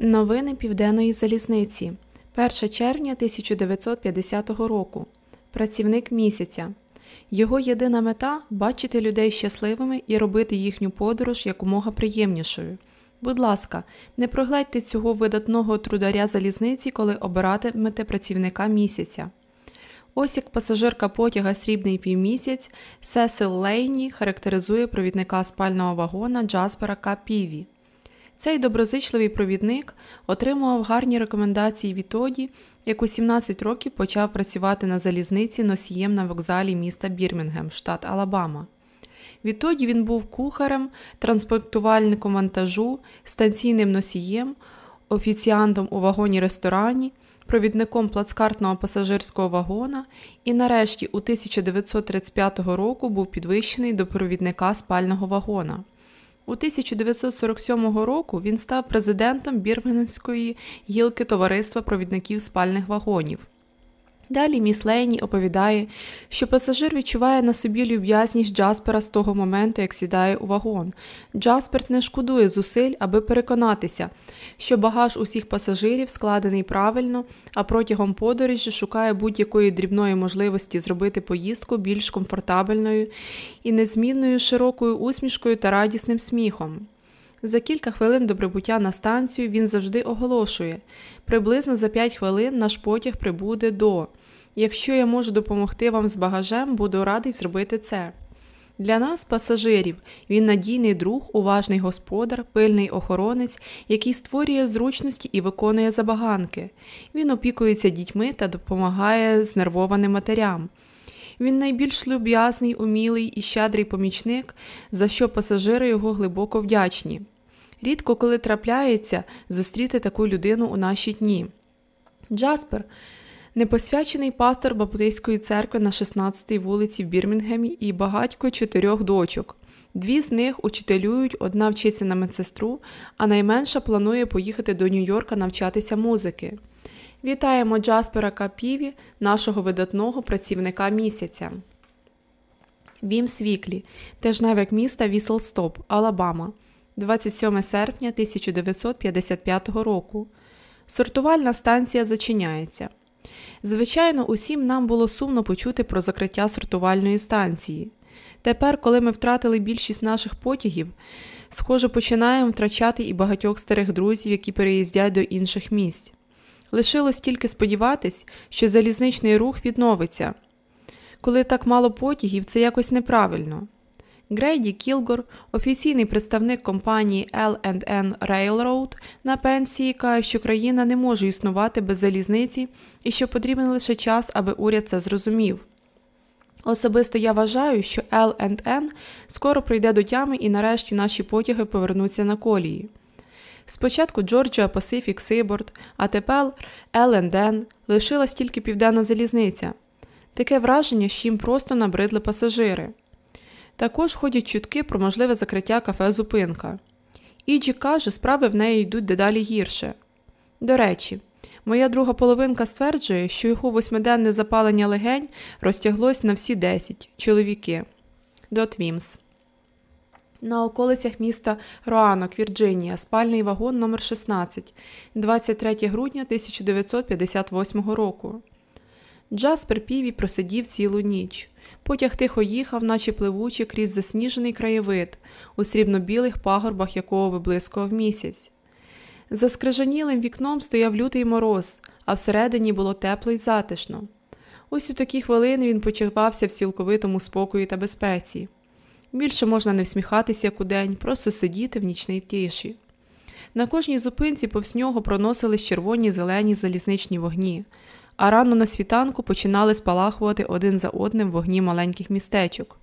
Новини Південної залізниці 1 червня 1950 року. Працівник місяця. Його єдина мета бачити людей щасливими і робити їхню подорож якомога приємнішою. Будь ласка, не проглядьте цього видатного трударя залізниці, коли обиратимете працівника місяця. Ось як пасажирка потяга Срібний півмісяць Сесил Лейні характеризує провідника спального вагона Джаспера К. Цей доброзичливий провідник отримував гарні рекомендації відтоді, як у 17 років почав працювати на залізниці носієм на вокзалі міста Бірмінгем, штат Алабама. Відтоді він був кухарем, транспортувальником вантажу, станційним носієм, офіціантом у вагоні ресторані, провідником плацкартного пасажирського вагона і, нарешті, у 1935 року був підвищений до провідника спального вагона. У 1947 року він став президентом Бірмінгемської гілки товариства провідників спальних вагонів. Далі міс Лейні оповідає, що пасажир відчуває на собі люб'язність Джаспера з того моменту, як сідає у вагон. Джаспер не шкодує зусиль, аби переконатися, що багаж усіх пасажирів складений правильно, а протягом подорожі шукає будь-якої дрібної можливості зробити поїздку більш комфортабельною і незмінною широкою усмішкою та радісним сміхом. За кілька хвилин до прибуття на станцію він завжди оголошує приблизно за 5 хвилин наш потяг прибуде до. Якщо я можу допомогти вам з багажем, буду радий зробити це. Для нас, пасажирів, він надійний друг, уважний господар, пильний охоронець, який створює зручності і виконує забаганки. Він опікується дітьми та допомагає знервованим матерям. Він найбільш люб'язний, умілий і щедрий помічник, за що пасажири його глибоко вдячні. Рідко коли трапляється зустріти таку людину у наші дні. Джаспер непосвячений пастор Баптистської церкви на 16-й вулиці в Бірмінгемі і багатько чотирьох дочок. Дві з них учителюють, одна вчиться на медсестру, а найменша планує поїхати до Нью-Йорка навчатися музики. Вітаємо Джаспера Капіві, нашого видатного працівника місяця. Вімс Віклі, тижневик міста Вісл-Стоп, Алабама, 27 серпня 1955 року. Сортувальна станція зачиняється. Звичайно, усім нам було сумно почути про закриття сортувальної станції. Тепер, коли ми втратили більшість наших потягів, схоже, починаємо втрачати і багатьох старих друзів, які переїздять до інших місць. Лишилось тільки сподіватись, що залізничний рух відновиться. Коли так мало потягів, це якось неправильно. Грейді Кілгор, офіційний представник компанії L&N Railroad, на пенсії каже, що країна не може існувати без залізниці і що потрібен лише час, аби уряд це зрозумів. Особисто я вважаю, що L&N скоро прийде до тями і нарешті наші потяги повернуться на колії. Спочатку Georgia Pacific Seaboard, а тепер L&N, лишилась тільки південна залізниця. Таке враження, що їм просто набридли пасажири. Також ходять чутки про можливе закриття кафе Зупинка. Іджі каже, справи в неї йдуть дедалі гірше. До речі, моя друга половинка стверджує, що його восьмиденне запалення легень розтяглось на всі 10 чоловіки. Дот Вімс. На околицях міста Роанок, Вірджинія, спальний вагон номер 16 23 грудня 1958 року. Джаспер Піві просидів цілу ніч. Потяг тихо їхав, наче пливучи крізь засніжений краєвид, у срібно-білих пагорбах якого виблискував місяць. За скрижанілим вікном стояв лютий мороз, а всередині було тепло й затишно. Ось у такі хвилини він почувався в цілковитому спокої та безпеці. Більше можна не всміхатися як у день, просто сидіти в нічній тиші. На кожній зупинці повз нього проносились червоні зелені залізничні вогні, а рано на світанку починали спалахувати один за одним вогні маленьких містечок.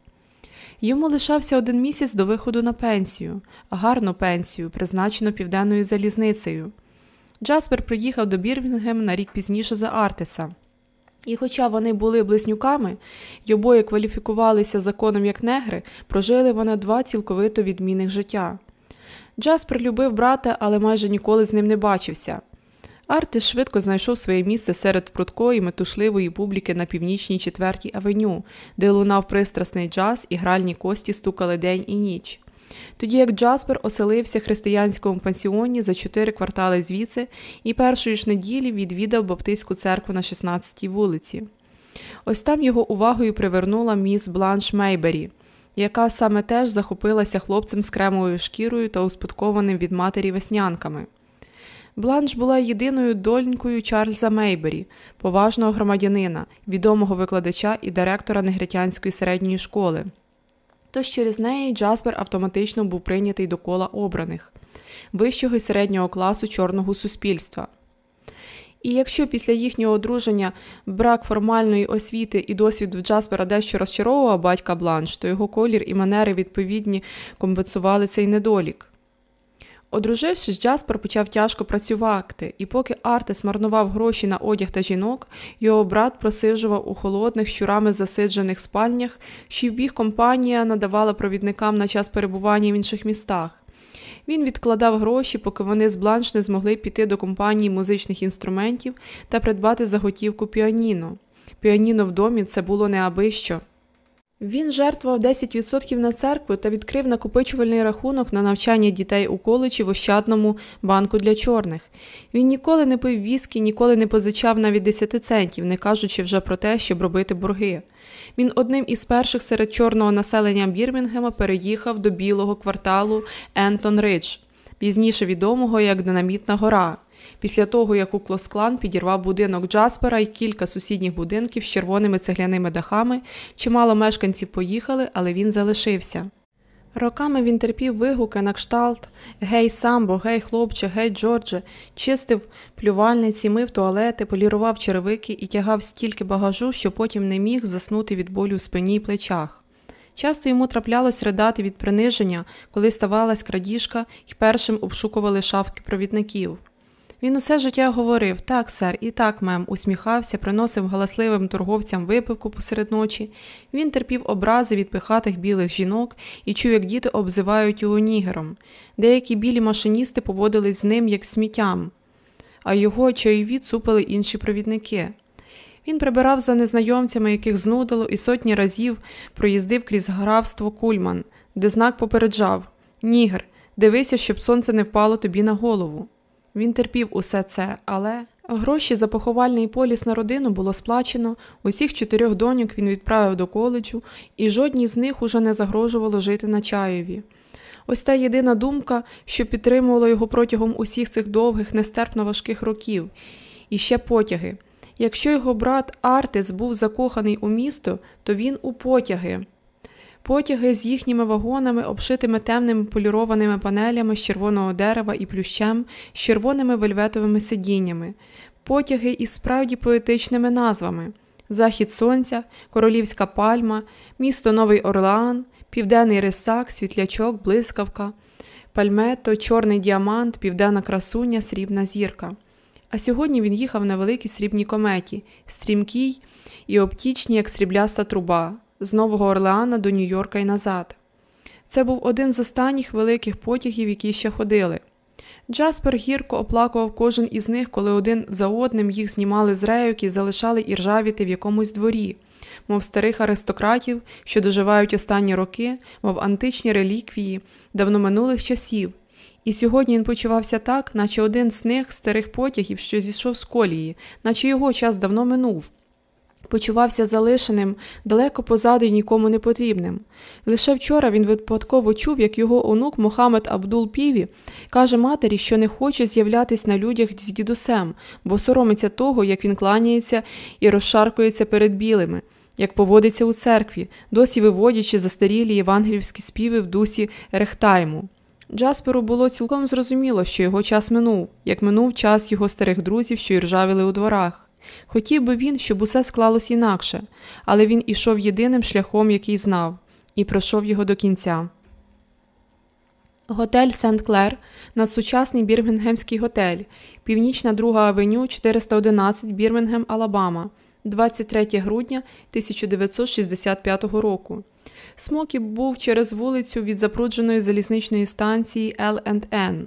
Йому лишався один місяць до виходу на пенсію, гарну пенсію, призначену південною залізницею. Джаспер приїхав до Бірмінгем на рік пізніше за Артеса. І, хоча вони були близнюками й обоє кваліфікувалися законом як негри, прожили вони два цілковито відмінних життя. Джаспер любив брата, але майже ніколи з ним не бачився. Артис швидко знайшов своє місце серед прудкої метушливої публіки на північній четвертій авеню, де лунав пристрасний джаз і гральні кості стукали день і ніч. тоді як Джаспер оселився в християнському пансіоні за чотири квартали звідси і першої ж неділі відвідав Баптистську церкву на 16-й вулиці. Ось там його увагою привернула міс Бланш Мейбері, яка саме теж захопилася хлопцем з кремовою шкірою та успадкованим від матері веснянками. Бланш була єдиною донькою Чарльза Мейбері, поважного громадянина, відомого викладача і директора негритянської середньої школи. Тож через неї Джаспер автоматично був прийнятий до кола обраних вищого і середнього класу чорного суспільства. І якщо після їхнього одруження брак формальної освіти і досвіду Джаспера дещо розчаровував батька Бланш, то його колір і манери відповідні компенсували цей недолік. Одружившись, Джаспер почав тяжко працювати, і поки Артес марнував гроші на одяг та жінок, його брат просижував у холодних, щурами засиджених спальнях, що біг компанія надавала провідникам на час перебування в інших містах. Він відкладав гроші, поки вони з бланш не змогли піти до компанії музичних інструментів та придбати заготівку піаніно. Піаніно в домі це було неабищо. Він жертвував 10% на церкву та відкрив накопичувальний рахунок на навчання дітей у коледжі в Ощадному банку для чорних. Він ніколи не пив віскі, ніколи не позичав навіть 10 центів, не кажучи вже про те, щоб робити борги. Він одним із перших серед чорного населення Бірмінгема переїхав до білого кварталу Ентон Ридж, пізніше відомого як Динамітна Гора. Після того, як Уклосклан підірвав будинок Джаспера і кілька сусідніх будинків з червоними цегляними дахами, чимало мешканців поїхали, але він залишився. Роками він терпів вигуки на кшталт Гей, самбо, гей, хлопче, гей, Джордже, чистив плювальниці, мив туалети, полірував черевики і тягав стільки багажу, що потім не міг заснути від болю в спині й плечах. Часто йому траплялось ридати від приниження, коли ставалась крадіжка і першим обшукували шавки провідників. Він усе життя говорив так, сер, і так, мем, усміхався, приносив галасливим торговцям випивку посеред ночі. Він терпів образи від пихатих білих жінок і чув, як діти обзивають його нігером. Деякі білі машиністи поводились з ним як сміттям, а його чайові цупили інші провідники. Він прибирав за незнайомцями, яких знудило, і сотні разів проїздив крізь графство Кульман, де знак попереджав Нігер, дивися, щоб сонце не впало тобі на голову. Він терпів усе це, але гроші за поховальний поліс на родину було сплачено, усіх чотирьох доньок він відправив до коледжу, і жодній з них уже не загрожувало жити на чаєві. Ось та єдина думка, що підтримувала його протягом усіх цих довгих, нестерпно важких років, і ще потяги. Якщо його брат Артес був закоханий у місто, то він у потяги. Потяги з їхніми вагонами, обшитими темними полірованими панелями з червоного дерева і плющем, з червоними вельветовими сидіннями, потяги із справді поетичними назвами. Захід Сонця, Королівська Пальма, місто Новий Орлеан, Південний Рисак, Світлячок, Блискавка, Пальмето, Чорний діамант, Південна красуня, Срібна зірка. А сьогодні він їхав на великій срібній кометі, стрімкій і обтічній, як срібляста труба з Нового Орлеана до Нью-Йорка і назад. Це був один з останніх великих потягів, які ще ходили. Джаспер гірко оплакував кожен із них, коли один за одним їх знімали з рейок і залишали іржавіти в якомусь дворі, мов старих аристократів, що доживають останні роки, мов античні реліквії давно минулих часів. І сьогодні він почувався так, наче один з них старих потягів, що зійшов з колії, наче його час давно минув. Почувався залишеним, далеко позаду й нікому не потрібним. Лише вчора він випадково чув, як його онук Мохамед Абдул Піві каже матері, що не хоче з'являтись на людях з дідусем, бо соромиться того, як він кланяється і розшаркується перед білими, як поводиться у церкві, досі виводячи застарілі євангелівські співи в дусі Рехтайму. Джасперу було цілком зрозуміло, що його час минув, як минув час його старих друзів, що іржавіли у дворах. Хотів би він, щоб усе склалось інакше, але він ішов єдиним шляхом, який знав, і пройшов його до кінця. Готель Сент Клер надсучасний Бірмінгемський готель, Північна 2 авеню 411 Бірмінгем, Алабама, 23 грудня 1965 року. Смокі був через вулицю від запрудженої залізничної станції L&N.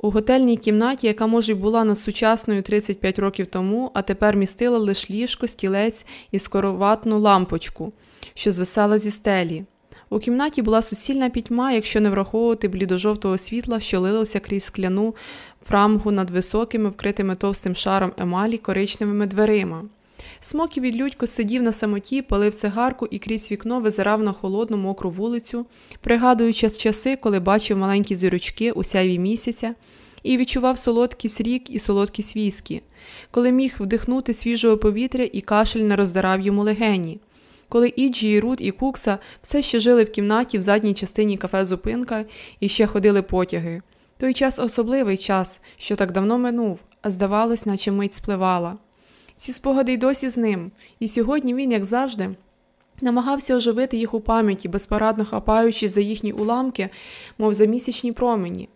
У готельній кімнаті, яка, може, й була надсучасною 35 років тому, а тепер містила лише ліжко, стілець і скороватну лампочку, що звисала зі стелі. У кімнаті була суцільна пітьма, якщо не враховувати блідожовтого світла, що лилося крізь скляну фрамгу над високими, вкритими товстим шаром емалі коричневими дверима. Смокі від людько сидів на самоті, палив цигарку і крізь вікно визирав на холодну мокру вулицю, пригадуючи з часи, коли бачив маленькі зірочки у сяйві місяця, і відчував солодкість рік і солодкість віскі, коли міг вдихнути свіжого повітря і кашель не роздирав йому легені. Коли Іджі, і Рут і Кукса все ще жили в кімнаті в задній частині кафе Зупинка і ще ходили потяги. Той час особливий час, що так давно минув, а здавалось, наче мить спливала. Ці спогади й досі з ним, і сьогодні він, як завжди, намагався оживити їх у пам'яті, безпорадно хапаючи за їхні уламки, мов за місячні промені.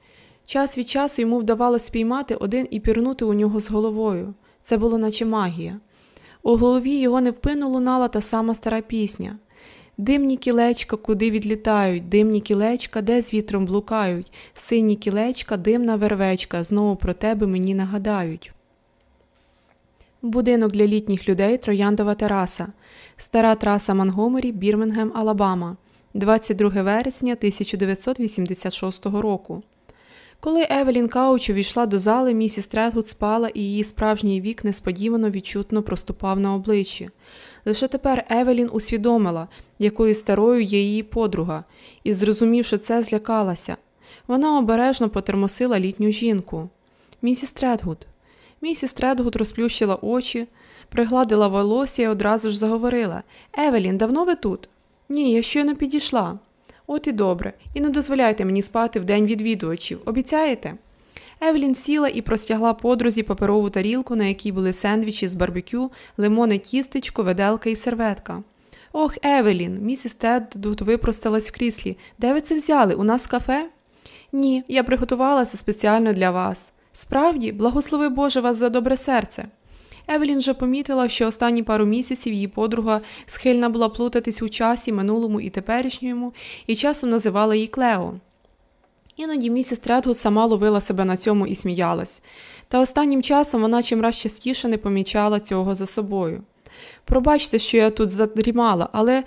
Час від часу йому вдавалося спіймати один і пірнути у нього з головою. Це було наче магія. У голові його невпинно лунала та сама стара пісня. Димні кілечка, куди відлітають, димні кілечка, де з вітром блукають, сині кілечка, димна вервечка, знову про тебе мені нагадають. Будинок для літніх людей Трояндова тераса, стара траса Монгомері, Бірмінгем, Алабама, 22 вересня 1986 року. Коли Евелін Кауч увійшла до зали, місіс Тредгуд спала, і її справжній вік несподівано відчутно проступав на обличчі. Лише тепер Евелін усвідомила, якою старою є її подруга, і, зрозумівши це, злякалася. Вона обережно потермосила літню жінку. Місіс Тредгуд. Місіс Тредгуд розплющила очі, пригладила волосся і одразу ж заговорила Евелін, давно ви тут? Ні, я щойно підійшла. От і добре, і не дозволяйте мені спати в день відвідувачів. Обіцяєте? Евелін сіла і простягла подрузі паперову тарілку, на якій були сендвічі з барбекю, лимонне тістечко, виделка і серветка. Ох, Евелін, місіс Тредгуд випросталась в кріслі. Де ви це взяли? У нас кафе? Ні, я приготувала це спеціально для вас. Справді, благослови Боже вас за добре серце. Евелін вже помітила, що останні пару місяців її подруга схильна була плутатись у часі, минулому і теперішньому, і часом називала її Клео. Іноді місіс Тредгуд сама ловила себе на цьому і сміялась, та останнім часом вона чимраз частіше не помічала цього за собою. Пробачте, що я тут задрімала, але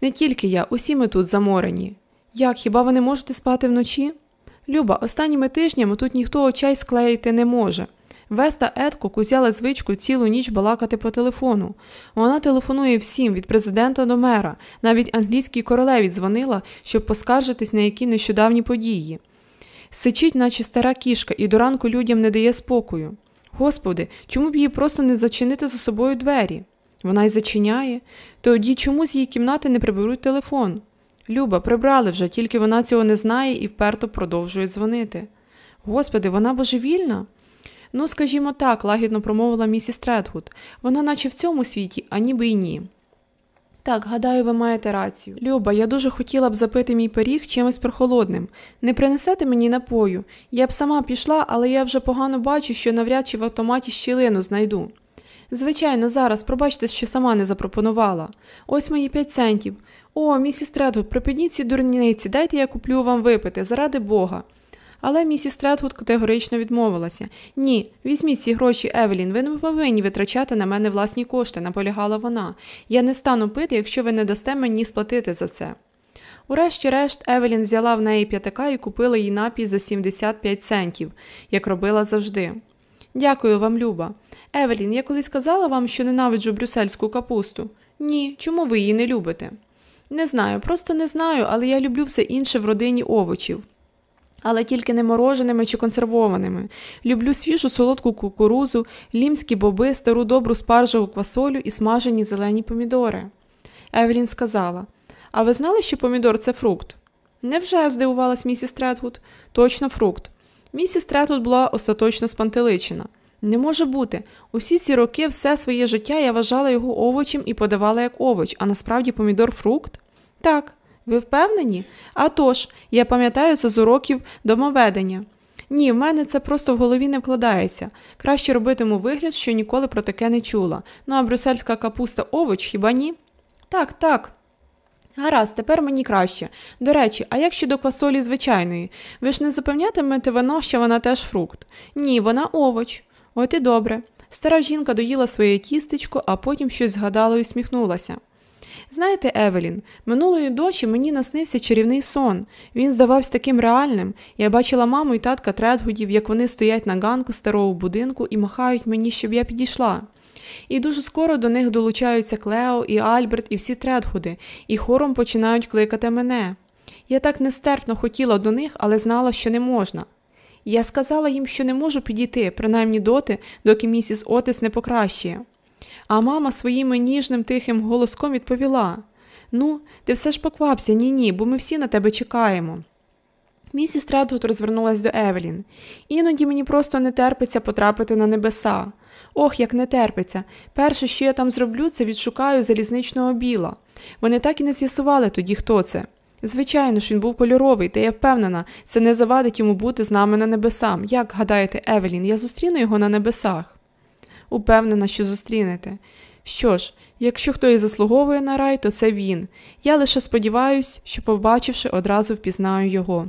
не тільки я, усі ми тут заморені. Як, хіба ви не можете спати вночі? Люба, останніми тижнями тут ніхто очей склеїти не може. Веста Едкок узяла звичку цілу ніч балакати по телефону. Вона телефонує всім від президента до мера, навіть англійській королеві дзвонила, щоб поскаржитись на які нещодавні події. Сичить, наче стара кішка, і до ранку людям не дає спокою. Господи, чому б її просто не зачинити за собою двері? Вона й зачиняє. Тоді чому з її кімнати не приберуть телефон? Люба, прибрали вже, тільки вона цього не знає і вперто продовжує дзвонити. Господи, вона божевільна? Ну, скажімо так, лагідно промовила місіс Тредгуд. Вона наче в цьому світі, а ніби й ні. Так, гадаю, ви маєте рацію. Люба, я дуже хотіла б запити мій пиріг чимось прохолодним. Не принесете мені напою. Я б сама пішла, але я вже погано бачу, що навряд чи в автоматі щілину знайду. Звичайно, зараз, пробачте, що сама не запропонувала. Ось мої п'ять центів. О, місіс Тредгуд, припиніть ці дурниці, дайте я куплю вам випити, заради Бога. Але місіс Тредгуд категорично відмовилася. Ні, візьміть ці гроші, Евелін, ви не повинні витрачати на мене власні кошти, наполягала вона. Я не стану пити, якщо ви не дасте мені сплатити за це. Урешті-решт, Евелін взяла в неї п'ятака і купила їй напій за 75 центів, як робила завжди. Дякую вам, Люба. Евелін, я колись казала вам, що ненавиджу брюссельську капусту. Ні, чому ви її не любите? Не знаю, просто не знаю, але я люблю все інше в родині овочів але тільки не мороженими чи консервованими. Люблю свіжу солодку кукурузу, лімські боби, стару добру спаржеву квасолю і смажені зелені помідори. Евелін сказала А ви знали, що помідор це фрукт? Невже? здивувалась місіс Тредгуд. Точно фрукт. Місіс Тредгуд була остаточно спантеличена. Не може бути. Усі ці роки все своє життя я вважала його овочем і подавала як овоч, а насправді помідор фрукт? Так. Ви впевнені? Атож, я пам'ятаю це з уроків домоведення. Ні, в мене це просто в голові не вкладається. Краще робитиму вигляд, що ніколи про таке не чула. Ну а брюссельська капуста овоч, хіба ні? Так, так. Гаразд, тепер мені краще. До речі, а як щодо квасолі звичайної? Ви ж не запевнятимете вино, що вона теж фрукт? Ні, вона овоч. От і добре. Стара жінка доїла своє тістечко, а потім щось згадала і усміхнулася. Знаєте, Евелін, минулої дочі мені наснився чарівний сон. Він здавався таким реальним. Я бачила маму і татка Тредгудів, як вони стоять на ганку старого будинку і махають мені, щоб я підійшла. І дуже скоро до них долучаються Клео і Альберт, і всі Тредгуди, і хором починають кликати мене. Я так нестерпно хотіла до них, але знала, що не можна. Я сказала їм, що не можу підійти, принаймні доти, доки місіс Отис не покращає. А мама своїм ніжним тихим голоском відповіла Ну, ти все ж поквапся, Нінні, бо ми всі на тебе чекаємо. Місіс Тредгуд розвернулась до Евелін. Іноді мені просто не терпиться потрапити на небеса. Ох, як не терпиться. Перше, що я там зроблю, це відшукаю залізничного біла. Вони так і не з'ясували тоді, хто це. Звичайно ж, він був кольоровий, та я впевнена, це не завадить йому бути з нами на небесам. Як гадаєте, Евелін, я зустріну його на небесах? Упевнена, що зустрінете. Що ж, якщо хто і заслуговує на рай, то це він. Я лише сподіваюся, що, побачивши, одразу впізнаю його.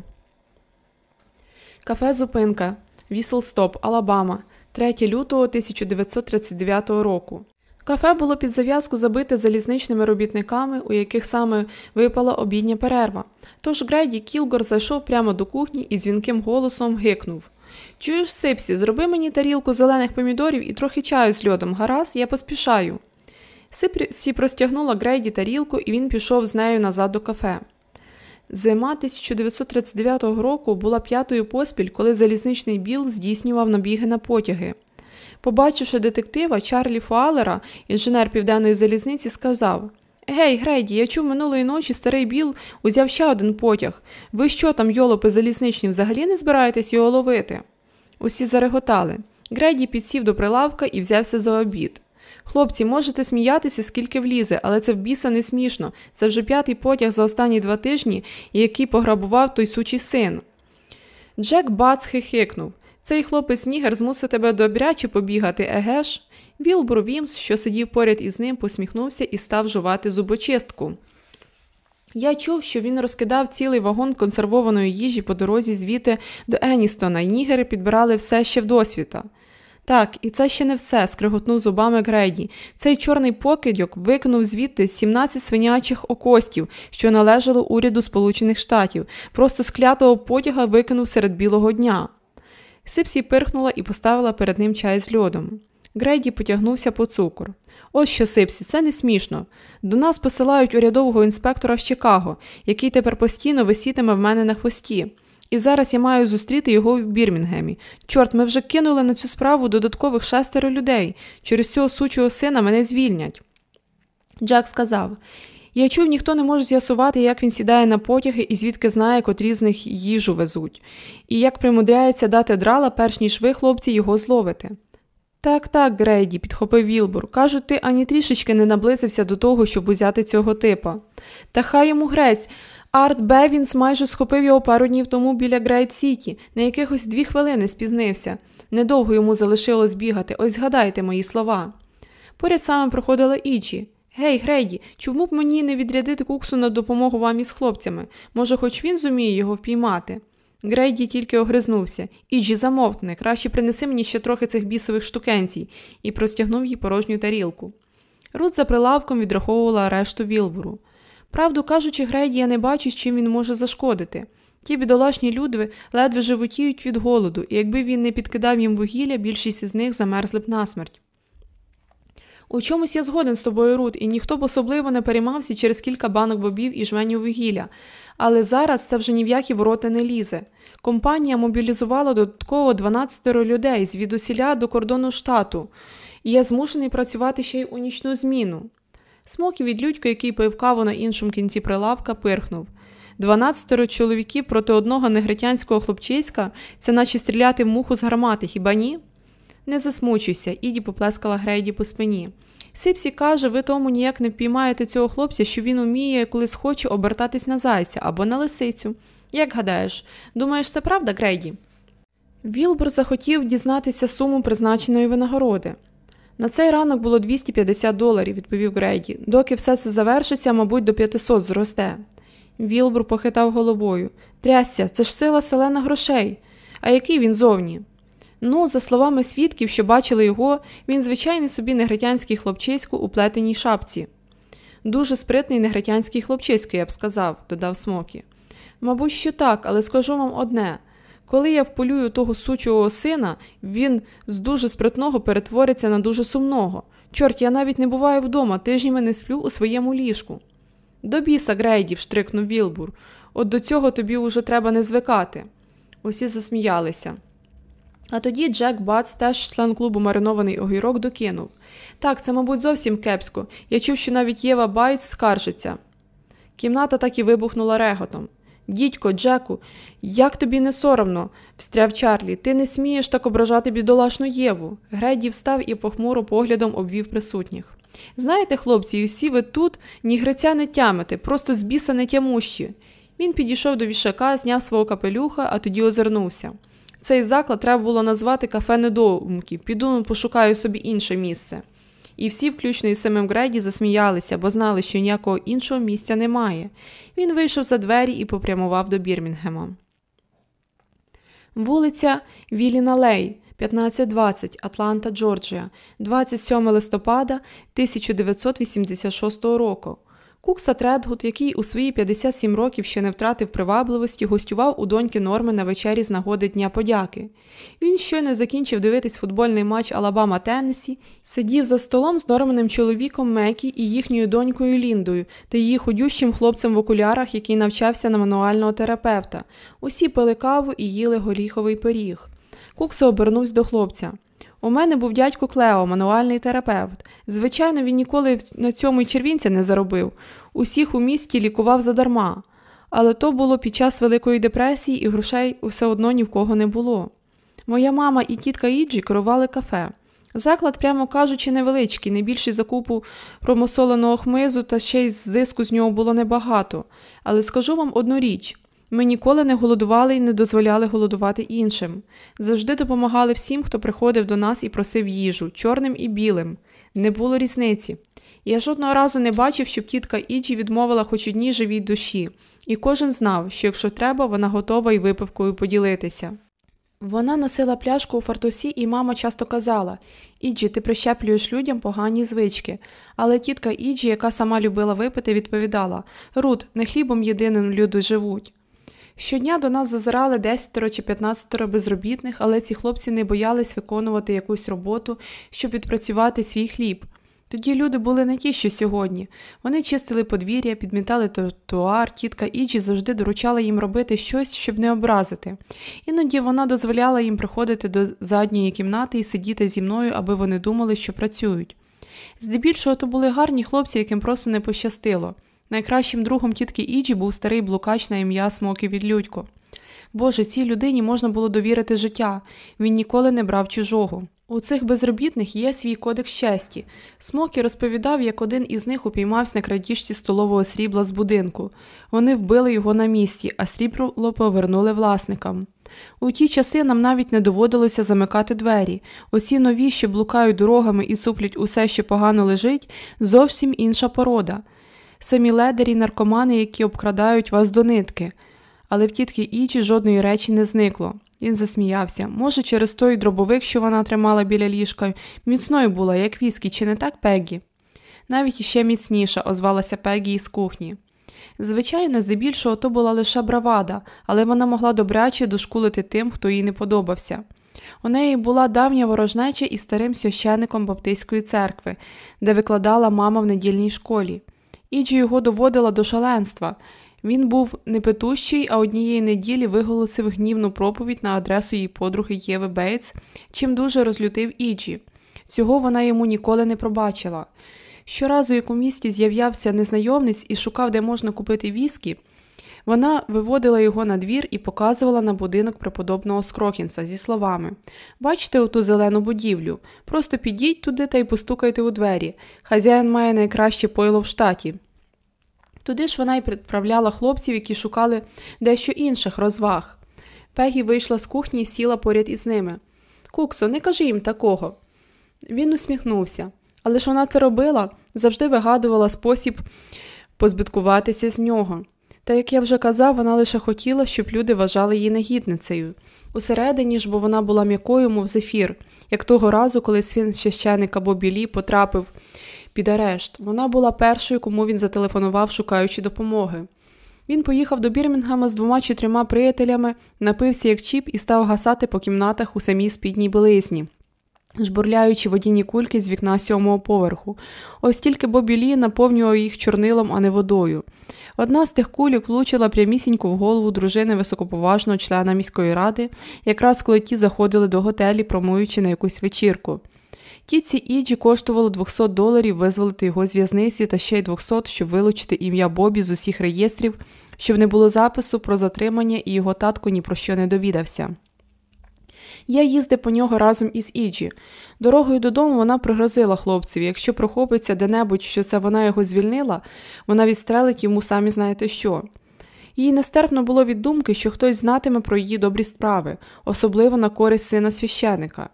Кафе Зупинка, Вісл-Стоп, Алабама, 3 лютого 1939 року. Кафе було під зав'язку забите залізничними робітниками, у яких саме випала обідня перерва. Тож Грейді Кілгор зайшов прямо до кухні і дзвінким голосом гукнув Чуєш, Сипсі, зроби мені тарілку зелених помідорів і трохи чаю з льодом, гаразд, я поспішаю. Сипсі простягнула Грейді тарілку, і він пішов з нею назад до кафе. Зима 1939 року була п'ятою поспіль, коли залізничний біл здійснював набіги на потяги. Побачивши детектива Чарлі Фуалера, інженер південної залізниці, сказав Гей, Грейді, я чув минулої ночі старий Біл узяв ще один потяг. Ви що там, йолопи залізничні, взагалі не збираєтесь його ловити? Усі зареготали. Грейді підсів до прилавка і взявся за обід. Хлопці, можете сміятися, скільки влізе, але це в біса не смішно. Це вже п'ятий потяг за останні два тижні, який пограбував той сучий син. Джек Бац хихикнув. Цей хлопець Нігер змусив тебе добряче побігати, егеш? Білбор Вімс, що сидів поряд із ним, посміхнувся і став жувати зубочистку. Я чув, що він розкидав цілий вагон консервованої їжі по дорозі звідти до Еністона, і нігери підбирали все ще в досвіта. Так, і це ще не все, скриготнув зубами Грейді. Цей чорний покидьок викинув звідти 17 свинячих окостів, що належало уряду Сполучених Штатів, просто з клятого потяга викинув серед білого дня. Сипсі пирхнула і поставила перед ним чай з льодом. Грейді потягнувся по цукор. Ось що Сипсі, це не смішно. До нас посилають урядового інспектора з Чикаго, який тепер постійно висітиме в мене на хвості. І зараз я маю зустріти його в Бірмінгемі. Чорт, ми вже кинули на цю справу додаткових шестеро людей. Через цього сучого сина мене звільнять. Джек сказав я чув, ніхто не може з'ясувати, як він сідає на потяги і звідки знає, котрі з них їжу везуть, і як примудряється дати драла, перш ніж ви, хлопці, його зловите. Так, так, Грейді, підхопив Вілбур. Кажуть, ти ані трішечки не наблизився до того, щоб узяти цього типа. Та хай йому грець. Арт Бевінс майже схопив його пару днів тому біля Гейт-Сіті, на якихось дві хвилини спізнився. Недовго йому залишилось бігати, ось згадайте мої слова. Поряд саме проходила Ічі. Гей, Грейді, чому б мені не відрядити куксу на допомогу вам із хлопцями? Може, хоч він зуміє його впіймати? Грейді тільки огризнувся. Іджі, замовкни, краще принеси мені ще трохи цих бісових штукенцій, і простягнув їй порожню тарілку. Рут за прилавком відраховувала решту Вілбуру. Правду кажучи, Грейді я не бачу, з чим він може зашкодити. Ті бідолашні люди ледве животіють від голоду, і якби він не підкидав їм вугілля, більшість із них замерзли б насмерть. У чомусь я згоден з тобою, Рут, і ніхто б особливо не переймався через кілька банок бобів і жменю вугілля, але зараз це вже ні в які ворота не лізе. Компанія мобілізувала додатково 12 людей звідусіля до кордону штату, і я змушений працювати ще й у нічну зміну. Смокі від людька, який пив каву на іншому кінці прилавка, пирхнув. Дванадцятеро чоловіків проти одного негритянського хлопчиська це наче стріляти в муху з гармати, хіба ні? Не засмучуйся, Іді поплескала Грейді по спині. Сипсі каже, ви тому ніяк не впіймаєте цього хлопця, що він уміє, коли схоче обертатись на зайця або на лисицю. Як гадаєш, думаєш, це правда, Грейді? Вілбер захотів дізнатися суму призначеної винагороди. На цей ранок було 250 доларів, відповів Грейді. Доки все це завершиться, мабуть, до 500 зросте. Вілбур похитав головою. Трясся, це ж сила селена грошей. А який він зовні? Ну, за словами свідків, що бачили його, він звичайний собі негритянський хлопчисько у плетеній шапці. Дуже спритний негритянський хлопчисько, я б сказав, додав Смокі. Мабуть, що так, але скажу вам одне. Коли я вполюю того сучого сина, він з дуже спритного перетвориться на дуже сумного. Чорт, я навіть не буваю вдома, тижнями не сплю у своєму ліжку. До біса, Грейдів, штрикнув Вілбур. От до цього тобі уже треба не звикати. Усі засміялися. А тоді Джек Бац, теж член клубу маринований огірок, докинув. Так, це, мабуть, зовсім кепсько. Я чув, що навіть Єва Байт скаржиться. Кімната так і вибухнула реготом. Дідько, Джеку, як тобі не соромно, встряв Чарлі, ти не смієш так ображати бідолашну Єву. Грейді встав і похмурим поглядом обвів присутніх. Знаєте, хлопці, усі ви тут ні гриця не тямите, просто з біса нетямущі. Він підійшов до вішака, зняв свого капелюха, а тоді озирнувся. Цей заклад треба було назвати кафе недоумків, піду пошукаю собі інше місце. І всі, включно із самим Греді, засміялися, бо знали, що ніякого іншого місця немає. Він вийшов за двері і попрямував до Бірмінгема. Вулиця Віліна Лей, 1520, Атланта, Джорджія, 27 листопада 1986 року. Кукса Тредгуд, який у свої 57 років ще не втратив привабливості, гостював у доньки Норми на вечері з нагоди Дня подяки. Він щойно закінчив дивитись футбольний матч Алабама Теннесі, сидів за столом з Норминим чоловіком Мекі і їхньою донькою Ліндою та її худющим хлопцем в окулярах, який навчався на мануального терапевта. Усі пили каву і їли горіховий пиріг. Кукса обернувся до хлопця. У мене був дядько Клео, мануальний терапевт. Звичайно, він ніколи на цьому й червінця не заробив, усіх у місті лікував задарма. Але то було під час Великої депресії і грошей все одно ні в кого не було. Моя мама і тітка Іджі керували кафе. Заклад, прямо кажучи, невеличкий, не закупу промосоленого хмизу, та ще й зиску з нього було небагато. Але скажу вам одну річ ми ніколи не голодували і не дозволяли голодувати іншим. Завжди допомагали всім, хто приходив до нас і просив їжу, чорним і білим. Не було різниці. Я жодного разу не бачив, щоб тітка Іджі відмовила хоч одній живій душі, і кожен знав, що якщо треба, вона готова й випивкою поділитися. Вона носила пляшку у фартусі, і мама часто казала Іджі, ти прищеплюєш людям погані звички. Але тітка Іджі, яка сама любила випити, відповідала Рут, не хлібом єдиним люди живуть. Щодня до нас зазирали 10 чи 15 безробітних, але ці хлопці не боялись виконувати якусь роботу, щоб відпрацювати свій хліб. Тоді люди були не ті, що сьогодні. Вони чистили подвір'я, підмітали тротуар, тітка Іджі завжди доручала їм робити щось, щоб не образити. Іноді вона дозволяла їм приходити до задньої кімнати і сидіти зі мною, аби вони думали, що працюють. Здебільшого то були гарні хлопці, яким просто не пощастило. Найкращим другом тітки Іджі був старий блукач на ім'я Смокі Відлюдько. Боже, цій людині можна було довірити життя, він ніколи не брав чужого. У цих безробітних є свій кодекс честі. Смокі розповідав, як один із них упіймався на крадіжці столового срібла з будинку. Вони вбили його на місці, а срібло повернули власникам. У ті часи нам навіть не доводилося замикати двері. Оці нові, що блукають дорогами і цуплять усе, що погано лежить, зовсім інша порода самі ледері, наркомани, які обкрадають вас до нитки. Але в тітки Ічі жодної речі не зникло. Він засміявся. Може, через той дробовик, що вона тримала біля ліжка, міцною була, як віскі, чи не так Пегі? Навіть іще міцніша, озвалася Пегі із кухні. Звичайно, здебільшого то була лише бравада, але вона могла добряче дошкулити тим, хто їй не подобався. У неї була давня ворожнеча із старим священником Баптистської церкви, де викладала мама в недільній школі. Іджі його доводила до шаленства. Він був непетущий, а однієї неділі виголосив гнівну проповідь на адресу її подруги Єви Бейтс, чим дуже розлютив Іджі. Цього вона йому ніколи не пробачила. Щоразу, як у місті з'являвся незнайомець і шукав, де можна купити віскі, вона виводила його на двір і показувала на будинок преподобного Скрокінса зі словами Бачите оту зелену будівлю, просто підіть туди та й постукайте у двері. Хазяїн має найкраще пойло в штаті. Туди ж вона й відправляла хлопців, які шукали дещо інших розваг. Пегі вийшла з кухні і сіла поряд із ними. Куксо, не кажи їм такого. Він усміхнувся, але ж вона це робила, завжди вигадувала спосіб позбиткуватися з нього. Та, як я вже казав, вона лише хотіла, щоб люди вважали її негідницею. Усередині ж, бо вона була м'якою, мов зефір, як того разу, коли свин священика Бобілі потрапив під арешт. Вона була першою, кому він зателефонував, шукаючи допомоги. Він поїхав до Бірмінгема з двома чи трьома приятелями, напився як чіп і став гасати по кімнатах у самій спідній білизні, жбурляючи водяні кульки з вікна сьомого поверху. Ось тільки Бобі Лі наповнював їх чорнилом, а не водою. Одна з тих кульок влучила прямісінько в голову дружини високоповажного члена міської ради, якраз коли ті заходили до готелі, промуючи на якусь вечірку. Тіці Іджі коштувало 200 доларів визволити його з в'язниці та ще й 200, щоб вилучити ім'я Бобі з усіх реєстрів, щоб не було запису про затримання і його татко ні про що не довідався. Я їздив по нього разом із Іджі. Дорогою додому вона пригрозила хлопцеві, якщо прохопиться де-небудь, що це вона його звільнила, вона відстрелить йому самі знаєте що. Їй нестерпно було від думки, що хтось знатиме про її добрі справи, особливо на користь сина священика.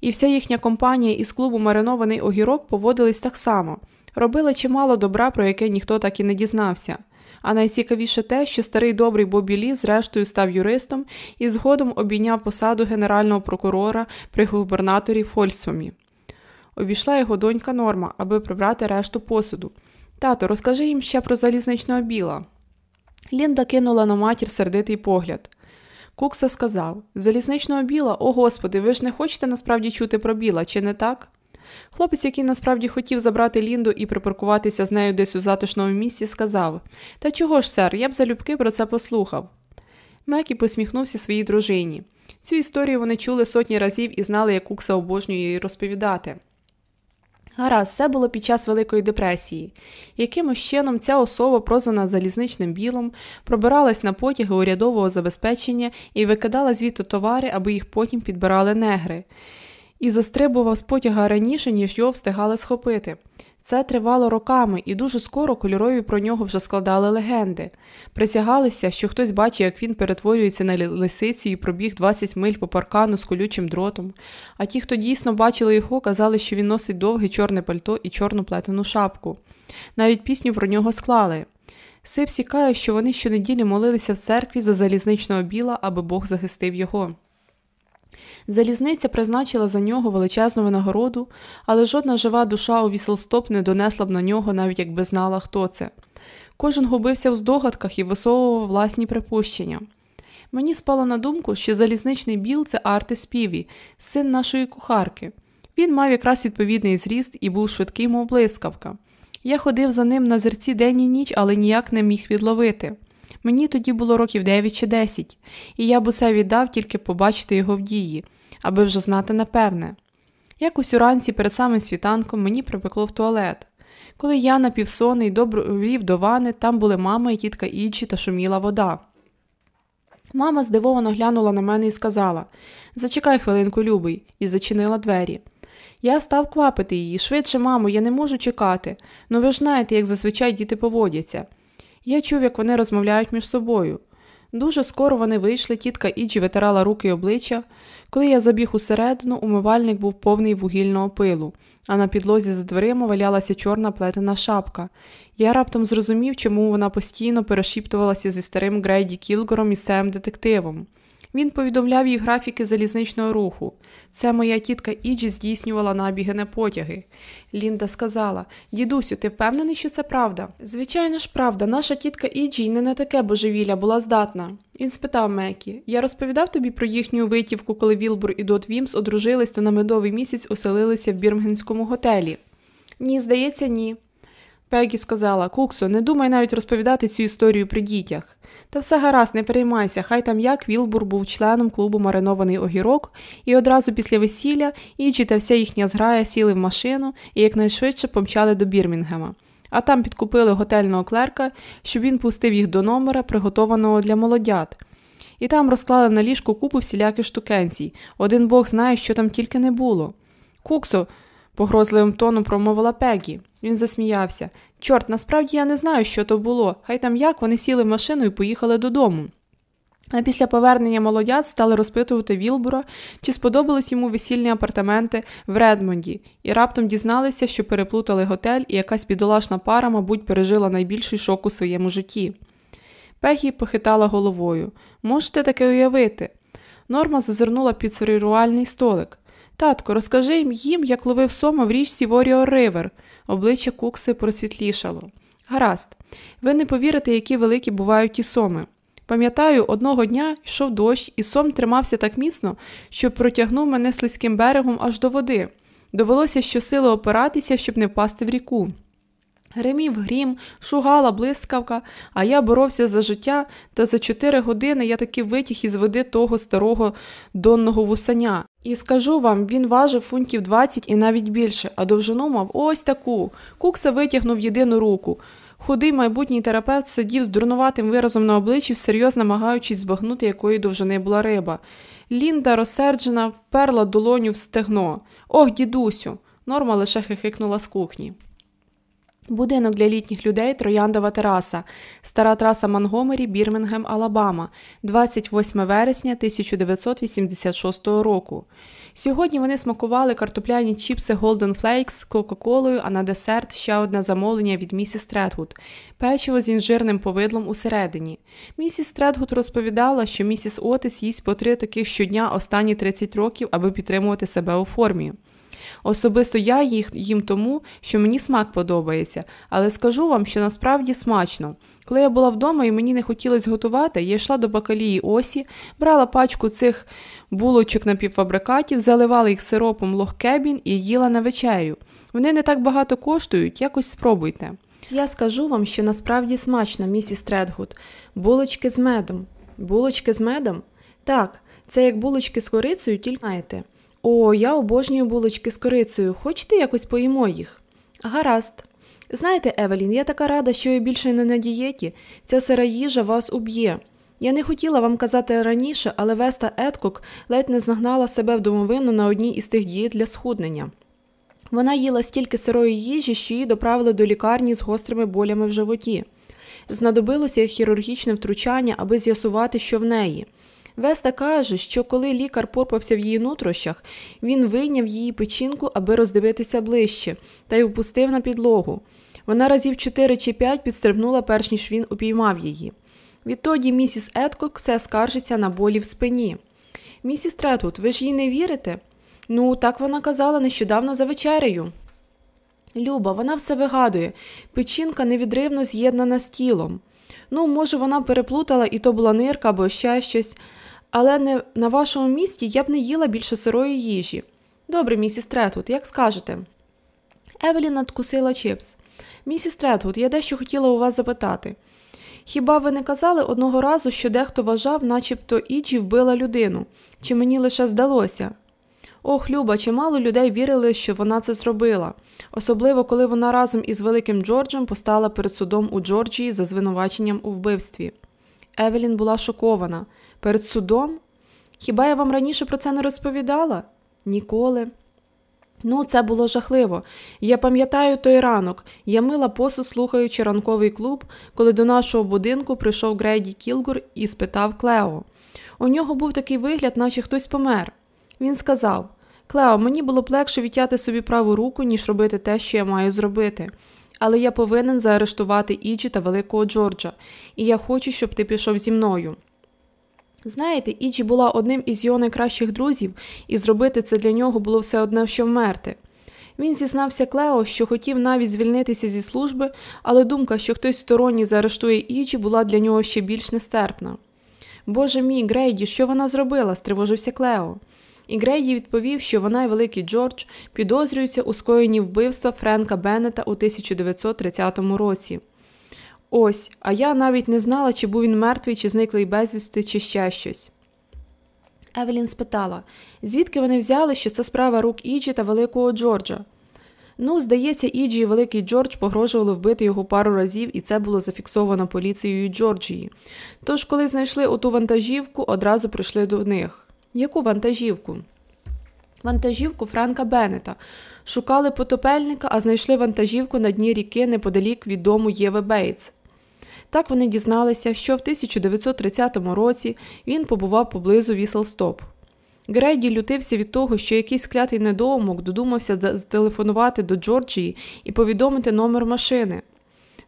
І вся їхня компанія із клубу Маринований огірок поводились так само, робили чимало добра, про яке ніхто так і не дізнався. А найцікавіше те, що старий добрий Бобі Лі зрештою став юристом і згодом обійняв посаду генерального прокурора при губернаторі Фольсомі. Увійшла його донька Норма, аби прибрати решту посуду. Тато, розкажи їм ще про залізничного біла. Лінда кинула на матір сердитий погляд. Кукса сказав Залізничного біла, о господи, ви ж не хочете насправді чути про біла, чи не так? Хлопець, який насправді хотів забрати Лінду і припаркуватися з нею десь у затишному місці, сказав Та чого ж, сер, я б залюбки про це послухав. Мекі посміхнувся своїй дружині. Цю історію вони чули сотні разів і знали, як Кукса обожнює її розповідати. Гаразд, це було під час Великої депресії. Якимось чином ця особа, прозвана залізничним білом, пробиралась на потяги урядового забезпечення і викидала звідти товари, аби їх потім підбирали негри і застрибував з потяга раніше, ніж його встигали схопити. Це тривало роками, і дуже скоро кольорові про нього вже складали легенди. Присягалися, що хтось бачив, як він перетворюється на лисицю і пробіг 20 миль по паркану з колючим дротом. А ті, хто дійсно бачили його, казали, що він носить довге чорне пальто і чорну плетену шапку. Навіть пісню про нього склали. Сипсі каже, що вони щонеділі молилися в церкві за залізничного біла, аби Бог захистив його. Залізниця призначила за нього величезну винагороду, але жодна жива душа у віселстоп не донесла б на нього, навіть якби знала, хто це. Кожен губився в здогадках і висовував власні припущення. Мені спало на думку, що залізничний біл це Арти Співі, син нашої кухарки. Він мав якраз відповідний зріст і був швидкий, мов блискавка. Я ходив за ним на зерці день і ніч, але ніяк не міг відловити. Мені тоді було років 9 чи 10, і я б усе віддав тільки побачити його в дії, аби вже знати напевне. Якось уранці перед самим світанком мені припекло в туалет. Коли я напівсонний добро вів до вани, там були мама і тітка Іджі та шуміла вода. Мама здивовано глянула на мене і сказала Зачекай хвилинку, любий, і зачинила двері. Я став квапити її. Швидше, мамо, я не можу чекати. Ну ви ж знаєте, як зазвичай діти поводяться. Я чув, як вони розмовляють між собою. Дуже скоро вони вийшли, тітка Іджі витирала руки й обличчя. Коли я забіг усередину, умивальник був повний вугільного пилу, а на підлозі за дверима валялася чорна плетена шапка. Я раптом зрозумів, чому вона постійно перешіптувалася зі старим Грейді Кілгором місцевим детективом. Він повідомляв їй графіки залізничного руху. Це моя тітка Іджі здійснювала набіги на потяги. Лінда сказала Дідусю, ти впевнений, що це правда? Звичайно ж, правда, наша тітка Іджі не на таке божевілля була здатна. Він спитав Мекі Я розповідав тобі про їхню витівку, коли Вілбур і Дот Вімс одружились, то на медовий місяць оселилися в Бірмгенському готелі. Ні, здається, ні. Пегі сказала Куксо, не думай навіть розповідати цю історію при дітях. Та все гаразд, не переймайся, хай там як Вілбур був членом клубу Маринований огірок, і одразу після весілля Іджі та вся їхня зграя сіли в машину і якнайшвидше помчали до Бірмінгема. А там підкупили готельного клерка, щоб він пустив їх до номера, приготованого для молодят. І там розклали на ліжку купу всіляких штукенцій. Один бог знає, що там тільки не було. Куксо, погрозливим тоном промовила Пегі. Він засміявся. Чорт, насправді я не знаю, що то було. Хай там як вони сіли в машину і поїхали додому. А після повернення молодят стали розпитувати Вілбура, чи сподобались йому весільні апартаменти в Редмонді, і раптом дізналися, що переплутали готель, і якась бідолашна пара, мабуть, пережила найбільший шок у своєму житті. Пегі похитала головою. Можете таке уявити? Норма зазирнула під сервірувальний столик. Татко, розкажи їм, як ловив сома в річці Воріо Ривер. Обличчя Кукси просвітлішало. Гаразд, ви не повірите, які великі бувають ті соми. Пам'ятаю, одного дня йшов дощ, і сом тримався так міцно, що протягнув мене слизьким берегом аж до води. Довелося щосили опиратися, щоб не впасти в ріку. Гримів грім, шугала блискавка, а я боровся за життя, та за чотири години я таки витяг із води того старого донного вусаня. І скажу вам, він важив фунтів 20 і навіть більше, а довжину мав ось таку. Кукса витягнув єдину руку. Худий майбутній терапевт сидів з дурнуватим виразом на обличчі, всерйоз намагаючись збагнути, якої довжини була риба. Лінда, розсерджена, вперла долоню в стегно. Ох, дідусю. Норма лише хихикнула з кухні. Будинок для літніх людей Трояндова тераса, стара траса Монтгомері, Бірмінгем, Алабама, 28 вересня 1986 року. Сьогодні вони смакували картопляні чіпси Golden Flakes з Кока-Колою, а на десерт ще одне замовлення від місіс Тредгуд – печиво з інжирним повидлом усередині. Місіс Тредгуд розповідала, що місіс Отис їсть по три таких щодня останні 30 років, аби підтримувати себе у формі. Особисто я їх їм тому, що мені смак подобається, але скажу вам, що насправді смачно. Коли я була вдома і мені не хотілося готувати, я йшла до бакалії Осі, брала пачку цих булочок напівфабрикатів, заливала їх сиропом «Лог Кебін» і їла на вечерю. Вони не так багато коштують, якось спробуйте. Я скажу вам, що насправді смачно, місіс Тредгуд. Булочки з медом. Булочки з медом? Так, це як булочки з корицею, тільки знаєте. О, я обожнюю булочки з корицею. Хочете якось поїмо їх? Гаразд. Знаєте, Евелін, я така рада, що я більше не на дієті. Ця сира їжа вас уб'є. Я не хотіла вам казати раніше, але Веста Еткок ледь не загнала себе в домовину на одній із тих дієт для схуднення. Вона їла стільки сирої їжі, що її доправили до лікарні з гострими болями в животі. Знадобилося хірургічне втручання, аби з'ясувати, що в неї. Веста каже, що коли лікар порпався в її нутрощах, він вийняв її печінку, аби роздивитися ближче, та й опустив на підлогу. Вона разів чотири чи п'ять підстрибнула, перш ніж він упіймав її. Відтоді місіс Едкок все скаржиться на болі в спині. Місіс Третут, ви ж їй не вірите? Ну, так вона казала нещодавно за вечерею. Люба, вона все вигадує. Печінка невідривно з'єднана з тілом. Ну, може, вона переплутала, і то була нирка або ще щось, але не на вашому місці я б не їла більше сирої їжі. Добре, місіс Тредгуд, як скажете. Евелін надкусила чипс. Місіс Тредгуд, я дещо хотіла у вас запитати. Хіба ви не казали одного разу, що дехто вважав, начебто Іджі вбила людину, чи мені лише здалося? Ох, люба, чимало людей вірили, що вона це зробила, особливо коли вона разом із великим Джорджем постала перед судом у Джорджії за звинуваченням у вбивстві. Евелін була шокована. Перед судом? Хіба я вам раніше про це не розповідала? Ніколи. Ну, це було жахливо. Я пам'ятаю той ранок. Я мила посуд, слухаючи ранковий клуб, коли до нашого будинку прийшов Грейді Кілгор і спитав Клео. У нього був такий вигляд, наче хтось помер. Він сказав Клео, мені було б легше відтяти собі праву руку, ніж робити те, що я маю зробити. Але я повинен заарештувати Іджі та Великого Джорджа, і я хочу, щоб ти пішов зі мною. Знаєте, Іджі була одним із його найкращих друзів, і зробити це для нього було все одне, що вмерти. Він зізнався Клео, що хотів навіть звільнитися зі служби, але думка, що хтось сторонній заарештує Іджі, була для нього ще більш нестерпна. Боже мій, Грейді, що вона зробила? стривожився Клео. І Грейді відповів, що вона і великий Джордж підозрюються у скоєнні вбивства Френка Беннета у 1930 році. Ось, а я навіть не знала, чи був він мертвий, чи зниклий безвісти, чи ще щось. Евелін спитала, звідки вони взяли, що це справа рук Іджі та великого Джорджа? Ну, здається, Іджі і великий Джордж погрожували вбити його пару разів, і це було зафіксовано поліцією Джорджії. Тож, коли знайшли оту вантажівку, одразу прийшли до них. Яку вантажівку? Вантажівку Франка Беннета. Шукали потопельника, а знайшли вантажівку на дні ріки неподалік від дому Єви Бейтс. Так вони дізналися, що в 1930 році він побував поблизу Віселстоп. Грейді лютився від того, що якийсь клятий недоумок додумався зателефонувати до Джорджії і повідомити номер машини.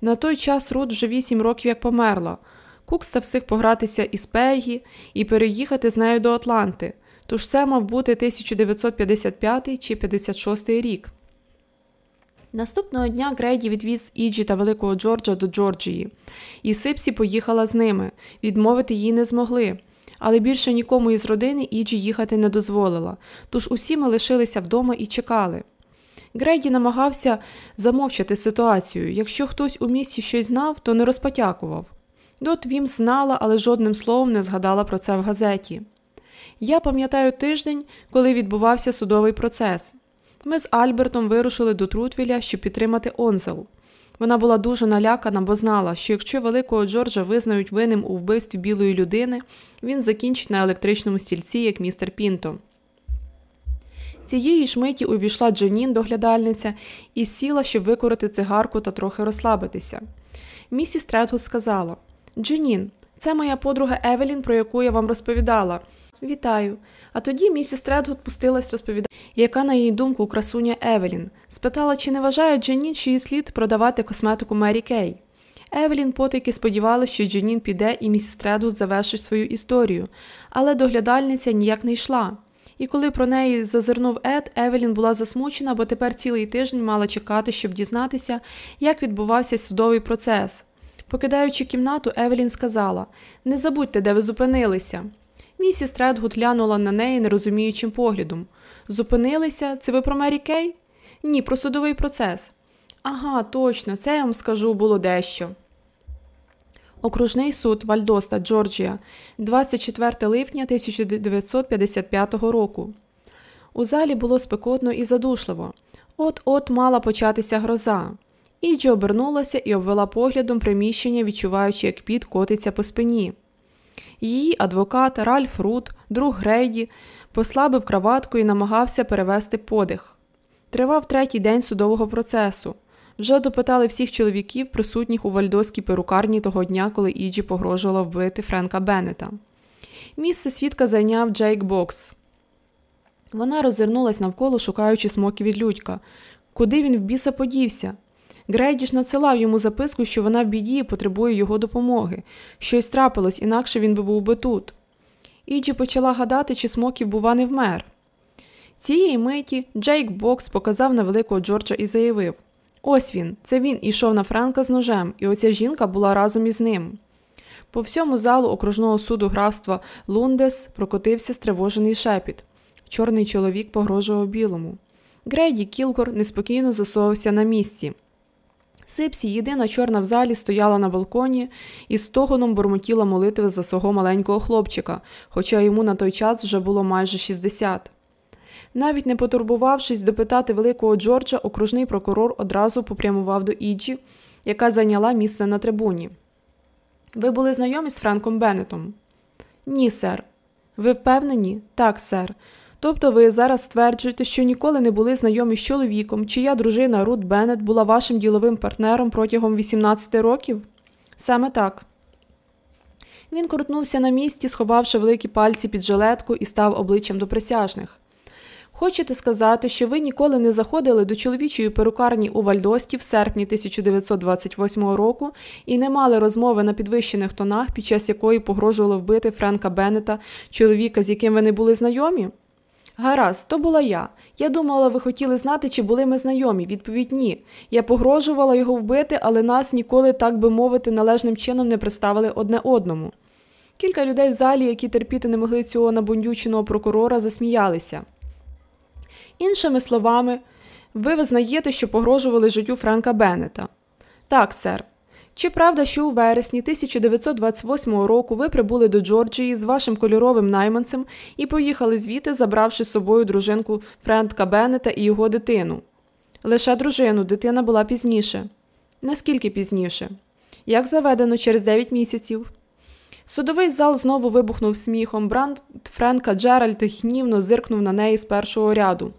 На той час Рут вже вісім років як померла. Кукста встиг погратися із Пегі і переїхати з нею до Атланти. Тож це мав бути 1955 чи 56 рік. Наступного дня Грейді відвіз Іджі та Великого Джорджа до Джорджії, і Сипсі поїхала з ними. Відмовити її не змогли. Але більше нікому із родини Іджі їхати не дозволила, тож усі ми лишилися вдома і чекали. Грейді намагався замовчати ситуацію. Якщо хтось у місті щось знав, то не розпотякував. Дот Вім знала, але жодним словом не згадала про це в газеті. Я пам'ятаю тиждень, коли відбувався судовий процес. Ми з Альбертом вирушили до Трутвіля, щоб підтримати Онзел. Вона була дуже налякана, бо знала, що якщо великого Джорджа визнають винним у вбивстві білої людини, він закінчить на електричному стільці, як містер Пінто. Цієї ж миті увійшла Джанін, доглядальниця, і сіла, щоб викорити цигарку та трохи розслабитися. Місіс Тредгуд сказала Джанін, це моя подруга Евелін, про яку я вам розповідала. Вітаю. А тоді місіс Тредгуд пустилась розповідати, яка, на її думку, красуня Евелін, спитала, чи не вважає Джанін, що їй слід продавати косметику Мері Кей. Евелін потайки сподівалася, що Джанін піде і місіс Тредгуд завершить свою історію, але доглядальниця ніяк не йшла. І коли по неї зазирнув Ед, Евелін була засмучена, бо тепер цілий тиждень мала чекати, щоб дізнатися, як відбувався судовий процес. Покидаючи кімнату, Евелін сказала Не забудьте, де ви зупинилися. Місіс Тредгуд глянула на неї нерозуміючим поглядом. Зупинилися? Це ви про Мері Кей? Ні, про судовий процес. Ага, точно, це я вам скажу було дещо. Окружний суд Вальдоста, Джорджія, 24 липня 1955 року. У залі було спекотно і задушливо. От-от мала початися гроза. Іджі обернулася і обвела поглядом приміщення, відчуваючи, як піт котиться по спині. Її адвокат Ральф Рут, друг Грейді, послабив краватку і намагався перевести подих. Тривав третій день судового процесу. Вже допитали всіх чоловіків, присутніх у вальдоській перукарні того дня, коли Іджі погрожувала вбити Френка Беннета. Місце свідка зайняв Джейк Бокс. Вона роззирнулась навколо, шукаючи смоків від людька. Куди він в біса подівся? Грейді ж надсилав йому записку, що вона в біді і потребує його допомоги. Щось трапилось, інакше він би був би тут. Іджі почала гадати, чи смоків, бува, не вмер. Цієї миті Джейк Бокс показав на великого Джорджа і заявив Ось він, це він ішов на Франка з ножем, і оця жінка була разом із ним. По всьому залу окружного суду графства Лундес прокотився стривожений шепіт. Чорний чоловік погрожував білому. Грейді Кілкор неспокійно засовався на місці. Сипсі, єдина чорна в залі, стояла на балконі і стогоном бурмотіла молитви за свого маленького хлопчика, хоча йому на той час вже було майже 60. Навіть не потурбувавшись допитати великого Джорджа, окружний прокурор одразу попрямував до Іджі, яка зайняла місце на трибуні. Ви були знайомі з Френком Беннетом?» Ні, сер. Ви впевнені? Так, сер. Тобто ви зараз стверджуєте, що ніколи не були знайомі з чоловіком, чия дружина Рут Беннет була вашим діловим партнером протягом 18 років? Саме так. Він крутнувся на місці, сховавши великі пальці під жилетку і став обличчям до присяжних. Хочете сказати, що ви ніколи не заходили до чоловічої перукарні у Вальдості в серпні 1928 року і не мали розмови на підвищених тонах, під час якої погрожувало вбити Френка Беннета, чоловіка, з яким ви не були знайомі? Гаразд, то була я. Я думала, ви хотіли знати, чи були ми знайомі. Відповідь ні. Я погрожувала його вбити, але нас ніколи, так би мовити, належним чином не представили одне одному. Кілька людей в залі, які терпіти не могли цього набундюченого прокурора, засміялися. Іншими словами, ви визнаєте, що погрожували життю Франка Беннета. Так, сер. Чи правда, що у вересні 1928 року ви прибули до Джорджії з вашим кольоровим найманцем і поїхали звідти, забравши з собою дружинку Френка Беннета і його дитину? Лише дружину, дитина була пізніше. Наскільки пізніше? Як заведено через 9 місяців. Судовий зал знову вибухнув сміхом. Бранд Френка Джеральд гнівно зиркнув на неї з першого ряду.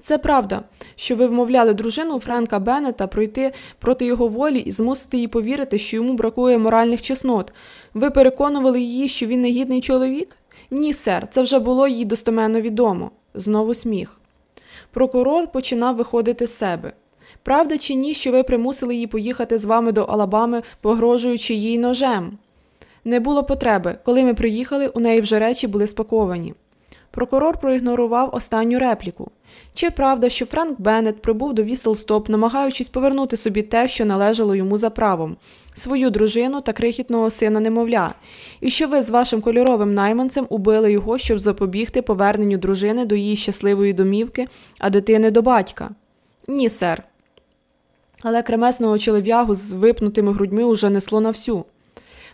Це правда, що ви вмовляли дружину Френка Беннета пройти проти його волі і змусити її повірити, що йому бракує моральних чеснот. Ви переконували її, що він негідний чоловік? Ні, сер, це вже було їй достоменно відомо. Знову сміх. Прокурор починав виходити з себе. Правда чи ні, що ви примусили її поїхати з вами до Алабами, погрожуючи їй ножем? Не було потреби. Коли ми приїхали, у неї вже речі були спаковані. Прокурор проігнорував останню репліку. Чи правда, що Франк Беннет прибув до Віселстоп, намагаючись повернути собі те, що належало йому за правом, свою дружину та крихітного сина немовля, і що ви з вашим кольоровим найманцем убили його, щоб запобігти поверненню дружини до її щасливої домівки, а дитини до батька? Ні, сер. Але кремесного чолов'ягу з випнутими грудьми уже несло на всю.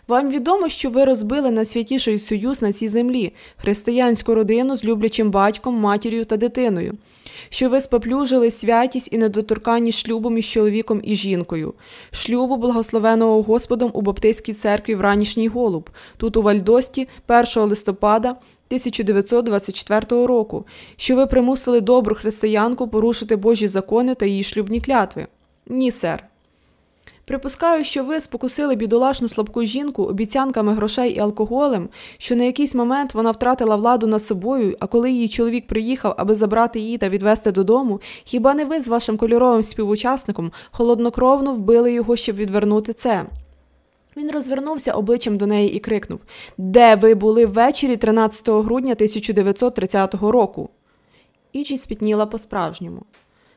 Вам відомо, що ви розбили найсвятіший союз на цій землі, християнську родину з люблячим батьком, матір'ю та дитиною, що ви споплюжили святість і недоторканність шлюбом із чоловіком і жінкою, шлюбу, благословеного Господом у Баптистській церкві в ранішній голуб, тут у Вальдості, 1 листопада 1924 року, що ви примусили добру християнку порушити Божі закони та її шлюбні клятви. Ні, сер. Припускаю, що ви спокусили бідолашну слабку жінку обіцянками грошей і алкоголем, що на якийсь момент вона втратила владу над собою, а коли її чоловік приїхав, аби забрати її та відвести додому, хіба не ви з вашим кольоровим співучасником холоднокровно вбили його, щоб відвернути це? Він розвернувся обличчям до неї і крикнув Де ви були ввечері 13 грудня 1930 року? Іджі спітніла по-справжньому.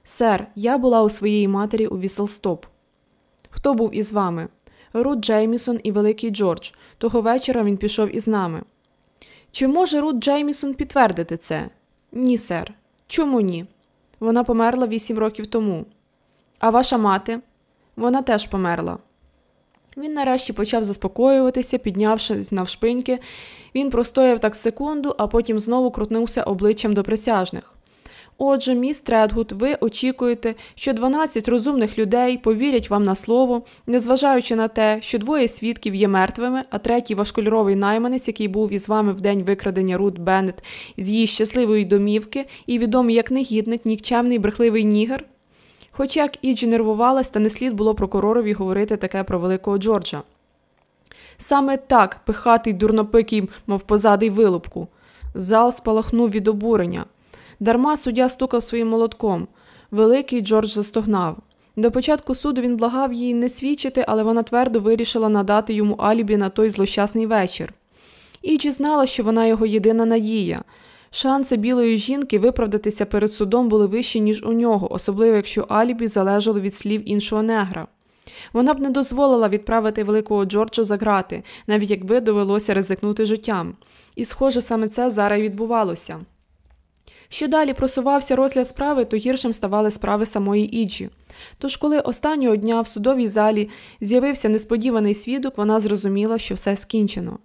Сер, я була у своїй матері у Віселстоп. Хто був із вами? Рут Джеймісон і Великий Джордж. Того вечора він пішов із нами. Чи може Рут Джеймісон підтвердити це? Ні, сер. Чому ні? Вона померла вісім років тому. А ваша мати? Вона теж померла. Він нарешті почав заспокоюватися, піднявшись навшпиньки. Він простояв так секунду, а потім знову крутнувся обличчям до присяжних. Отже, міс Тредгут, ви очікуєте, що 12 розумних людей повірять вам на слово, незважаючи на те, що двоє свідків є мертвими, а третій важкольоровий найманець, який був із вами в день викрадення Рут Беннет з її щасливої домівки, і відомий як негідник, нікчемний брехливий нігер. Хоч як Іджі нервувалась, та не слід було прокуророві говорити таке про великого Джорджа. Саме так пихатий дурнопикий, мов позадий вилупку. Зал спалахнув від обурення. Дарма суддя стукав своїм молотком. Великий Джордж застогнав. До початку суду він благав їй не свідчити, але вона твердо вирішила надати йому алібі на той злощасний вечір. Іджі знала, що вона його єдина надія. Шанси білої жінки виправдатися перед судом були вищі, ніж у нього, особливо якщо алібі залежало від слів іншого негра. Вона б не дозволила відправити великого Джорджа за грати, навіть якби довелося ризикнути життям. І, схоже, саме це зараз відбувалося. Що далі просувався розгляд справи, то гіршим ставали справи самої Іджі. Тож, коли останнього дня в судовій залі з'явився несподіваний свідок, вона зрозуміла, що все скінчено.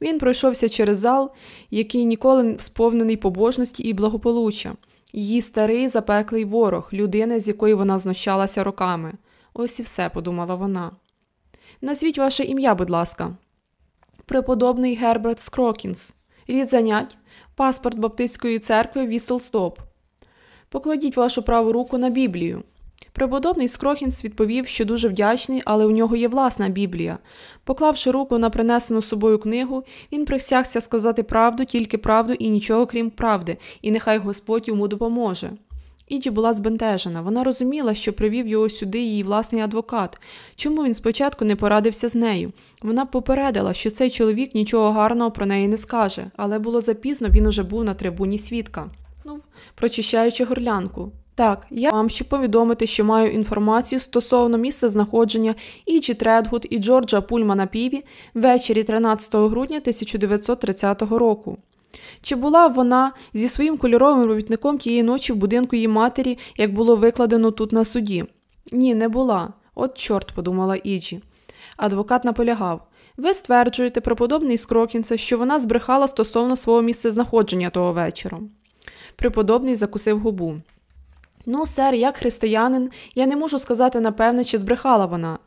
Він пройшовся через зал, як ніколи сповнений побожності і благополуччя, її старий запеклий ворог, людина, з якої вона знущалася роками. Ось і все, подумала вона. Назвіть ваше ім'я, будь ласка. Преподобний Герберт Скроггінс. Рід занять пастор Баптистської церкви Вісл-Стоп. Покладіть вашу праву руку на Біблію. Преподобний Скроггінс відповів, що дуже вдячний, але у нього є власна Біблія. Поклавши руку на принесену собою книгу, він присягся сказати правду, тільки правду і нічого крім правди, і нехай Господь йому допоможе. Іджі була збентежена. Вона розуміла, що привів його сюди її власний адвокат. Чому він спочатку не порадився з нею? Вона попередила, що цей чоловік нічого гарного про неї не скаже, але було запізно, він уже був на трибуні свідка. Ну, прочищаючи горлянку. Так, я вам ще повідомити, що маю інформацію стосовно місця знаходження Іджі Тредгуд і Джорджа Пульмана Піві ввечері 13 грудня 1930 року. Чи була вона зі своїм кольоровим робітником тієї ночі в будинку її матері, як було викладено тут на суді? Ні, не була. От чорт, подумала Іджі. Адвокат наполягав. Ви стверджуєте, преподобний Скроггінс, що вона збрехала стосовно свого місцезнаходження того вечора. Преподобний закусив губу. Ну, сер, як християнин, я не можу сказати напевне, чи збрехала вона.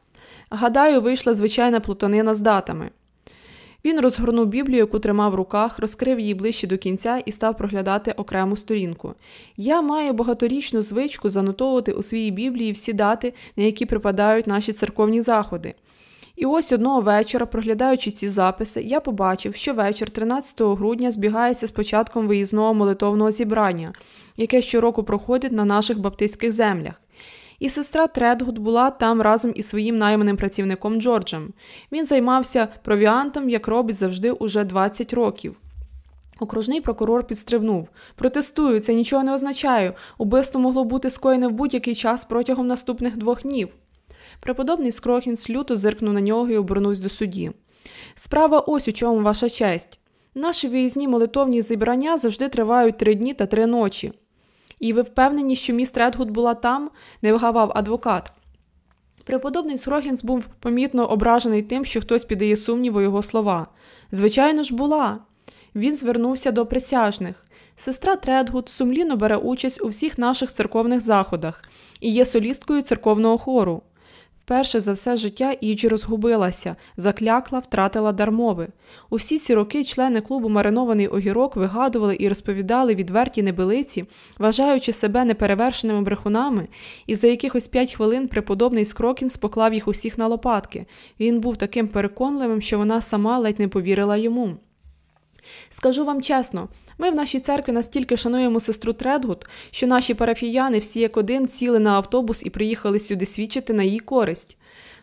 Гадаю, вийшла звичайна плутанина з датами. Він розгорнув Біблію, яку тримав в руках, розкрив її ближче до кінця і став проглядати окрему сторінку. Я маю багаторічну звичку занотовувати у своїй Біблії всі дати, на які припадають наші церковні заходи. І ось одного вечора, проглядаючи ці записи, я побачив, що вечір 13 грудня збігається з початком виїзного молитовного зібрання, яке щороку проходить на наших баптистських землях. І сестра Тредгуд була там разом із своїм найманим працівником Джорджем. Він займався провіантом, як робить завжди уже 20 років. Окружний прокурор підстрибнув. Протестую, це нічого не означає. Убивство могло бути скоєне в будь-який час протягом наступних двох днів. Преподобний Скроггінс люто зиркнув на нього і обернувся до судді. Справа ось у чому ваша честь. Наші виїзні молитовні зібрання завжди тривають три дні та три ночі. І ви впевнені, що міс Тредгуд була там? не вгавав адвокат. Преподобний Скроггінс був помітно ображений тим, що хтось піддає сумніву його слова. Звичайно ж, була. Він звернувся до присяжних. Сестра Тредгуд сумлінно бере участь у всіх наших церковних заходах і є солісткою церковного хору. Вперше за все життя Іджі розгубилася, заклякла, втратила дар мови. Усі ці роки члени клубу Маринований огірок вигадували і розповідали відверті небилиці, вважаючи себе неперевершеними брехунами, і за якихось п'ять хвилин преподобний Скрокінс поклав їх усіх на лопатки. Він був таким переконливим, що вона сама ледь не повірила йому. Скажу вам чесно, ми в нашій церкві настільки шануємо сестру Тредгут, що наші парафіяни всі як один сіли на автобус і приїхали сюди свідчити на її користь.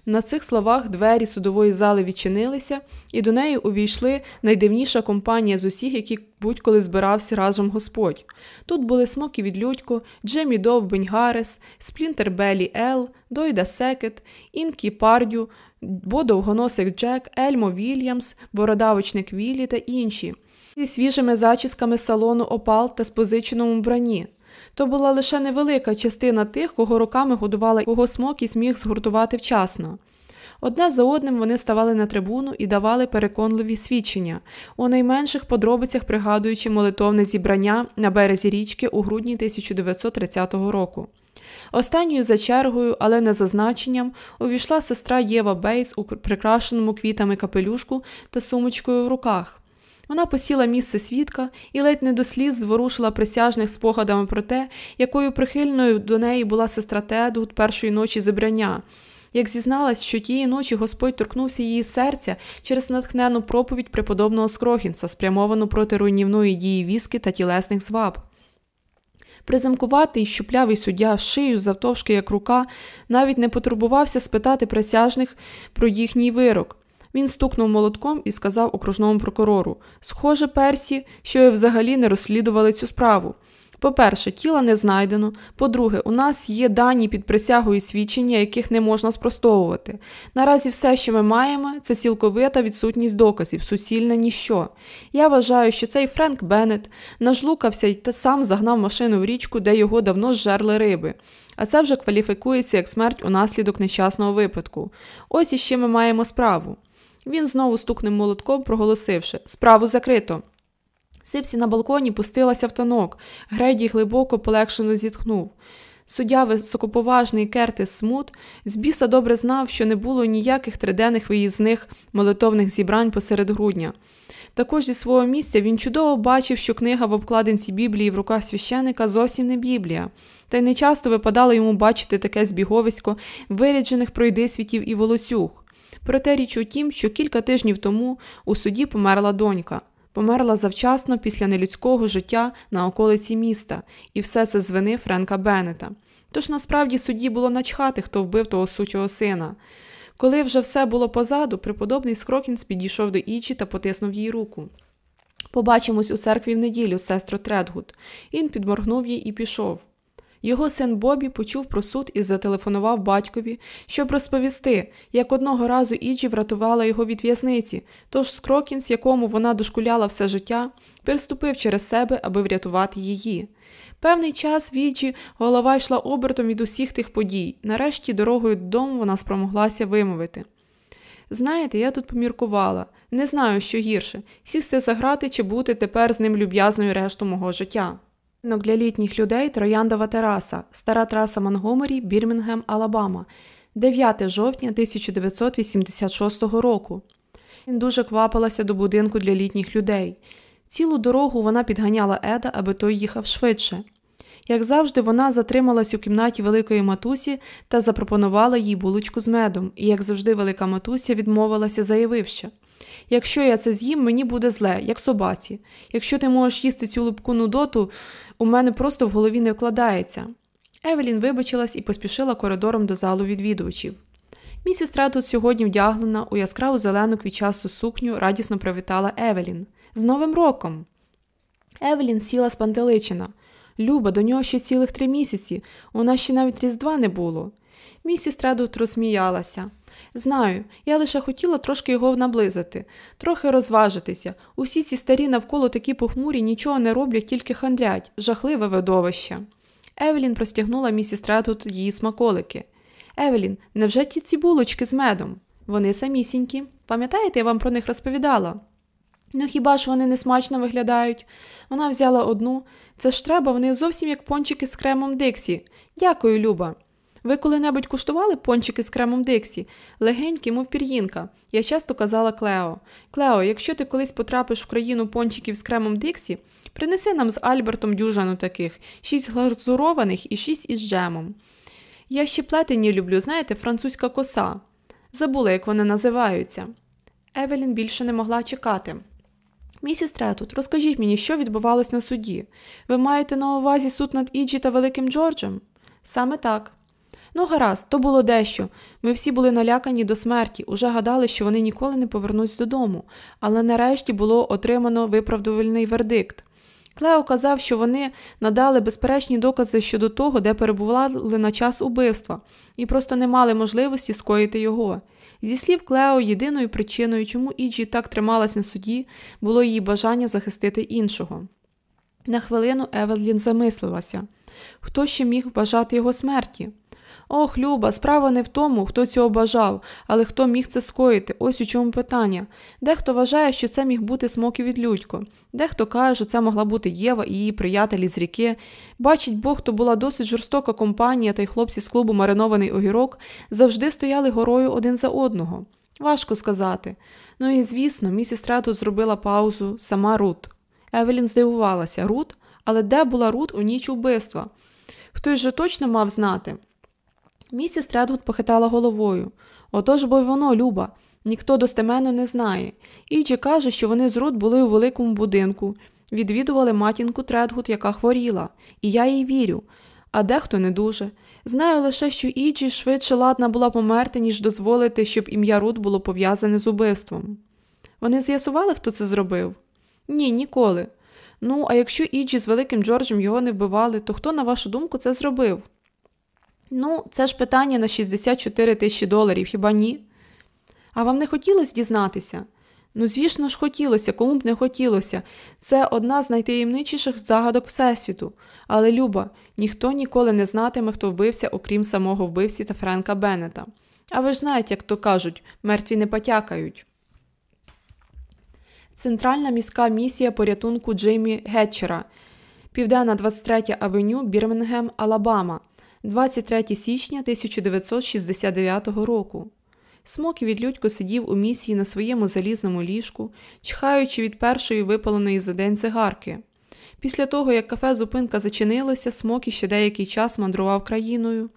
На цих словах двері судової зали відчинилися, і до неї увійшли найдивніша компанія з усіх, які будь-коли збирався разом Господь. Тут були смокі від Людько, Джемі Довбень Гарес, Сплінтер Белі Ел, Дойда Секет, Інкі Пардю, Бо Довгоносик Джек, Ельмо Вільямс, Бородавочник Віллі та інші зі свіжими зачісками салону опал та спозиченому вбранні. То була лише невелика частина тих, кого роками годувала кого смок і зміг згуртувати вчасно. Одне за одним вони ставали на трибуну і давали переконливі свідчення, у найменших подробицях пригадуючи молитовне зібрання на березі річки у грудні 1930 року. Останньою за чергою, але не за значенням, увійшла сестра Єва Бейс у прикрашеному квітами капелюшку та сумочкою в руках. Вона посіла місце свідка і ледь не до сліз зворушила присяжних спогадами про те, якою прихильною до неї була сестра Тедгут першої ночі зібрання. Як зізналась, що тієї ночі Господь торкнувся її серця через натхнену проповідь преподобного Скрогінса, спрямовану проти руйнівної дії віски та тілесних зваб. Приземкуватий щуплявий суддя шию завтовшки, як рука, навіть не потурбувався спитати присяжних про їхній вирок. Він стукнув молотком і сказав окружному прокурору Схоже, Персі, що ви взагалі не розслідували цю справу. По-перше, тіла не знайдено. По-друге, у нас є дані під присягою свідчення, яких не можна спростовувати. Наразі все, що ми маємо, це цілковита відсутність доказів, суцільне ніщо. Я вважаю, що цей Френк Беннет нажлукався і та сам загнав машину в річку, де його давно зжерли риби. А це вже кваліфікується як смерть унаслідок нещасного випадку. Ось іще ми маємо справу. Він знову стукнув молотком, проголосивши Справу закрито. Сипсі на балконі пустилася в танок. Греді глибоко полегшено зітхнув. Суддя високоповажний Кертис Смут з біса добре знав, що не було ніяких триденних виїзних молитовних зібрань посеред грудня. Також зі свого місця він чудово бачив, що книга в обкладинці Біблії в руках священика зовсім не Біблія, та й не часто випадало йому бачити таке збіговисько виряджених пройдисвітів і волоцюг. Проте річ у тім, що кілька тижнів тому у суді померла донька, померла завчасно після нелюдського життя на околиці міста, і все це з вини Френка Беннета. Тож насправді судді було начхати, хто вбив того сучого сина. Коли вже все було позаду, преподобний Скроггінс підійшов до Іджі та потиснув їй руку. Побачимось у церкві в неділю, сестро Тредгуд. Він підморгнув їй і пішов. Його син Бобі почув про суд і зателефонував батькові, щоб розповісти, як одного разу Іджі врятувала його від в'язниці, тож Скроггінс, якому вона дошкуляла все життя, переступив через себе, аби врятувати її. Певний час Віджі голова йшла обертом від усіх тих подій. Нарешті дорогою додому вона спромоглася вимовити. Знаєте, я тут поміркувала, не знаю, що гірше сісти заграти чи бути тепер з ним люб'язною решту мого життя. Для літніх людей Трояндова тераса, стара траса Монгомері, Бірмінгем, Алабама, 9 жовтня 1986 року. Він дуже квапилася до будинку для літніх людей. Цілу дорогу вона підганяла Еда, аби той їхав швидше. Як завжди, вона затрималась у кімнаті великої матусі та запропонувала їй булочку з медом, і, як завжди, велика матуся відмовилася, заявивши Якщо я це з'їм, мені буде зле, як собаці. Якщо ти можеш їсти цю липку нудоту, у мене просто в голові не вкладається. Евелін вибачилась і поспішила коридором до залу відвідувачів. Місіс Тредут сьогодні вдягнена у яскраву зелену квітчасту сукню радісно привітала Евелін. З Новим роком! Евелін сіла спантеличена. Люба, до нього ще цілих три місяці, у нас ще навіть різдва не було. Місіс Тредут розсміялася. Знаю, я лише хотіла трошки його наблизити, трохи розважитися. Усі ці старі навколо такі похмурі нічого не роблять, тільки хандрять, жахливе видовище. Евелін простягнула місіс Тредгуд її смаколики. Евелін, невже ті ці булочки з медом? Вони самісінькі. Пам'ятаєте, я вам про них розповідала? Ну хіба ж вони не смачно виглядають? Вона взяла одну. Це ж треба, вони зовсім як пончики з кремом Диксі. Дякую, Люба. Ви коли-небудь куштували пончики з кремом Диксі? Легенькі, мов пір'їнка. Я часто казала Клео. Клео, якщо ти колись потрапиш в країну пончиків з кремом Диксі, принеси нам з Альбертом дюжану таких, шість глазурованих і шість із джемом. Я ще плетені люблю, знаєте, французька коса. Забула, як вони називаються. Евелін більше не могла чекати. Місіс Третут, розкажіть мені, що відбувалось на суді. Ви маєте на увазі суд над Іджі та Великим Джорджем? Саме так. Ну, гаразд, то було дещо. Ми всі були налякані до смерті, уже гадали, що вони ніколи не повернуться додому, але нарешті було отримано виправдувальний вердикт. Клео казав, що вони надали безперечні докази щодо того, де перебували на час убивства, і просто не мали можливості скоїти його. Зі слів Клео, єдиною причиною, чому Іджі так трималась на суді, було її бажання захистити іншого. На хвилину Евелін замислилася хто ще міг бажати його смерті? Ох, Люба, справа не в тому, хто цього бажав, але хто міг це скоїти, ось у чому питання. Дехто вважає, що це міг бути смоків від Людько, дехто каже, що це могла бути Єва і її приятелі з ріки. Бачить Бог, то була досить жорстока компанія, та й хлопці з клубу Маринований огірок завжди стояли горою один за одного. Важко сказати. Ну і звісно, місіс Третут зробила паузу сама Рут. Евелін здивувалася Рут, але де була Рут у ніч убивства? Хтось же точно мав знати. Місіс Тредвуд похитала головою. Отож бо й воно, Люба, ніхто достеменно не знає. Іджі каже, що вони з Рут були у великому будинку, відвідували матінку Тредгуд, яка хворіла, і я їй вірю, а дехто не дуже. Знаю лише, що Іджі швидше ладна була померти, ніж дозволити, щоб ім'я Рут було пов'язане з убивством. Вони з'ясували, хто це зробив? Ні, ніколи. Ну, а якщо Іджі з великим Джорджем його не вбивали, то хто, на вашу думку, це зробив? Ну, це ж питання на 64 тисячі доларів, хіба ні? А вам не хотілося дізнатися? Ну, звісно ж, хотілося, кому б не хотілося. Це одна з найтаємничіших загадок Всесвіту. Але, Люба, ніхто ніколи не знатиме, хто вбився, окрім самого вбивці та Френка Беннета. А ви ж знаєте, як то кажуть, мертві не потякають. Центральна міська місія порятунку Джеймі Гетчера, Південна 23 авеню, Бірмінгем, Алабама. 23 січня 1969 року. Смокі відлюдько сидів у місії на своєму залізному ліжку, чхаючи від першої випаленої за день цигарки. Після того, як кафе зупинка зачинилося, Смокі ще деякий час мандрував країною.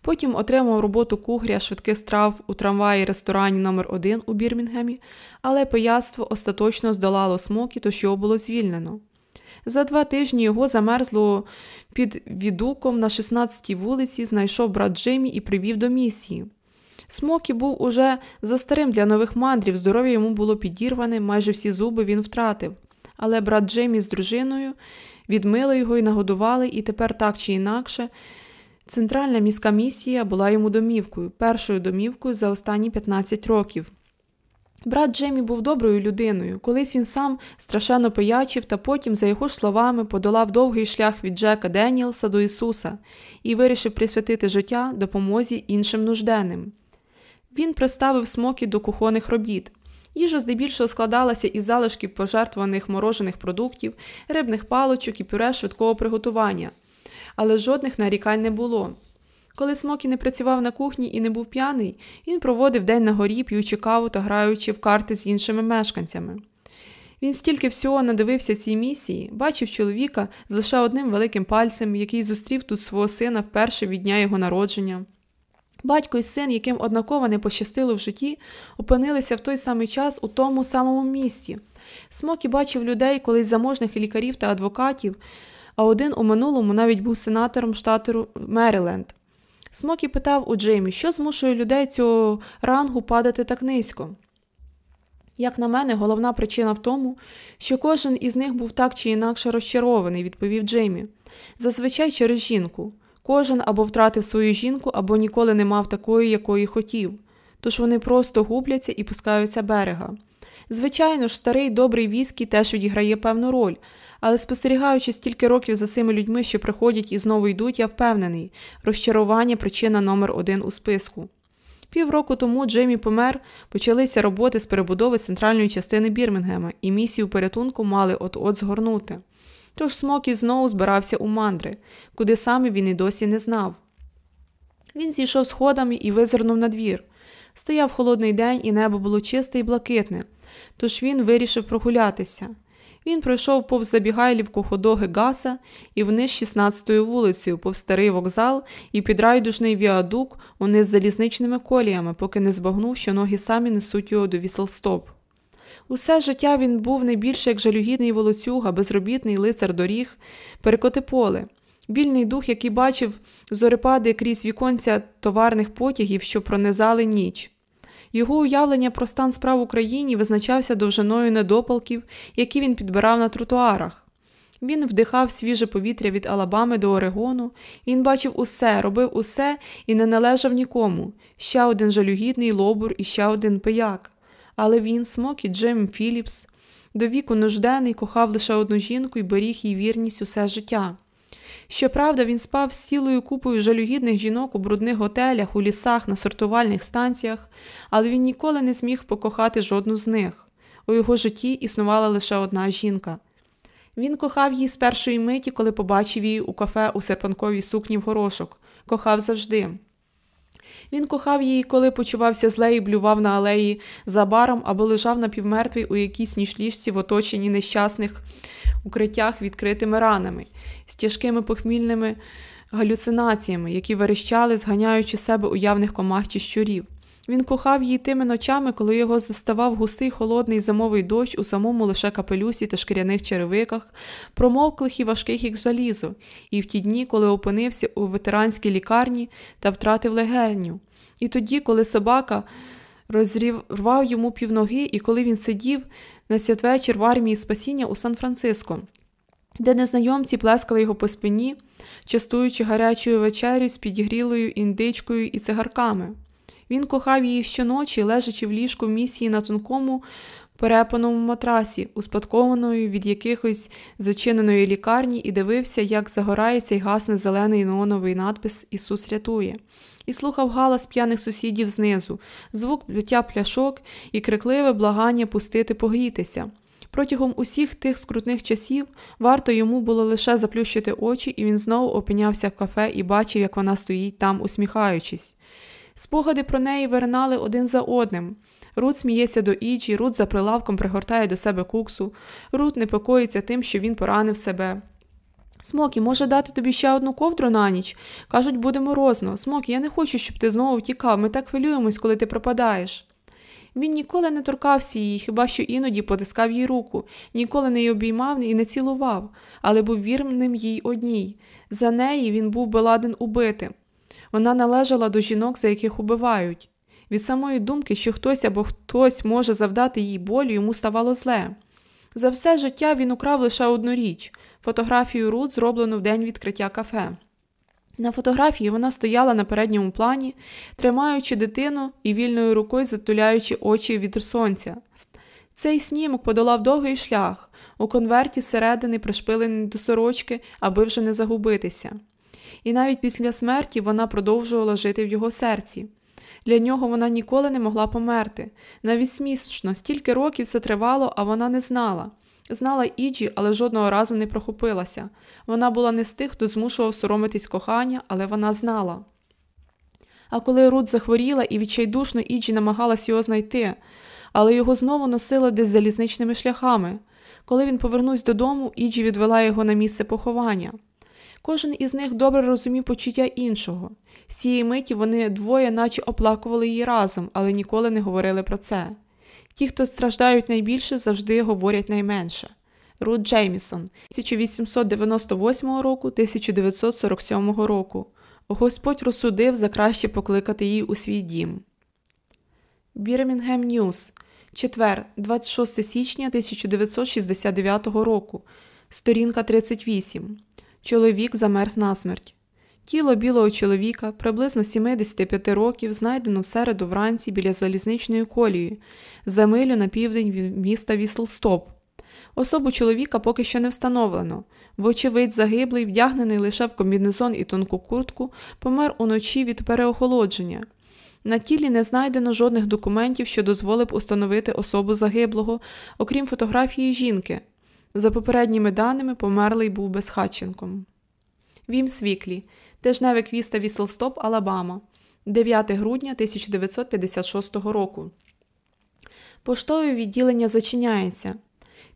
Потім отримав роботу кухаря швидких страв у трамваї ресторані номер 1 у Бірмінгемі, але пияцтво остаточно здолало Смокі, тож його було звільнено. За два тижні його замерзло під відуком на 16-й вулиці, знайшов брат Джиммі і привів до місії. Смокі був уже за старим для нових мандрів, здоров'я йому було підірване, майже всі зуби він втратив. Але брат Джиммі з дружиною відмили його і нагодували, і тепер так чи інакше. Центральна міська місія була йому домівкою, першою домівкою за останні 15 років. Брат Джемі був доброю людиною. Колись він сам страшенно пиячив та потім, за його ж словами, подолав довгий шлях від Джека Деніелса до Ісуса і вирішив присвятити життя допомозі іншим нужденним. Він приставив смокі до кухонних робіт. Їжа здебільшого складалася із залишків пожертвуваних морожених продуктів, рибних палочок і пюре швидкого приготування, але жодних нарікань не було. Коли Смокі не працював на кухні і не був п'яний, він проводив день на горі, п'ючи каву та граючи в карти з іншими мешканцями. Він стільки всього надивився цій місії, бачив чоловіка з лише одним великим пальцем, який зустрів тут свого сина вперше від дня його народження. Батько і син, яким однаково не пощастило в житті, опинилися в той самий час у тому самому місці. Смокі бачив людей, колись заможних лікарів та адвокатів, а один у минулому навіть був сенатором штату Мериленд. Смокі питав у Джеймі, що змушує людей цього рангу падати так низько. Як на мене, головна причина в тому, що кожен із них був так чи інакше розчарований, відповів Джеймі. Зазвичай через жінку. Кожен або втратив свою жінку, або ніколи не мав такої, якої хотів. Тож вони просто губляться і пускаються берега. Звичайно ж, старий добрий віскі теж відіграє певну роль, але спостерігаючи стільки років за цими людьми, що приходять і знову йдуть, я впевнений, розчарування причина номер один у списку. Півроку тому Джеймі помер, почалися роботи з перебудови центральної частини Бірмінгема, і місію порятунку мали от-от згорнути. Тож Смокі знову збирався у мандри, куди саме він і досі не знав. Він зійшов сходами і визирнув на двір. Стояв холодний день, і небо було чисте і блакитне, тож він вирішив прогулятися. Він пройшов повз забігайлівку ходоги Гаса і вниз 16-ю вулицею, повз старий вокзал і під райдужний віадук униз залізничними коліями, поки не збагнув, що ноги самі несуть його до віселстоп. Усе життя він був не більше як жалюгідний волоцюга, безробітний лицар доріг, перекоти поле, вільний дух, який бачив зорепади крізь віконця товарних потягів, що пронизали ніч. Його уявлення про стан справ в Україні визначався довжиною недопалків, які він підбирав на тротуарах. Він вдихав свіже повітря від Алабами до Орегону, він бачив усе, робив усе і не належав нікому ще один жалюгідний лобур і ще один пияк. Але він, Смокі Джим Філіпс, до віку нужденний, кохав лише одну жінку і беріг їй вірність усе життя. Щоправда, він спав з цілою купою жалюгідних жінок у брудних готелях, у лісах, на сортувальних станціях, але він ніколи не зміг покохати жодну з них. У його житті існувала лише одна жінка. Він кохав її з першої миті, коли побачив її у кафе у серпанковій сукні в горошок, кохав завжди. Він кохав її, коли почувався зле і блював на алеї за баром або лежав напівмертвий у якійсь нічліжці в оточенні нещасних укриттях відкритими ранами, з тяжкими похмільними галюцинаціями, які верещали, зганяючи себе уявних комах чи щурів. Він кохав її тими ночами, коли його заставав густий холодний зимовий дощ у самому лише капелюсі та шкіряних черевиках, промовклих і важких як залізо, і в ті дні, коли опинився у ветеранській лікарні та втратив легерню, і тоді, коли собака розрівав йому півноги, і коли він сидів на святвечір в армії спасіння у Сан-Франциско, де незнайомці плескали його по спині, частуючи гарячою вечерю з підігрілою індичкою і цигарками. Він кохав її щоночі, лежачи в ліжку в місії на тонкому перепаному матрасі, успадкованою від якихось зачиненої лікарні, і дивився, як загорається й гасне зелений неоновий надпис Ісус рятує, і слухав галас п'яних сусідів знизу, звук биття пляшок і крикливе благання пустити погрітися. Протягом усіх тих скрутних часів варто йому було лише заплющити очі, і він знову опинявся в кафе і бачив, як вона стоїть там, усміхаючись. Спогади про неї виринали один за одним. Рут сміється до Іджі, Рут за прилавком пригортає до себе куксу, Рут непокоїться тим, що він поранив себе. Смокі, може дати тобі ще одну ковдру на ніч? Кажуть, буде морозно. Смокі, я не хочу, щоб ти знову втікав. Ми так хвилюємось, коли ти пропадаєш. Він ніколи не торкався її, хіба що іноді потискав їй руку, ніколи не її обіймав і не цілував, але був вірним їй одній. За неї він був би ладен убити. Вона належала до жінок, за яких убивають. Від самої думки, що хтось або хтось може завдати їй болю, йому ставало зле. За все життя він украв лише одну річ фотографію Рут, зроблену в день відкриття кафе. На фотографії вона стояла на передньому плані, тримаючи дитину і вільною рукою затуляючи очі від сонця. Цей снімок подолав довгий шлях, у конверті зсередини пришпилений до сорочки, аби вже не загубитися і навіть після смерті вона продовжувала жити в його серці. Для нього вона ніколи не могла померти. Навіть смішно, стільки років це тривало, а вона не знала. Знала Іджі, але жодного разу не прохопилася. Вона була не з тих, хто змушував соромитись кохання, але вона знала. А коли Рут захворіла і відчайдушно Іджі намагалась його знайти, але його знову носило десь залізничними шляхами. Коли він повернувся додому, Іджі відвела його на місце поховання. Кожен із них добре розумів почуття іншого. З цієї миті вони двоє, наче оплакували її разом, але ніколи не говорили про це. Ті, хто страждають найбільше, завжди говорять найменше. Рут Джеймісон 1898 року 1947 року. Господь розсудив за краще покликати її у свій дім. Бірмінгем Ньюс. Четвер, 26 січня 1969 року. Сторінка 38. Чоловік замерз насмерть. Тіло білого чоловіка, приблизно 75 років, знайдено в середу вранці біля залізничної колії, за милю на південь міста Вісл-Стоп. Особу чоловіка поки що не встановлено. Вочевидь, загиблий, вдягнений лише в комбінезон і тонку куртку, помер уночі від переохолодження. На тілі не знайдено жодних документів, що дозволив установити особу загиблого, окрім фотографії жінки. За попередніми даними, померлий був безхатченком. Вім Свіклі, тижневик Віста Віслстоп, Алабама, 9 грудня 1956 року. Поштове відділення зачиняється.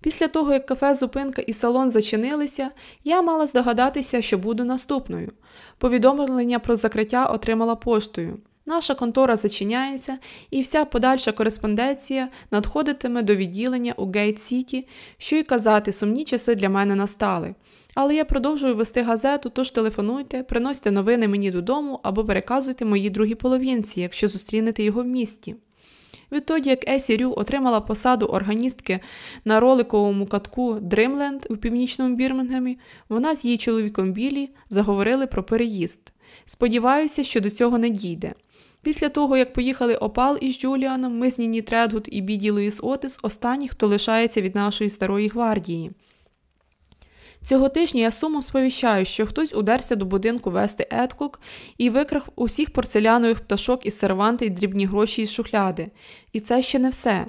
Після того, як кафе, зупинка і салон зачинилися, я мала здогадатися, що буду наступною. Повідомлення про закриття отримала поштою. Наша контора зачиняється, і вся подальша кореспонденція надходитиме до відділення у Гейт Сіті, що й казати, сумні часи для мене настали. Але я продовжую вести газету, тож телефонуйте, приносьте новини мені додому або переказуйте моїй другій половинці, якщо зустрінете його в місті. Відтоді, як Есі Рю отримала посаду органістки на роликовому катку Дримленд у північному Бірмінгемі, вона з її чоловіком Білі заговорили про переїзд. Сподіваюся, що до цього не дійде. Після того, як поїхали Опал із Джуліаном, ми з Ніні Тредгут і Біді Луїс Отис останні, хто лишається від нашої старої гвардії. Цього тижня я сумом сповіщаю, що хтось удерся до будинку вести Едкок і викрав усіх порцелянових пташок із серванти й дрібні гроші із шухляди. І це ще не все.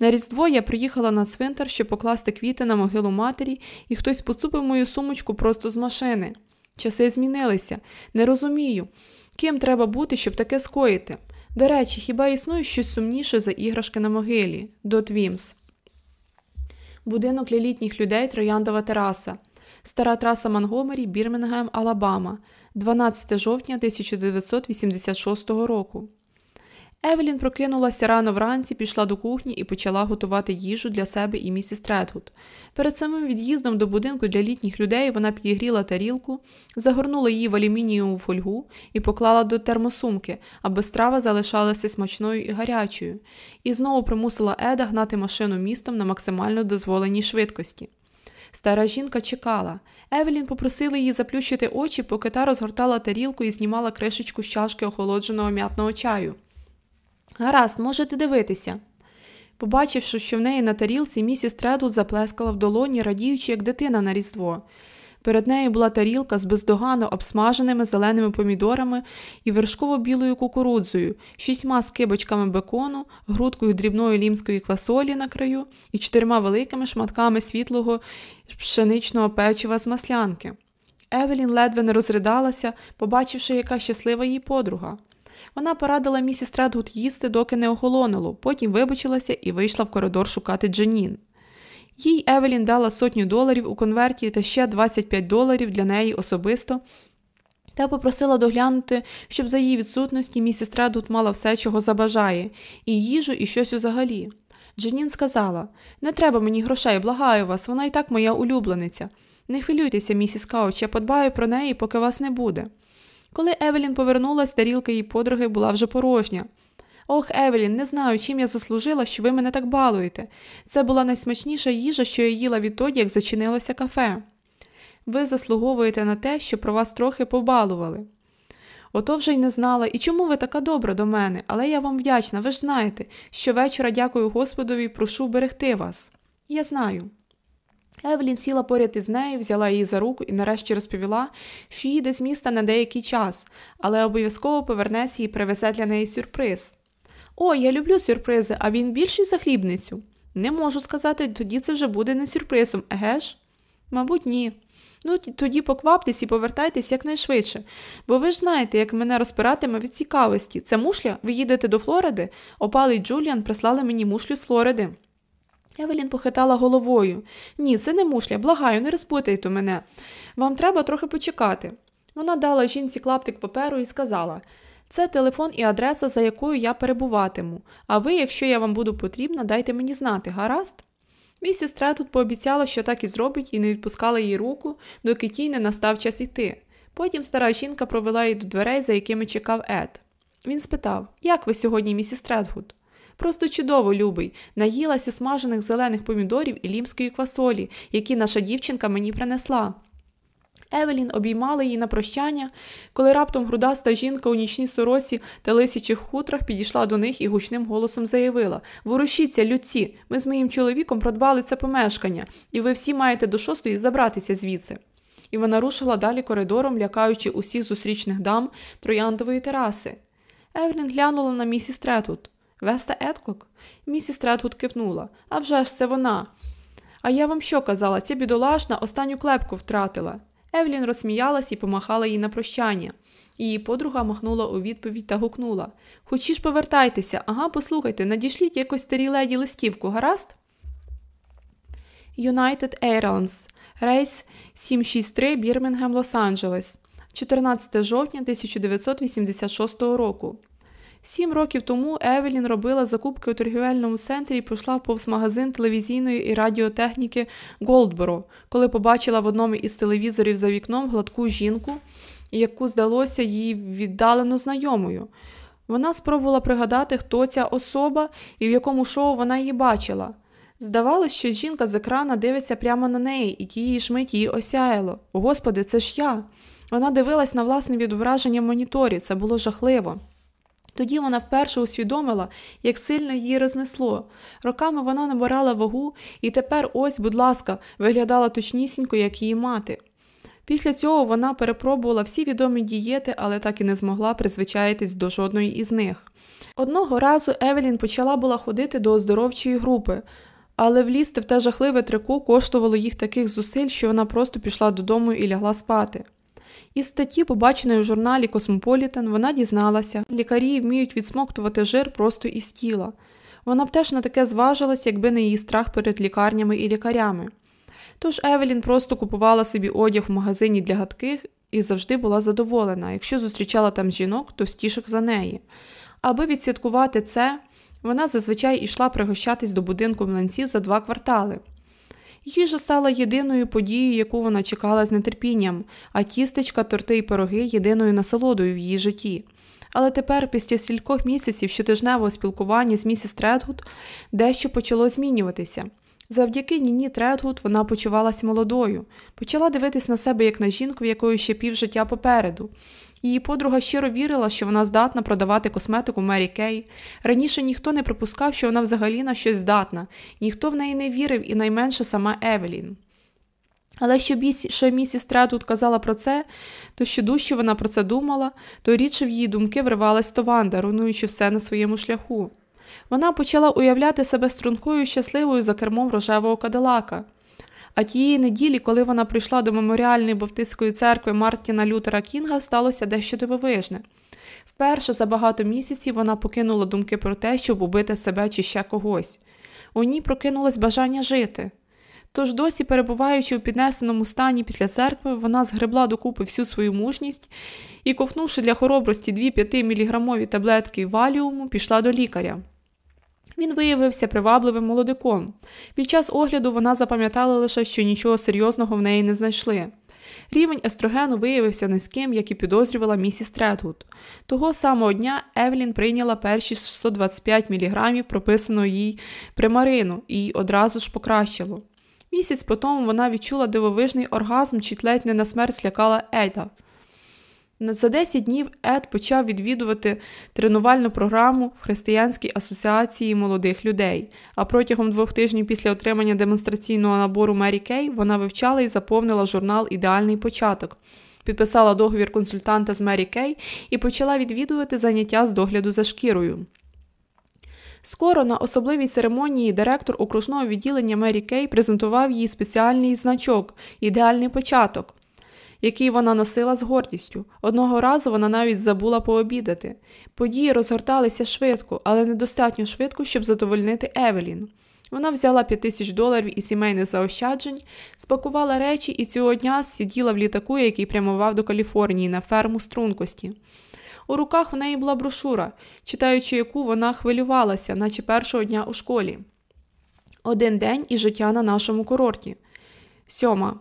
На Різдво я приїхала на цвинтар, щоб покласти квіти на могилу матері, і хтось поцупив мою сумочку просто з машини. Часи змінилися. Не розумію, ким треба бути, щоб таке скоїти. До речі, хіба існує щось сумніше за іграшки на могилі? Дот Вімс. Будинок для літніх людей Трояндова тераса. Стара траса Монгомері, Бірмінгем, Алабама, 12 жовтня 1986 року. Евелін прокинулася рано вранці, пішла до кухні і почала готувати їжу для себе і місіс Тредгуд. Перед самим від'їздом до будинку для літніх людей вона підігріла тарілку, загорнула її в алюмінієву фольгу і поклала до термосумки, аби страва залишалася смачною і гарячою, і знову примусила Еда гнати машину містом на максимально дозволеній швидкості. Стара жінка чекала. Евелін попросила її заплющити очі, поки та розгортала тарілку і знімала кришечку з чашки охолодженого м'ятного чаю. Гаразд, можете дивитися. Побачивши, що в неї на тарілці місіс Тредут заплескала в долоні, радіючи, як дитина на різдво. Перед нею була тарілка з бездоганно обсмаженими зеленими помідорами і вершково-білою кукурудзою, шістьма скибочками бекону, грудкою дрібної лімської квасолі на краю і чотирма великими шматками світлого пшеничного печива з маслянки. Евелін ледве не розридалася, побачивши, яка щаслива її подруга. Вона порадила місіс Тредгуд їсти, доки не охолонуло, потім вибачилася і вийшла в коридор шукати Дженін. Їй Евелін дала сотню доларів у конверті та ще 25 доларів для неї особисто. Та попросила доглянути, щоб за її відсутності місіс Тредгуд мала все, чого забажає, і їжу, і щось узагалі. Дженін сказала Не треба мені грошей, благаю вас, вона і так моя улюблениця. Не хвилюйтеся, місіс Кауч, я подбаю про неї, поки вас не буде. Коли Евелін повернулась, тарілка її подруги була вже порожня. Ох, Евелін, не знаю, чим я заслужила, що ви мене так балуєте. Це була найсмачніша їжа, що я їла відтоді, як зачинилося кафе. Ви заслуговуєте на те, що про вас трохи побалували. Ото вже й не знала, і чому ви така добра до мене, але я вам вдячна, ви ж знаєте, що вечора дякую Господові і прошу берегти вас. Я знаю. Евелін сіла поряд із нею, взяла її за руку і нарешті розповіла, що їде з міста на деякий час, але обов'язково повернеться і привезе для неї сюрприз. О, я люблю сюрпризи, а він більший за хлібницю. Не можу сказати, тоді це вже буде не сюрпризом, еге ж? Мабуть, ні. Ну, тоді покваптесь і повертайтесь якнайшвидше, бо ви ж знаєте, як мене розпиратиме від цікавості. Це мушля, ви їдете до Флориди? Опалий Джуліан прислали мені мушлю з Флориди. Евелін похитала головою. Ні, це не мушля, благаю, не розпитуйте мене. Вам треба трохи почекати. Вона дала жінці клаптик паперу і сказала це телефон і адреса, за якою я перебуватиму, а ви, якщо я вам буду потрібна, дайте мені знати, гаразд? Місіс Тредгуд пообіцяла, що так і зробить, і не відпускала їй руку, доки тій не настав час іти. Потім стара жінка провела її до дверей, за якими чекав Ед. Він спитав Як ви сьогодні, місіс Тредгуд? Просто чудово, любий, наїлася смажених зелених помідорів і лімської квасолі, які наша дівчинка мені принесла. Евелін обіймала її на прощання, коли раптом грудаста жінка у нічній сороці та лисячих хутрах підійшла до них і гучним голосом заявила Ворушіться, людці, ми з моїм чоловіком продбали це помешкання, і ви всі маєте до шостої забратися звідси. І вона рушила далі коридором, лякаючи усіх зустрічних дам трояндової тераси. Евелін глянула на місіс Третут. Веста Еткок? Місіс Третут кивнула. «А вже ж це вона. А я вам що казала, ця бідолашна останню клепку втратила. Евлін розсміялась і помахала їй на прощання. Її подруга махнула у відповідь та гукнула Хочі ж повертайтеся, ага, послухайте, надішліть якось старій леді листівку, гаразд? United Airlines, рейс 763 Бірмінгем, Лос-Анджелес, 14 жовтня 1986 року. Сім років тому Евелін робила закупки у торгівельному центрі і пройшла повз магазин телевізійної і радіотехніки Голдборо, коли побачила в одному із телевізорів за вікном гладку жінку, яку здалося їй віддалено знайомою. Вона спробувала пригадати, хто ця особа і в якому шоу вона її бачила. Здавалось, що жінка з екрана дивиться прямо на неї, і тієї ж мить її осяяло. Господи, це ж я. Вона дивилась на власне відображення в моніторі, це було жахливо. Тоді вона вперше усвідомила, як сильно її рознесло. Роками вона набирала вагу і тепер, ось, будь ласка, виглядала точнісінько, як її мати. Після цього вона перепробувала всі відомі дієти, але так і не змогла призвичаїтись до жодної із них. Одного разу Евелін почала була ходити до оздоровчої групи, але влізти в те жахливе трико коштувало їх таких зусиль, що вона просто пішла додому і лягла спати. Із статті, побаченої в журналі Космополітен, вона дізналася, лікарі вміють відсмоктувати жир просто із тіла. Вона б теж на таке зважилась, якби не її страх перед лікарнями і лікарями. Тож Евелін просто купувала собі одяг в магазині для гадких і завжди була задоволена, якщо зустрічала там жінок, то стішок за неї. Аби відсвяткувати це, вона зазвичай ішла пригощатись до будинку млинців за два квартали. Їжа стала єдиною подією, яку вона чекала з нетерпінням, а тістечка, торти й пироги єдиною насолодою в її житті. Але тепер, після стількох місяців щотижневого спілкування з місіс Тредгуд, дещо почало змінюватися. Завдяки Ніні Тредгуд вона почувалася молодою, почала дивитись на себе як на жінку, в якої ще півжиття попереду. Її подруга щиро вірила, що вона здатна продавати косметику Мері Кей. Раніше ніхто не припускав, що вона взагалі на щось здатна, ніхто в неї не вірив і найменше сама Евелін. Але що більше місіс Тредут казала про це, то що дужче вона про це думала, то рідше в її думки вривалась Тованда, руйнуючи все на своєму шляху. Вона почала уявляти себе стрункою щасливою за кермом рожевого кадилака. А тієї неділі, коли вона прийшла до меморіальної баптистської церкви Мартіна Лютера Кінга, сталося дещо дивовижне. Вперше за багато місяців вона покинула думки про те, щоб убити себе чи ще когось. У ній прокинулось бажання жити. Тож, досі, перебуваючи у піднесеному стані після церкви, вона згребла докупи всю свою мужність і, ковнувши для хоробрості дві 5-міліграмові таблетки валіуму, пішла до лікаря. Він виявився привабливим молодиком. Під час огляду вона запам'ятала лише, що нічого серйозного в неї не знайшли. Рівень естрогену виявився низьким, як і підозрювала місіс Тредгуд. Того самого дня Евелін прийняла перші 625 мг прописаного їй примарину і одразу ж покращало. Місяць по тому вона відчула дивовижний оргазм, чим ледь не на смерть злякала Еда. За 10 днів Ед почав відвідувати тренувальну програму в Християнській асоціації молодих людей, а протягом двох тижнів після отримання демонстраційного набору Мері Кей вона вивчала і заповнила журнал Ідеальний початок, підписала договір консультанта з Мері Кей і почала відвідувати заняття з догляду за шкірою. Скоро на особливій церемонії директор окружного відділення Мері Кей презентував їй спеціальний значок Ідеальний початок який вона носила з гордістю. Одного разу вона навіть забула пообідати. Події розгорталися швидко, але недостатньо швидко, щоб задовольнити Евелін. Вона взяла 5 тисяч доларів і сімейних заощаджень, спакувала речі і цього дня сиділа в літаку, який прямував до Каліфорнії на ферму стрункості. У руках в неї була брошура, читаючи яку вона хвилювалася, наче першого дня у школі. Один день і життя на нашому курорті. Сьома.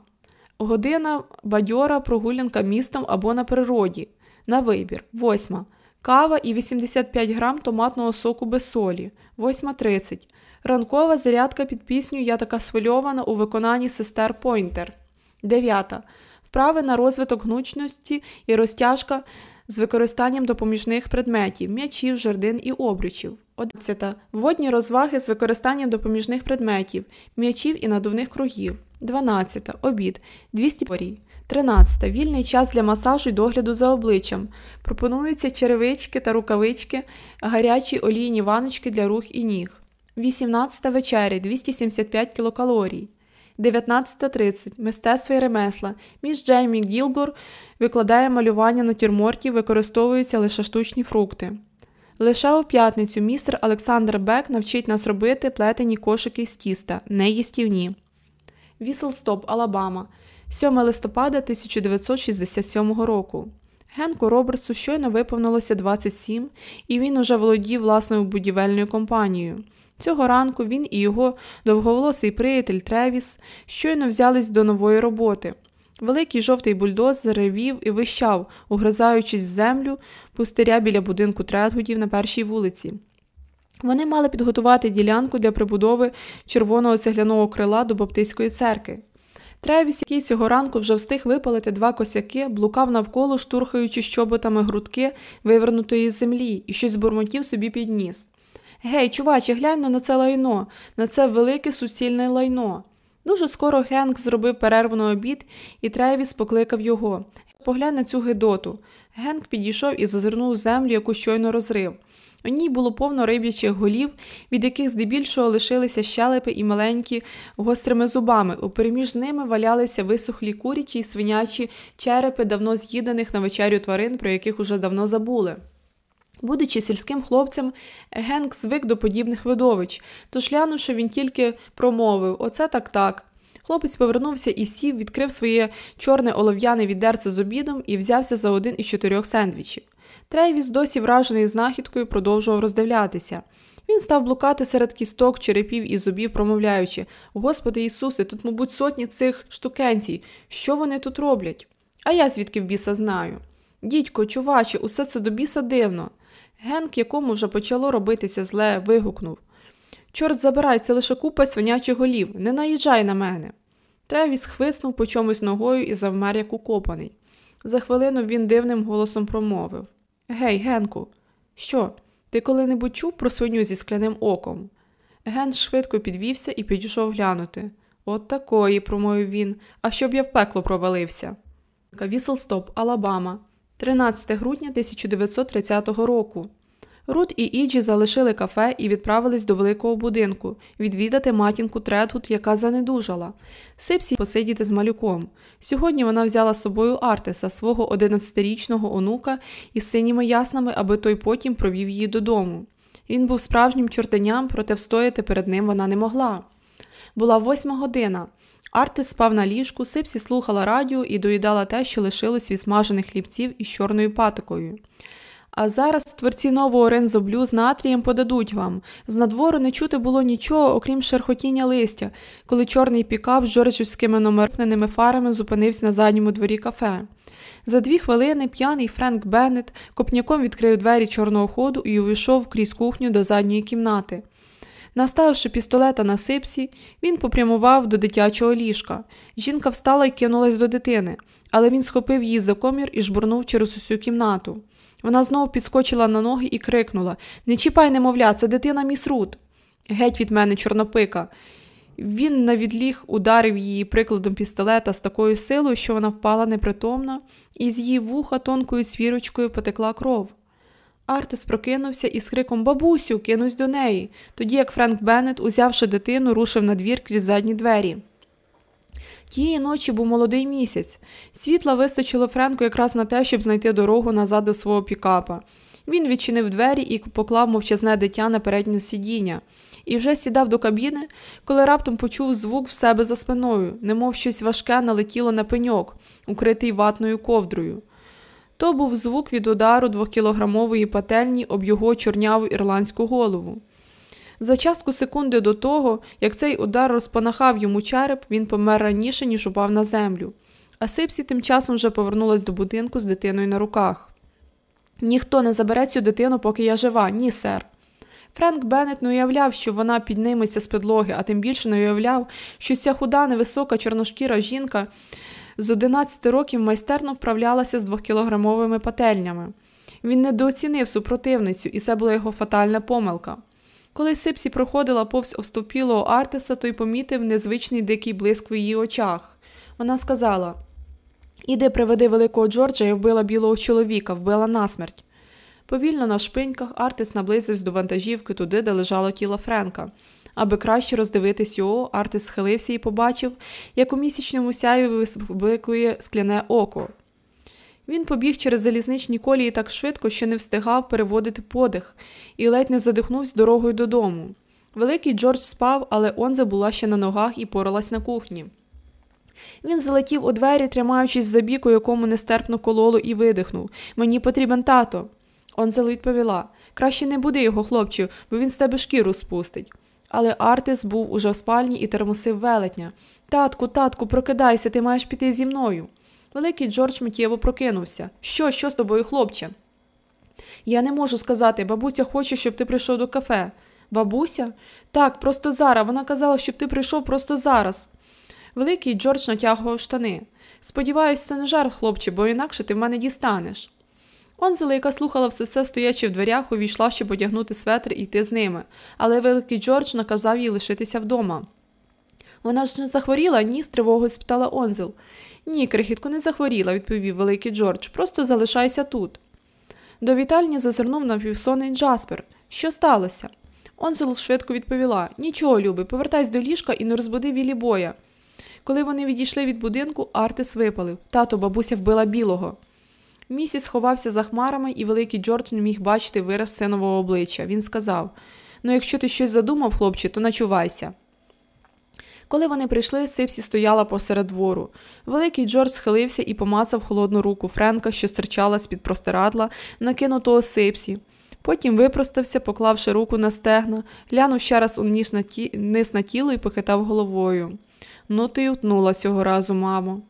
Година бадьора прогулянка містом або на природі. На вибір. Восьма. Кава і 85 грам томатного соку без солі. 8.30. Ранкова зарядка під пісню Я така свильована у виконанні сестер Пойнтер. 9. Вправи на розвиток гнучності і розтяжка з використанням допоміжних предметів, м'ячів, жердин і обручів. 11. Водні розваги з використанням допоміжних предметів, м'ячів і надувних кругів. 12. Обід 200 порій. 13. Вільний час для масажу й догляду за обличчям. Пропонуються черевички та рукавички, гарячі олійні ваночки для рух і ніг. 18 вечеря 275 кілокалорій. 19.30. Мистецтво і ремесла. Міс Джеймі Гілгор викладає малювання натюрмортів, використовуються лише штучні фрукти. Лише у п'ятницю містер Олександр Бек навчить нас робити плетені кошики з тіста, не їстівні. Віселстоп, Алабама. 7 листопада 1967 року. Генку Робертсу щойно виповнилося 27, і він уже володів власною будівельною компанією. Цього ранку він і його довговолосий приятель Тревіс щойно взялись до нової роботи. Великий жовтий бульдоз ревів і вищав, угризаючись в землю пустиря біля будинку Тредгудів на першій вулиці. Вони мали підготувати ділянку для прибудови червоного цегляного крила до Баптистської церкви. Тревіс, який цього ранку вже встиг випалити два косяки, блукав навколо, штурхаючи щоботами грудки вивернутої з землі, і щось бурмотів собі підніс. Гей, чуваче, глянь на це лайно, на це велике суцільне лайно. Дуже скоро Генк зробив перерву на обід, і Тревіс покликав його. Поглянь на цю гидоту. Генк підійшов і зазирнув землю, яку щойно розрив. У ній було повно риб'ячих голів, від яких здебільшого лишилися щелепи і маленькі гострими зубами. У переміж з ними валялися висохлі курячі й свинячі черепи давно з'їдених на вечерю тварин, про яких уже давно забули. Будучи сільським хлопцем, Генк звик до подібних видовищ, тож глянувши, він тільки промовив Оце так так. Хлопець повернувся і сів, відкрив своє чорне олов'яне відерце з обідом і взявся за один із чотирьох сендвічів. Трейвіс, досі вражений знахідкою, продовжував роздивлятися. Він став блукати серед кісток, черепів і зубів, промовляючи Господи Ісусе, тут, мабуть, сотні цих штукенцій. Що вони тут роблять? А я звідки в біса знаю. Дідько, чуваче, усе це до біса дивно. Генк, якому вже почало робитися зле, вигукнув Чорт забирай, це лише купа свинячих голів, не наїжджай на мене. Тревіс хвиснув по чомусь ногою і завмер, як укопаний. За хвилину він дивним голосом промовив Гей, Генку, що? Ти коли-небудь чув про свиню зі скляним оком? Ген швидко підвівся і підійшов глянути. От такої, промовив він, а щоб я в пекло провалився. Віселстоп, Алабама, 13 грудня 1930 року. Рут і Іджі залишили кафе і відправились до великого будинку відвідати матінку Тредгут, яка занедужала, сипсі посидіти з малюком. Сьогодні вона взяла з собою Артеса, свого 11-річного онука, із синіми яснами, аби той потім провів її додому. Він був справжнім чортеням, проте встояти перед ним вона не могла. Була восьма година. Артес спав на ліжку, сипсі слухала радіо і доїдала те, що лишилось від смажених хлібців із чорною патикою. А зараз творці нового рензоблю з натрієм подадуть вам. З надвору не чути було нічого, окрім шерхотіння листя, коли чорний пікап з джорджівськими номерними фарами зупинився на задньому дворі кафе. За дві хвилини п'яний Френк Беннет копняком відкрив двері чорного ходу і увійшов крізь кухню до задньої кімнати. Наставивши пістолета на сипсі, він попрямував до дитячого ліжка. Жінка встала і кинулась до дитини, але він схопив її за комір і жбурнув через усю кімнату. Вона знову підскочила на ноги і крикнула Не чіпай, немовля, це дитина міс Рут. Геть від мене, чорнопика. Він навідліг ударив її прикладом пістолета з такою силою, що вона впала непритомно, і з її вуха тонкою свірочкою потекла кров. Артес прокинувся і з криком Бабусю, кинусь до неї, тоді як Френк Беннет, узявши дитину, рушив на двір крізь задні двері. Тієї ночі був молодий місяць. Світла вистачило Френку якраз на те, щоб знайти дорогу назад до свого пікапа. Він відчинив двері і поклав мовчазне дитя на переднє сидіння, і вже сідав до кабіни, коли раптом почув звук в себе за спиною, немов щось важке налетіло на пеньок, укритий ватною ковдрою. То був звук від удару двохкілограмової пательні об його чорняву ірландську голову. За частку секунди до того, як цей удар розпанахав йому череп, він помер раніше, ніж упав на землю. А Сипсі тим часом вже повернулась до будинку з дитиною на руках. Ніхто не забере цю дитину, поки я жива, ні, сер. Френк Беннет не уявляв, що вона підніметься з підлоги, а тим більше не уявляв, що ця худа, невисока чорношкіра жінка з 11 років майстерно вправлялася з двохкілограмовими пательнями. Він недооцінив супротивницю, і це була його фатальна помилка. Коли Сипсі проходила повз овстовпілого Артеса, той помітив незвичний дикий блиск в її очах. Вона сказала Іди приведи великого Джорджа і вбила білого чоловіка, вбила насмерть. Повільно на шпиньках Артес наблизився до вантажівки туди, де лежало тіло Френка. Аби краще роздивитись його, Артес схилився і побачив, як у місячному сяйві вибликує скляне око. Він побіг через залізничні колії так швидко, що не встигав переводити подих, і ледь не задихнувся дорогою додому. Великий Джордж спав, але Онза була ще на ногах і поралась на кухні. Він залетів у двері, тримаючись за бік, у якому нестерпно кололо, і видихнув Мені потрібен тато. Онзел відповіла краще не буди його, хлопче, бо він з тебе шкіру спустить. Але Артис був уже в спальні і термосив велетня. Татку, татку, прокидайся, ти маєш піти зі мною. Великий Джордж миттєво прокинувся. Що, що з тобою, хлопче? Я не можу сказати, бабуся хоче, щоб ти прийшов до кафе. Бабуся? Так, просто зараз. Вона казала, щоб ти прийшов просто зараз. Великий Джордж натягував штани. Сподіваюсь, це не жарт, хлопче, бо інакше ти в мене дістанеш. Онзела, яка слухала все це, стоячи в дверях, увійшла, щоб одягнути светр і йти з ними, але великий Джордж наказав їй лишитися вдома. Вона ж не захворіла, ні, з тривогою спитала Онзел. Ні, крихітко, не захворіла, відповів великий Джордж. Просто залишайся тут. До вітальні зазирнув напівсонний Джаспер. Що сталося? Онзел швидко відповіла Нічого, Люби, повертайся до ліжка і не розбуди Вілі боя. Коли вони відійшли від будинку, Артис випалив тато, бабуся вбила білого. Місіс ховався за хмарами, і великий Джордж не міг бачити вираз синового обличчя. Він сказав Ну, якщо ти щось задумав, хлопче, то начувайся. Коли вони прийшли, Сипсі стояла посеред двору. Великий Джордж схилився і помацав холодну руку Френка, що стирчала з під простирадла, накинутого Сипсі. Потім випростався, поклавши руку на стегна, глянув ще раз уніж на ті... низ на тіло і похитав головою. Ну, ти утнула цього разу, мамо.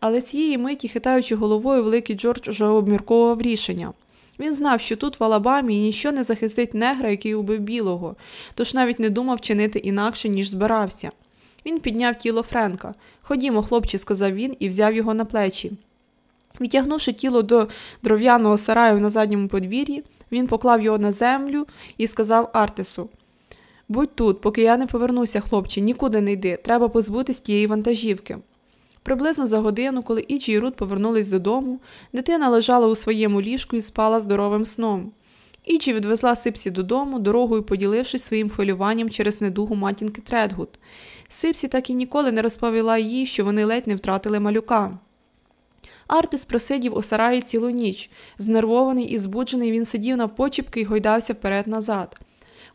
Але цієї миті, хитаючи головою, великий Джордж уже обмірковував рішення. Він знав, що тут в Алабамі ніщо не захистить негра, який убив білого, тож навіть не думав чинити інакше, ніж збирався. Він підняв тіло Френка. Ходімо, хлопче, сказав він і взяв його на плечі. Відтягнувши тіло до дров'яного сараю на задньому подвір'ї, він поклав його на землю і сказав Артісу Будь тут, поки я не повернуся, хлопче, нікуди не йди, треба позбутись тієї вантажівки. Приблизно за годину, коли Іджі і Рут повернулись додому, дитина лежала у своєму ліжку і спала здоровим сном. Іджі відвезла Сипсі додому, дорогою поділившись своїм хвилюванням через недугу матінки Тредгуд. Сипсі так і ніколи не розповіла їй, що вони ледь не втратили малюка. Артис просидів у сараї цілу ніч. Знервований і збуджений, він сидів навпочіпки і гойдався вперед-назад.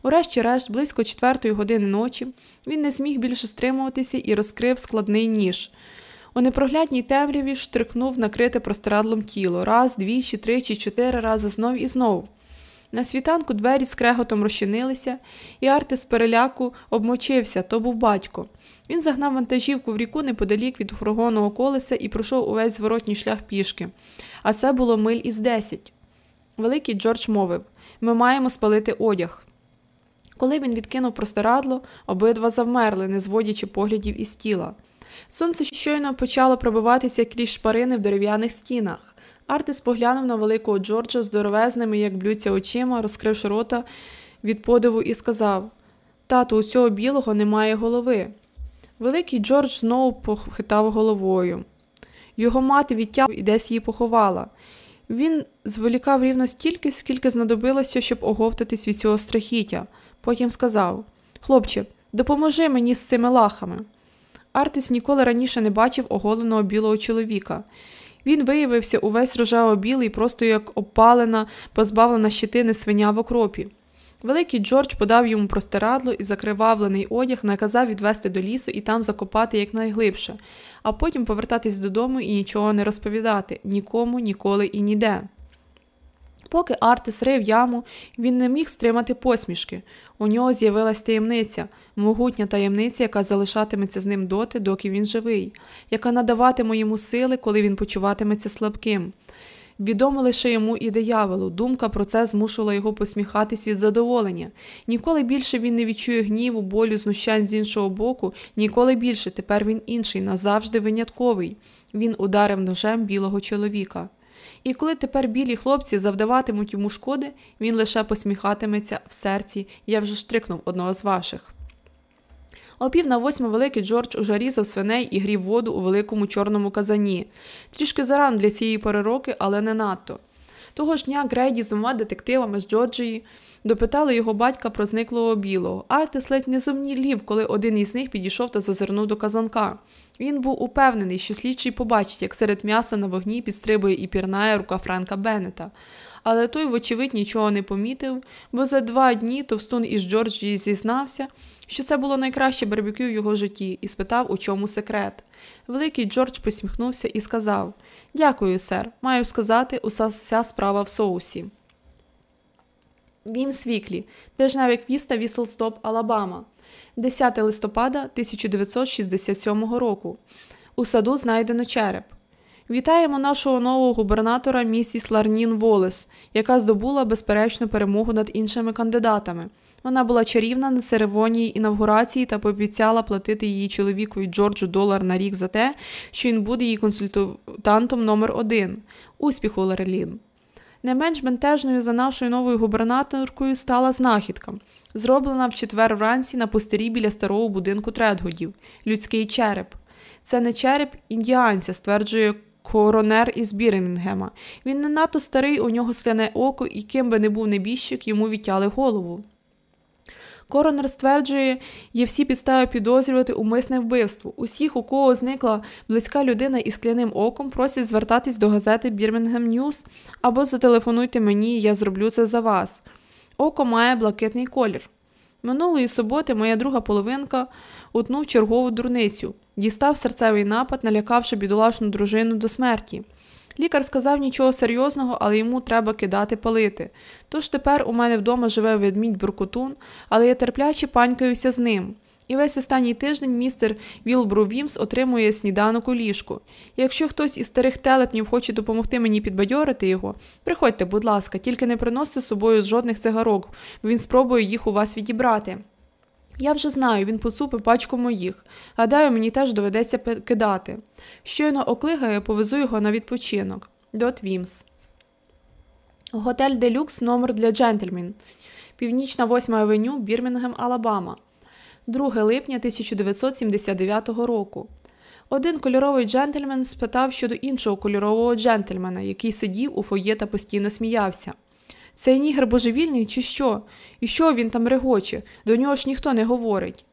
Урешті-решт, близько четвертої години ночі, він не зміг більше стримуватися і розкрив складний ніж. У непроглядній темряві штрикнув накрите простирадлом тіло раз, двічі, тричі, чотири рази знов і знов. На світанку двері з креготом розчинилися, і Арти з переляку обмочився то був батько. Він загнав вантажівку в ріку неподалік від фургонного колеса і пройшов увесь зворотній шлях пішки, а це було миль із десять. Великий Джордж мовив ми маємо спалити одяг. Коли він відкинув простирадло, обидва завмерли, не зводячи поглядів із тіла. Сонце щойно почало пробиватися крізь шпарини в дерев'яних стінах. Артис поглянув на великого Джорджа здоровезними, як блються очима, розкривши рота від подиву, і сказав Тату, у цього білого немає голови. Великий Джордж знову похитав головою. Його мати відтягла і десь її поховала. Він зволікав рівно стільки, скільки знадобилося, щоб оговтатись від цього страхіття. Потім сказав Хлопче, допоможи мені з цими лахами. Артис ніколи раніше не бачив оголеного білого чоловіка. Він виявився увесь рожаво-білий, просто як опалена, позбавлена щитини свиня в окропі. Великий Джордж подав йому простирадло і закривавлений одяг наказав відвести до лісу і там закопати якнайглибше, а потім повертатись додому і нічого не розповідати нікому, ніколи і ніде. Поки Артис рив яму, він не міг стримати посмішки. У нього з'явилась таємниця, могутня таємниця, яка залишатиметься з ним доти, доки він живий, яка надаватиме йому сили, коли він почуватиметься слабким. Відомо лише йому і дияволу, думка про це змушувала його посміхатись від задоволення. Ніколи більше він не відчує гніву, болю, знущань з іншого боку, ніколи більше тепер він інший, назавжди винятковий. Він ударив ножем білого чоловіка. І коли тепер білі хлопці завдаватимуть йому шкоди, він лише посміхатиметься в серці, я вже штрикнув одного з ваших. О пів на восьму великий Джордж уже різав свиней і грів воду у великому чорному казані. Трішки зарано для цієї пори роки, але не надто. Того ж дня Грейді з двома детективами з Джорджії допитали його батька про зниклого білого. Артис ледь не зумнілів, коли один із них підійшов та зазирнув до казанка. Він був упевнений, що слідчий побачить, як серед м'яса на вогні підстрибує і пірнає рука Френка Беннета. Але той, вочевидь, нічого не помітив, бо за два дні товстун із Джорджії зізнався, що це було найкраще барбекю в його житті, і спитав, у чому секрет. Великий Джордж посміхнувся і сказав Дякую, сер. Маю сказати, уся вся справа в соусі. Weems Weekly, тижневик міста Віселстоп, Алабама. 10 листопада 1967 року. У саду знайдено череп. Вітаємо нашого нового губернатора місіс Лурлін Волес, яка здобула безперечну перемогу над іншими кандидатами. Вона була чарівна на церемонії інавгурації та пообіцяла платити її чоловікові Джорджу долар на рік за те, що він буде її консультантом номер один. Успіху, Ларлін! Не менш бентежною за нашою новою губернаторкою стала знахідка, зроблена в четвер вранці на пустирі біля старого будинку Тредгодів людський череп. Це не череп індіанця, стверджує коронер із Бірмінгема. Він не надто старий, у нього сляне око, і ким би не був небіжчик, йому відтяли голову. Коронер стверджує, є всі підстави підозрювати умисне вбивство. Усіх, у кого зникла близька людина із скляним оком, просять звертатись до газети Birmingham News або зателефонуйте мені, я зроблю це за вас. Око має блакитний колір. Минулої суботи моя друга половинка утнув чергову дурницю, дістав серцевий напад, налякавши бідолашну дружину до смерті. Лікар сказав нічого серйозного, але йому треба кидати палити. Тож тепер у мене вдома живе ведмідь буркутун, але я терпляче панькаюся з ним. І весь останній тиждень містер Вілбру Вімс отримує сніданок у ліжку. Якщо хтось із старих телепнів хоче допомогти мені підбадьорити його, приходьте, будь ласка, тільки не приносьте з собою жодних цигарок, бо він спробує їх у вас відібрати. Я вже знаю, він поцупив пачку моїх. Гадаю, мені теж доведеться кидати. Щойно оклигає, повезу його на відпочинок. Дот Вімс. Готель Делюкс номер для джентльмен. Північна 8 авеню, Бірмінгем, Алабама. 2 липня 1979 року. Один кольоровий джентльмен спитав щодо іншого кольорового джентльмена, який сидів у фоє та постійно сміявся. Цей нігер божевільний, чи що? І що він там регоче? До нього ж ніхто не говорить.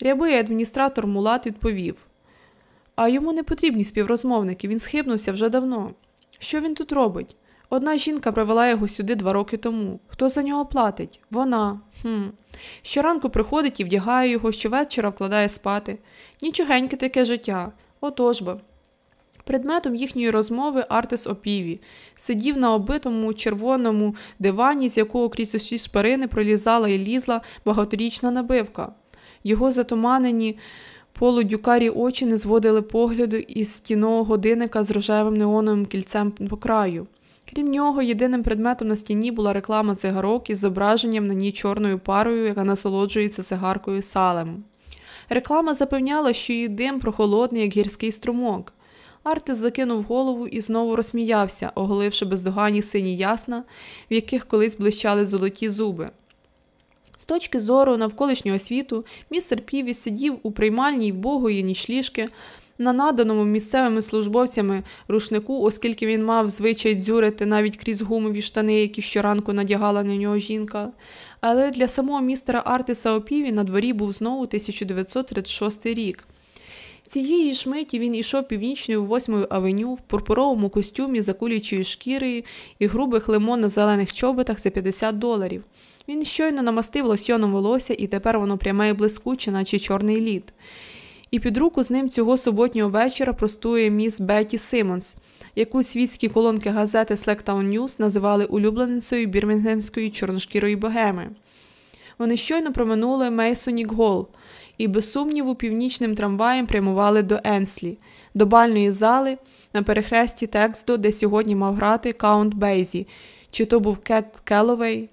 Рябий адміністратор Мулат відповів. А йому не потрібні співрозмовники, він схибнувся вже давно. Що він тут робить? Одна жінка привела його сюди два роки тому. Хто за нього платить? Вона. Хм. Щоранку приходить і вдягає його, щовечора вкладає спати. Нічогеньке таке життя. Отож бо. Предметом їхньої розмови Артес Опіві сидів на обитому червоному дивані, з якого крізь усі шпарини пролізала і лізла багаторічна набивка. Його затуманені полудюкарі очі не зводили погляду із стіного годинника з рожевим неоновим кільцем по краю. Крім нього, єдиним предметом на стіні була реклама цигарок із зображенням на ній чорною парою, яка насолоджується цигаркою салем. Реклама запевняла, що її дим прохолодний, як гірський струмок. Артис закинув голову і знову розсміявся, оголивши бездоганні сині ясна, в яких колись блищали золоті зуби. З точки зору навколишнього світу, містер Піві сидів у приймальній вбогої нічліжки, на наданому місцевими службовцями рушнику, оскільки він мав звичай дзюрити навіть крізь гумові штани, які щоранку надягала на нього жінка. Але для самого містера Артиса Опіві на дворі був знову 1936 рік. Цієї ж миті він ішов північною восьмою авеню в пурпуровому костюмі закулючої шкіри і грубих лимон на зелених чоботах за 50 доларів. Він щойно намастив лосьоном волосся, і тепер воно пряме і блискуче, наче чорний лід. І під руку з ним цього суботнього вечора простує міс Бетті Симонс, яку світські колонки газети Slacktown News називали улюбленицею бірмінгемської чорношкірої богеми. Вони щойно проминули Мейсонік Гол і, без сумніву, північним трамваєм прямували до Енслі, до бальної зали на перехресті Тексту, де сьогодні мав грати Каунт Бейзі, чи то був Кеб Келовей.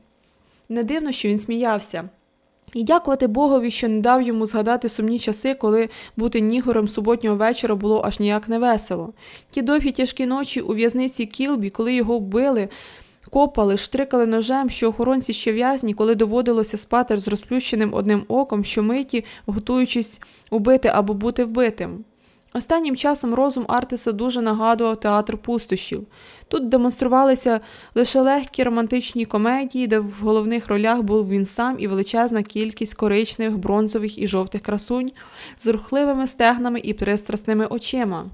Не дивно, що він сміявся. І дякувати Богові, що не дав йому згадати сумні часи, коли бути нігором суботнього вечора було аж ніяк не весело. Ті довгі тяжкі ночі у в'язниці Кілбі, коли його вбили, копали, штрикали ножем, що охоронці ще в'язні, коли доводилося спати з розплющеним одним оком, що миті, готуючись убити або бути вбитим. Останнім часом розум Артиса дуже нагадував театр пустощів. Тут демонструвалися лише легкі романтичні комедії, де в головних ролях був він сам і величезна кількість коричневих, бронзових і жовтих красунь з рухливими стегнами і пристрасними очима.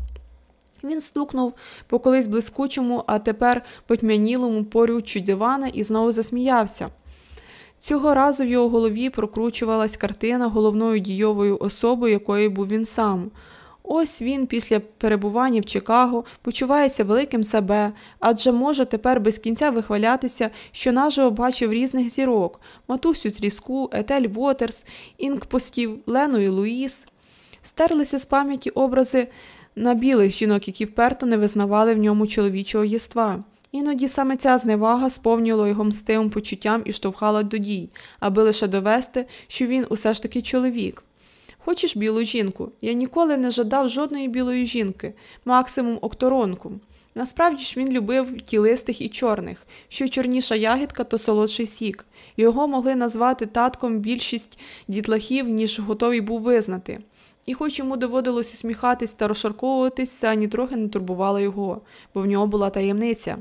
Він стукнув по колись блискучому, а тепер потьмянілому порюччю дивана і знову засміявся. Цього разу в його голові прокручувалась картина головною дійовою особою, якою був він сам. Ось він після перебування в Чикаго почувається великим себе, адже може тепер без кінця вихвалятися, що наживо бачив різних зірок матусю Тріску, Етель Вотерс, Інкпостів, Лену і Луїс. Стерлися з пам'яті образи на білих жінок, які вперто не визнавали в ньому чоловічого єства. Іноді саме ця зневага сповнювала його мстивим почуттям і штовхала до дій, аби лише довести, що він усе ж таки чоловік. Хочеш білу жінку? Я ніколи не жадав жодної білої жінки, максимум окторонку. Насправді ж він любив тілистих і чорних, що чорніша ягідка, то солодший сік. Його могли назвати татком більшість дітлахів, ніж готовий був визнати. І хоч йому доводилось усміхатись та розшарковуватись, це нітрохи не турбувало його, бо в нього була таємниця.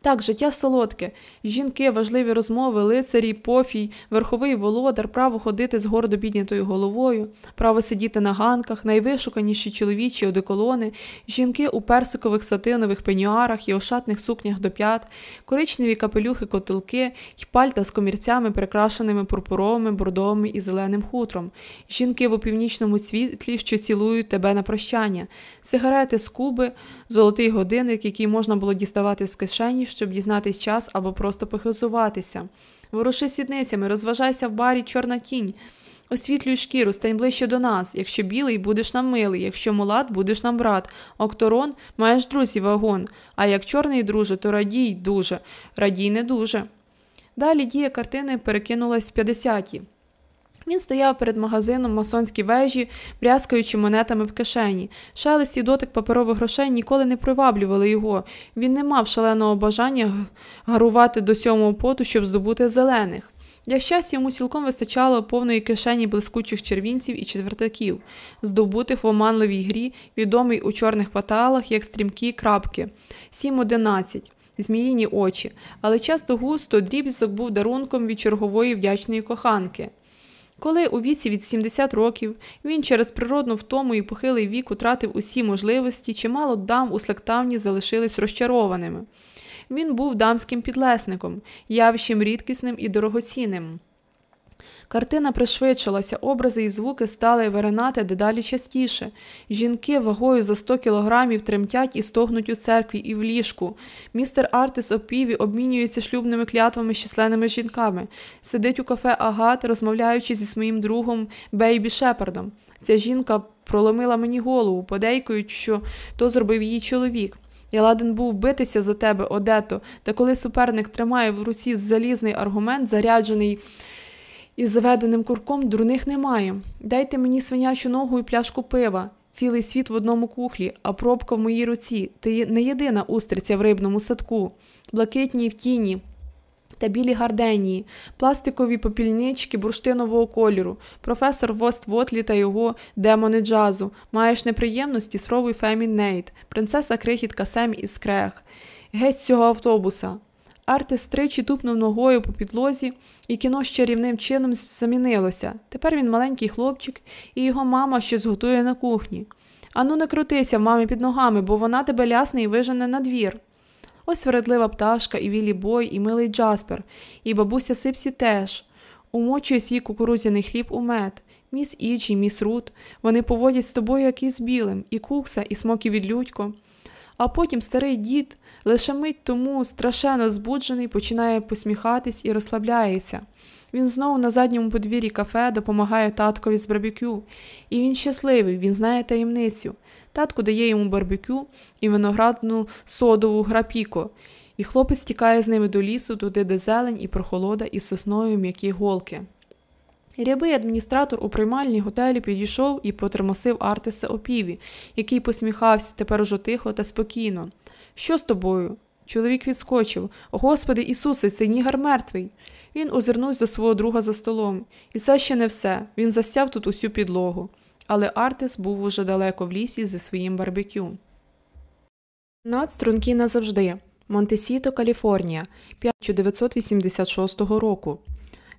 Так, життя солодке, жінки, важливі розмови, лицарі, пофій, верховий володар, право ходити з гордо піднятою головою, право сидіти на ганках, найвишуканіші чоловічі одеколони, жінки у персикових сатинових пенюарах і ошатних сукнях до п'ят, коричневі капелюхи, котелки й пальта з комірцями, прикрашеними пурпуровими, бордовими і зеленим хутром, жінки в опівнічному цвітлі, що цілують тебе на прощання, сигарети з куби, золотий годинник, який можна було діставати з кишені щоб дізнатись час або просто похизуватися. Воруши сідницями, розважайся в барі чорна тінь. Освітлюй шкіру, стань ближче до нас. Якщо білий, будеш нам милий, якщо мулат, будеш нам брат. Окторон маєш друзів вагон. А як чорний друже, то радій дуже, радій не дуже. Далі дія картини перекинулась в 50-ті. Він стояв перед магазином масонській вежі, брязкаючи монетами в кишені. Шелест і дотик паперових грошей ніколи не приваблювали його. Він не мав шаленого бажання гарувати до сьомого поту, щоб здобути зелених. Для щастя, йому цілком вистачало повної кишені блискучих червінців і четвертаків, здобутих в оманливій грі, відомий у чорних паталах, як стрімкі крапки, 7-11, зміїні очі, але часто густо дріб'язок був дарунком від чергової вдячної коханки. Коли у віці від 70 років він через природну втому і похилий вік утратив усі можливості, чимало дам у слектавні залишились розчарованими. Він був дамським підлесником, явищем рідкісним і дорогоцінним. Картина пришвидшилася, образи і звуки стали виринати дедалі частіше. Жінки вагою за 100 кілограмів тремтять і стогнуть у церкві і в ліжку. Містер Артис опіві обмінюється шлюбними клятвами з численними жінками. Сидить у кафе Агат, розмовляючи зі своїм другом Бейбі Шепардом. Ця жінка проломила мені голову, подейкуючи, що то зробив її чоловік. Я ладен був битися за тебе, Одето, та коли суперник тримає в руці залізний аргумент, заряджений із заведеним курком дурних немає. Дайте мені свинячу ногу і пляшку пива, цілий світ в одному кухлі, а пробка в моїй руці. Ти не єдина устриця в рибному садку, блакитні в тіні. Та білі гарденії, пластикові попільнички бурштинового кольору, професор Вост Вотлі та його демони джазу. Маєш неприємності, спробуй Фемін Нейт, принцеса крихітка Сем із Крех. Геть з цього автобуса. Артис тричі тупнув ногою по підлозі, і кіно ще рівним чином замінилося. Тепер він маленький хлопчик, і його мама щось готує на кухні. Ану, не крутися в мамі під ногами, бо вона тебе лясне і вижене на двір. Ось вередлива пташка, і Вілі Бой, і милий Джаспер, і бабуся Сипсі теж. Умочує свій кукурудзяний хліб у мед. Міс Іджі, міс Рут. Вони поводять з тобою, як із білим, і кукса, і смокі від людько. А потім старий дід, лише мить тому страшенно збуджений, починає посміхатись і розслабляється. Він знову на задньому подвір'ї кафе допомагає таткові з барбекю. І він щасливий, він знає таємницю. Татко дає йому барбекю і виноградну содову грапіко, і хлопець тікає з ними до лісу, туди, де зелень і прохолода, і сосною м'які голки. Рябий адміністратор у приймальній готелі підійшов і потермосив Артиса опіві, який посміхався тепер уже тихо та спокійно. Що з тобою? Чоловік відскочив. Господи Ісусе, цей нігар мертвий. Він озирнувся до свого друга за столом. І це ще не все. Він застяв тут усю підлогу. Але Артис був уже далеко в лісі зі своїм барбекю. Над струнки назавжди. Монтесіто, Каліфорнія, 1986 року.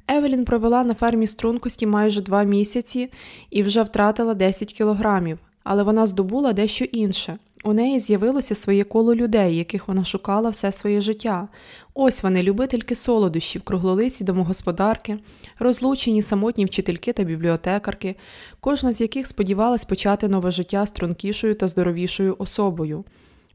Евелін провела на фермі стрункості майже два місяці і вже втратила 10 кілограмів, але вона здобула дещо інше. У неї з'явилося своє коло людей, яких вона шукала все своє життя. Ось вони, любительки солодощів, круглолиці домогосподарки, розлучені самотні вчительки та бібліотекарки, кожна з яких сподівалась почати нове життя стрункішою та здоровішою особою.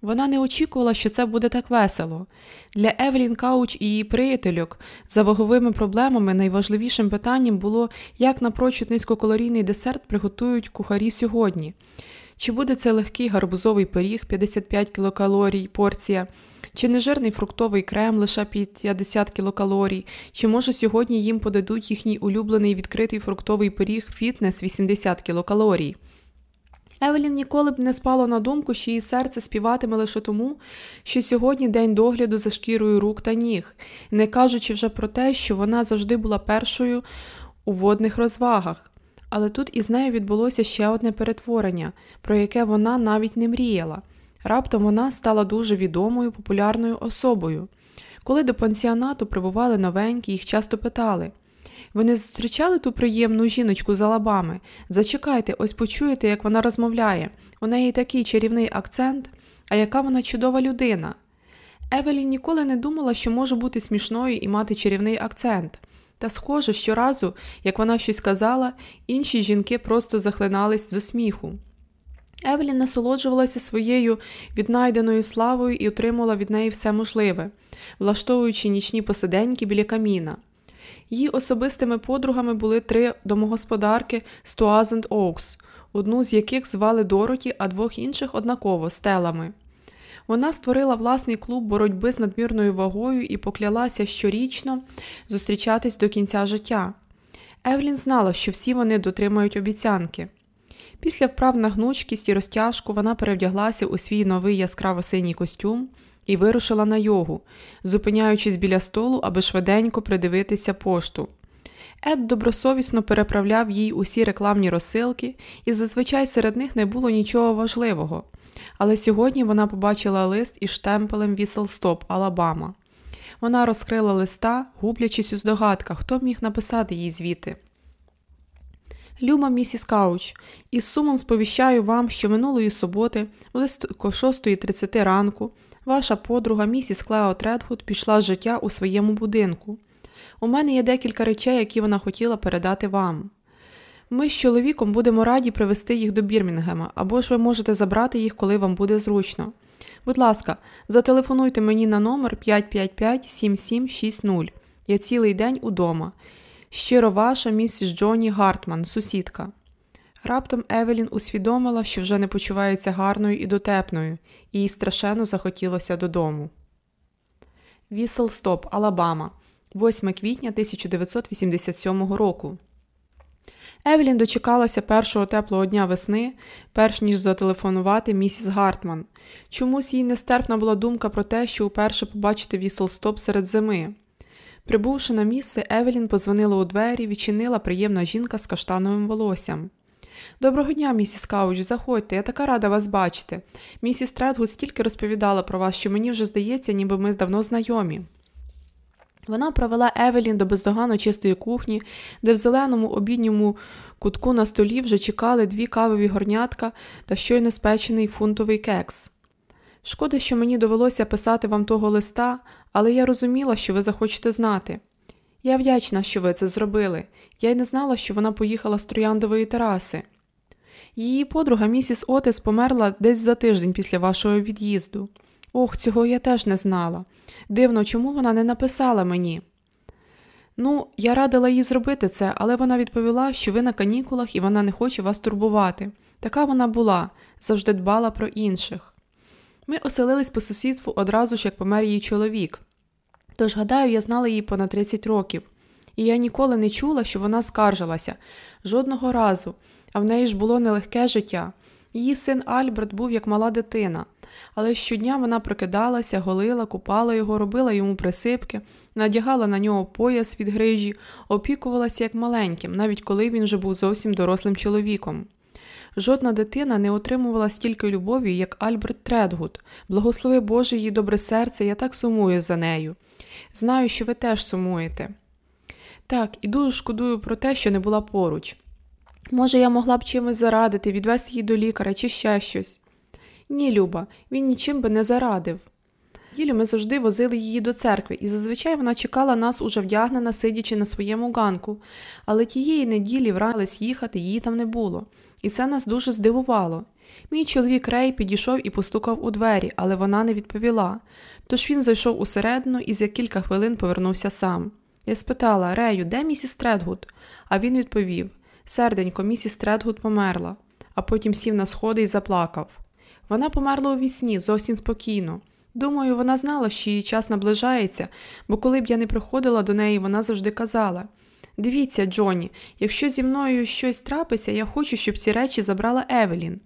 Вона не очікувала, що це буде так весело. Для Евелін Кауч і її приятельок за ваговими проблемами найважливішим питанням було, як напрочуд низькокалорійний десерт приготують кухарі сьогодні. Чи буде це легкий гарбузовий пиріг 55 кілокалорій порція, чи нежирний фруктовий крем лише 50 кілокалорій, чи може сьогодні їм подадуть їхній улюблений відкритий фруктовий пиріг фітнес 80 кілокалорій. Евелін ніколи б не спало на думку, що її серце співатиме лише тому, що сьогодні день догляду за шкірою рук та ніг, не кажучи вже про те, що вона завжди була першою у водних розвагах. Але тут із нею відбулося ще одне перетворення, про яке вона навіть не мріяла. Раптом вона стала дуже відомою популярною особою. Коли до пансіонату прибували новенькі, їх часто питали ви не зустрічали ту приємну жіночку за лабами? Зачекайте, ось почуєте, як вона розмовляє. У неї такий чарівний акцент, а яка вона чудова людина. Евелін ніколи не думала, що може бути смішною і мати чарівний акцент. Та схоже, щоразу, як вона щось казала, інші жінки просто захлинались з сміху. Евелін насолоджувалася своєю віднайденою славою і отримала від неї все можливе, влаштовуючи нічні посиденьки біля каміна. Її особистими подругами були три домогосподарки з Туазенд Оукс, одну з яких звали Дороті, а двох інших однаково стелами. Вона створила власний клуб боротьби з надмірною вагою і поклялася щорічно зустрічатись до кінця життя. Евлін знала, що всі вони дотримають обіцянки. Після вправ на гнучкість і розтяжку вона перевдяглася у свій новий яскраво синій костюм і вирушила на йогу, зупиняючись біля столу, аби швиденько придивитися пошту. Ед добросовісно переправляв їй усі рекламні розсилки, і зазвичай серед них не було нічого важливого. Але сьогодні вона побачила лист із штемпелем Віселстоп, Алабама. Вона розкрила листа, гублячись у здогадках, хто міг написати їй звідти. Люба місіс Кауч, із сумом сповіщаю вам, що минулої суботи, близько 6.30 ранку, Ваша подруга місіс Клео Тредгуд пішла з життя у своєму будинку. У мене є декілька речей, які вона хотіла передати вам. Ми з чоловіком будемо раді привезти їх до Бірмінгема, або ж ви можете забрати їх, коли вам буде зручно. Будь ласка, зателефонуйте мені на номер 555 7760. Я цілий день удома. Щиро ваша місіс Джоні Гартман, сусідка. Раптом Евелін усвідомила, що вже не почувається гарною і дотепною, і їй страшенно захотілося додому. Вісел Стоп, Алабама, 8 квітня 1987 року. Евелін дочекалася першого теплого дня весни, перш ніж зателефонувати місіс Гартман. Чомусь їй нестерпна була думка про те, що уперше побачити вісел стоп серед зими. Прибувши на місце, Евелін позвонила у двері, відчинила приємна жінка з каштановим волоссям. Доброго дня, місіс Кауч, заходьте, я така рада вас бачити. Місіс Тредгуд стільки розповідала про вас, що мені вже здається, ніби ми давно знайомі. Вона провела Евелін до бездоганно чистої кухні, де в зеленому обідньому кутку на столі вже чекали дві кавові горнятка та щойно спечений фунтовий кекс. Шкода, що мені довелося писати вам того листа, але я розуміла, що ви захочете знати. Я вдячна, що ви це зробили. Я й не знала, що вона поїхала з трояндової тераси. Її подруга місіс Отес померла десь за тиждень після вашого від'їзду. Ох, цього я теж не знала. Дивно, чому вона не написала мені. Ну, я радила їй зробити це, але вона відповіла, що ви на канікулах і вона не хоче вас турбувати. Така вона була, завжди дбала про інших. Ми оселились по сусідству одразу ж, як помер її чоловік. Тож, гадаю, я знала її понад 30 років, і я ніколи не чула, що вона скаржилася жодного разу, а в неї ж було нелегке життя. Її син Альберт був як мала дитина, але щодня вона прокидалася, голила, купала його, робила йому присипки, надягала на нього пояс від грижі, опікувалася як маленьким, навіть коли він вже був зовсім дорослим чоловіком. Жодна дитина не отримувала стільки любові, як Альберт Тредгуд. Благослови Боже її добре серце, я так сумую за нею. Знаю, що ви теж сумуєте. Так, і дуже шкодую про те, що не була поруч. Може, я могла б чимось зарадити, відвести її до лікаря чи ще щось. Ні, Люба, він нічим би не зарадив. Ділю ми завжди возили її до церкви, і зазвичай вона чекала нас уже вдягнена, сидячи на своєму ганку, але тієї неділі вранились їхати, її там не було, і це нас дуже здивувало. Мій чоловік Рей підійшов і постукав у двері, але вона не відповіла. Тож він зайшов усередину і за кілька хвилин повернувся сам. Я спитала Рею, де місіс Тредгуд? А він відповів Серденько, місіс Тредгуд померла, а потім сів на сходи і заплакав. Вона померла уві сні, зовсім спокійно. Думаю, вона знала, що її час наближається, бо коли б я не приходила до неї, вона завжди казала Дивіться, Джоні, якщо зі мною щось трапиться, я хочу, щоб ці речі забрала Евелін.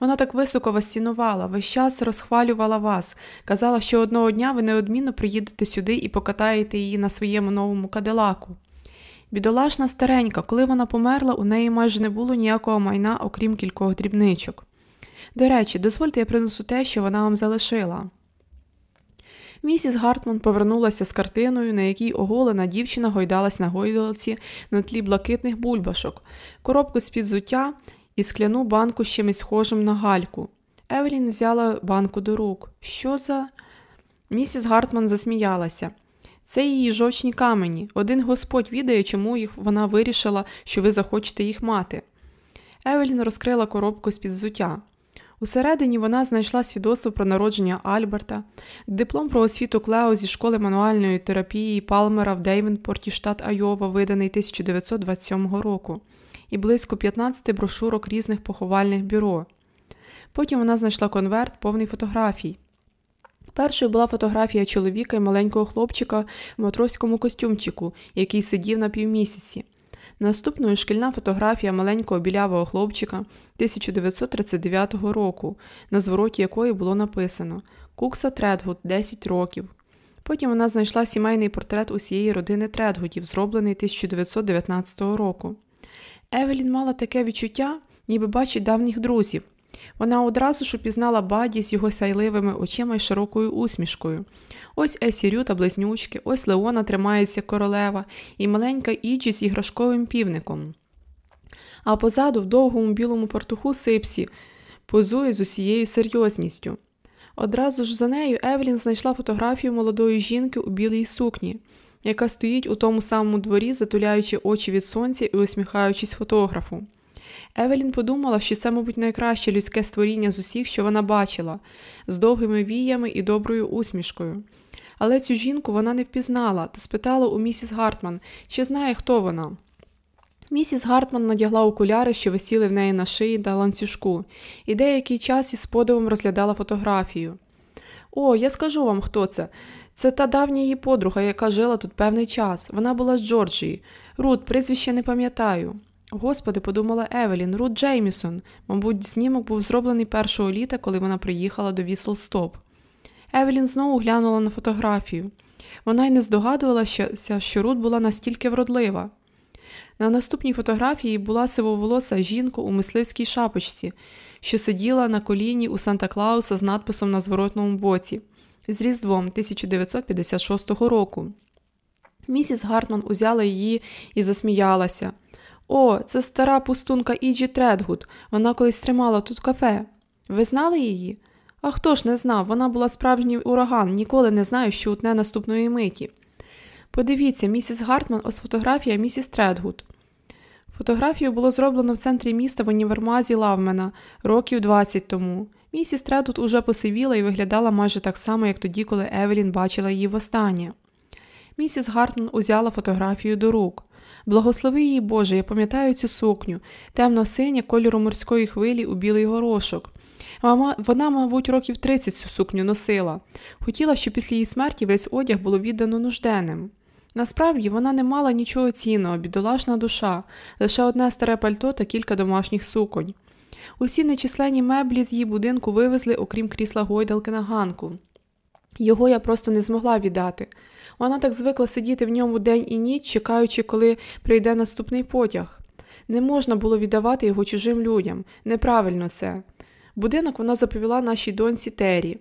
Вона так високо вас цінувала, весь час розхвалювала вас, казала, що одного дня ви неодмінно приїдете сюди і покатаєте її на своєму новому кадилаку. Бідолашна старенька, коли вона померла, у неї майже не було ніякого майна, окрім кількох дрібничок. До речі, дозвольте, я принесу те, що вона вам залишила. Місіс Гартман повернулася з картиною, на якій оголена дівчина гойдалась на гойдалці на тлі блакитних бульбашок, коробку з під зуття і скляну банку з чимось схожим на гальку. Евелін взяла банку до рук. Що за. Місіс Гартман засміялася. Це її жовчні камені. Один господь відає, чому їх вона вирішила, що ви захочете їх мати. Евелін розкрила коробку з під зуття. Усередині вона знайшла свідоцтво про народження Альберта, диплом про освіту Клео зі школи мануальної терапії Палмера в Дейвенпорті, штат Айова, виданий 1927 року, і близько 15 брошурок різних поховальних бюро. Потім вона знайшла конверт, повний фотографій. Першою була фотографія чоловіка і маленького хлопчика в матроському костюмчику, який сидів на півмісяці. Наступною шкільна фотографія маленького білявого хлопчика 1939 року, на звороті якої було написано Кукса Тредгуд 10 років. Потім вона знайшла сімейний портрет усієї родини Тредгудів, зроблений 1919 року. Евелін мала таке відчуття, ніби бачить давніх друзів. Вона одразу ж упізнала баді з його сяйливими очима й широкою усмішкою. Ось Ессі Рю та близнючки, ось Леона тримається королева і маленька Іджі з іграшковим півником. А позаду, в довгому білому фартуху Сипсі, позує з усією серйозністю. Одразу ж за нею Евелін знайшла фотографію молодої жінки у білій сукні, яка стоїть у тому самому дворі, затуляючи очі від сонця і усміхаючись фотографу. Евелін подумала, що це, мабуть, найкраще людське створіння з усіх, що вона бачила, з довгими віями і доброю усмішкою. Але цю жінку вона не впізнала та спитала у місіс Гартман, чи знає, хто вона. Місіс Гартман надягла окуляри, що висіли в неї на шиї та ланцюжку, і деякий час із подивом розглядала фотографію. О, я скажу вам, хто це. Це та давня її подруга, яка жила тут певний час. Вона була з Джорджії. Рут, прізвище не пам'ятаю. Господи, подумала Евелін, Рут Джеймісон. Мабуть, знімок був зроблений першого літа, коли вона приїхала до Віслстоп. Евелін знову глянула на фотографію. Вона й не здогадувалася, що Рут була настільки вродлива. На наступній фотографії була сивоволоса жінка у мисливській шапочці, що сиділа на коліні у Санта Клауса з надписом на зворотному боці з Різдвом 1956 року. Місіс Гартман узяла її і засміялася. О, це стара пустунка Іджі Тредгуд. Вона колись тримала тут кафе. Ви знали її? А хто ж не знав? Вона була справжній ураган, ніколи не знаєш, що утне наступної миті. Подивіться, місіс Гартман ось фотографія місіс Тредгуд. Фотографію було зроблено в центрі міста в універмазі Лавмена років 20 тому. Місіс Тредут уже посивіла і виглядала майже так само, як тоді, коли Евелін бачила її востаннє. Місіс Гартман узяла фотографію до рук. Благослови її Боже, я пам'ятаю цю сукню, темно синя кольору морської хвилі у білий горошок. Вона, мабуть, років 30 цю сукню носила. Хотіла, щоб після її смерті весь одяг було віддано нужденним. Насправді вона не мала нічого цінного, бідолашна душа, лише одне старе пальто та кілька домашніх суконь. Усі нечисленні меблі з її будинку вивезли, окрім крісла гойдалки на ганку. Його я просто не змогла віддати. Вона так звикла сидіти в ньому день і ніч, чекаючи, коли прийде наступний потяг. Не можна було віддавати його чужим людям. Неправильно це. Будинок вона заповіла нашій доньці Террі.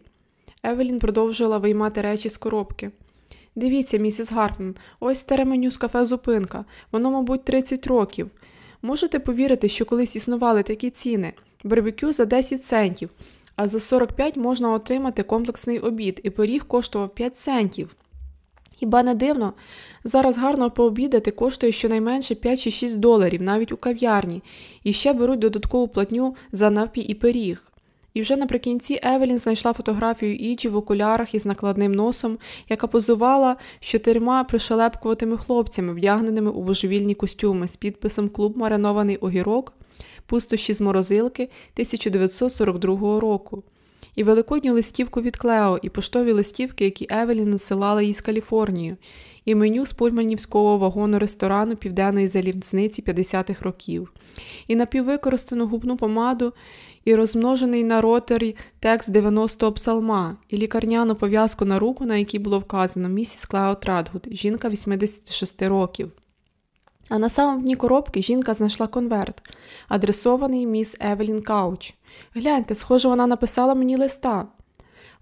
Евелін продовжувала виймати речі з коробки. Дивіться, місіс Гарпман, ось старе меню з кафе Зупинка. Воно, мабуть, 30 років. Можете повірити, що колись існували такі ціни барбекю за 10 центів, а за 45 можна отримати комплексний обід, і поріг коштував 5 центів. Хіба не дивно? Зараз гарно пообідати коштує щонайменше 5 чи 6 доларів, навіть у кав'ярні, і ще беруть додаткову платню за напій і пиріг. І вже наприкінці Евелін знайшла фотографію Іджі в окулярах із накладним носом, яка позувала з чотирма пришелепкуватими хлопцями, вдягненими у божевільні костюми з підписом Клуб Маринований огірок, пустощі з морозилки 1942 року. І великодню листівку від Клео, і поштові листівки, які Евелін надсилала їй з Каліфорнії, і меню з пульманівського вагону ресторану Південної залізниці 50-х років, і напіввикористану губну помаду, і розмножений на ротаторі текст 90-го псалма, і лікарняну пов'язку на руку, на якій було вказано місіс Клео Тредгуд, жінка 86 років. А на самому дні коробки жінка знайшла конверт, адресований міс Евелін Кауч. Гляньте, схоже, вона написала мені листа.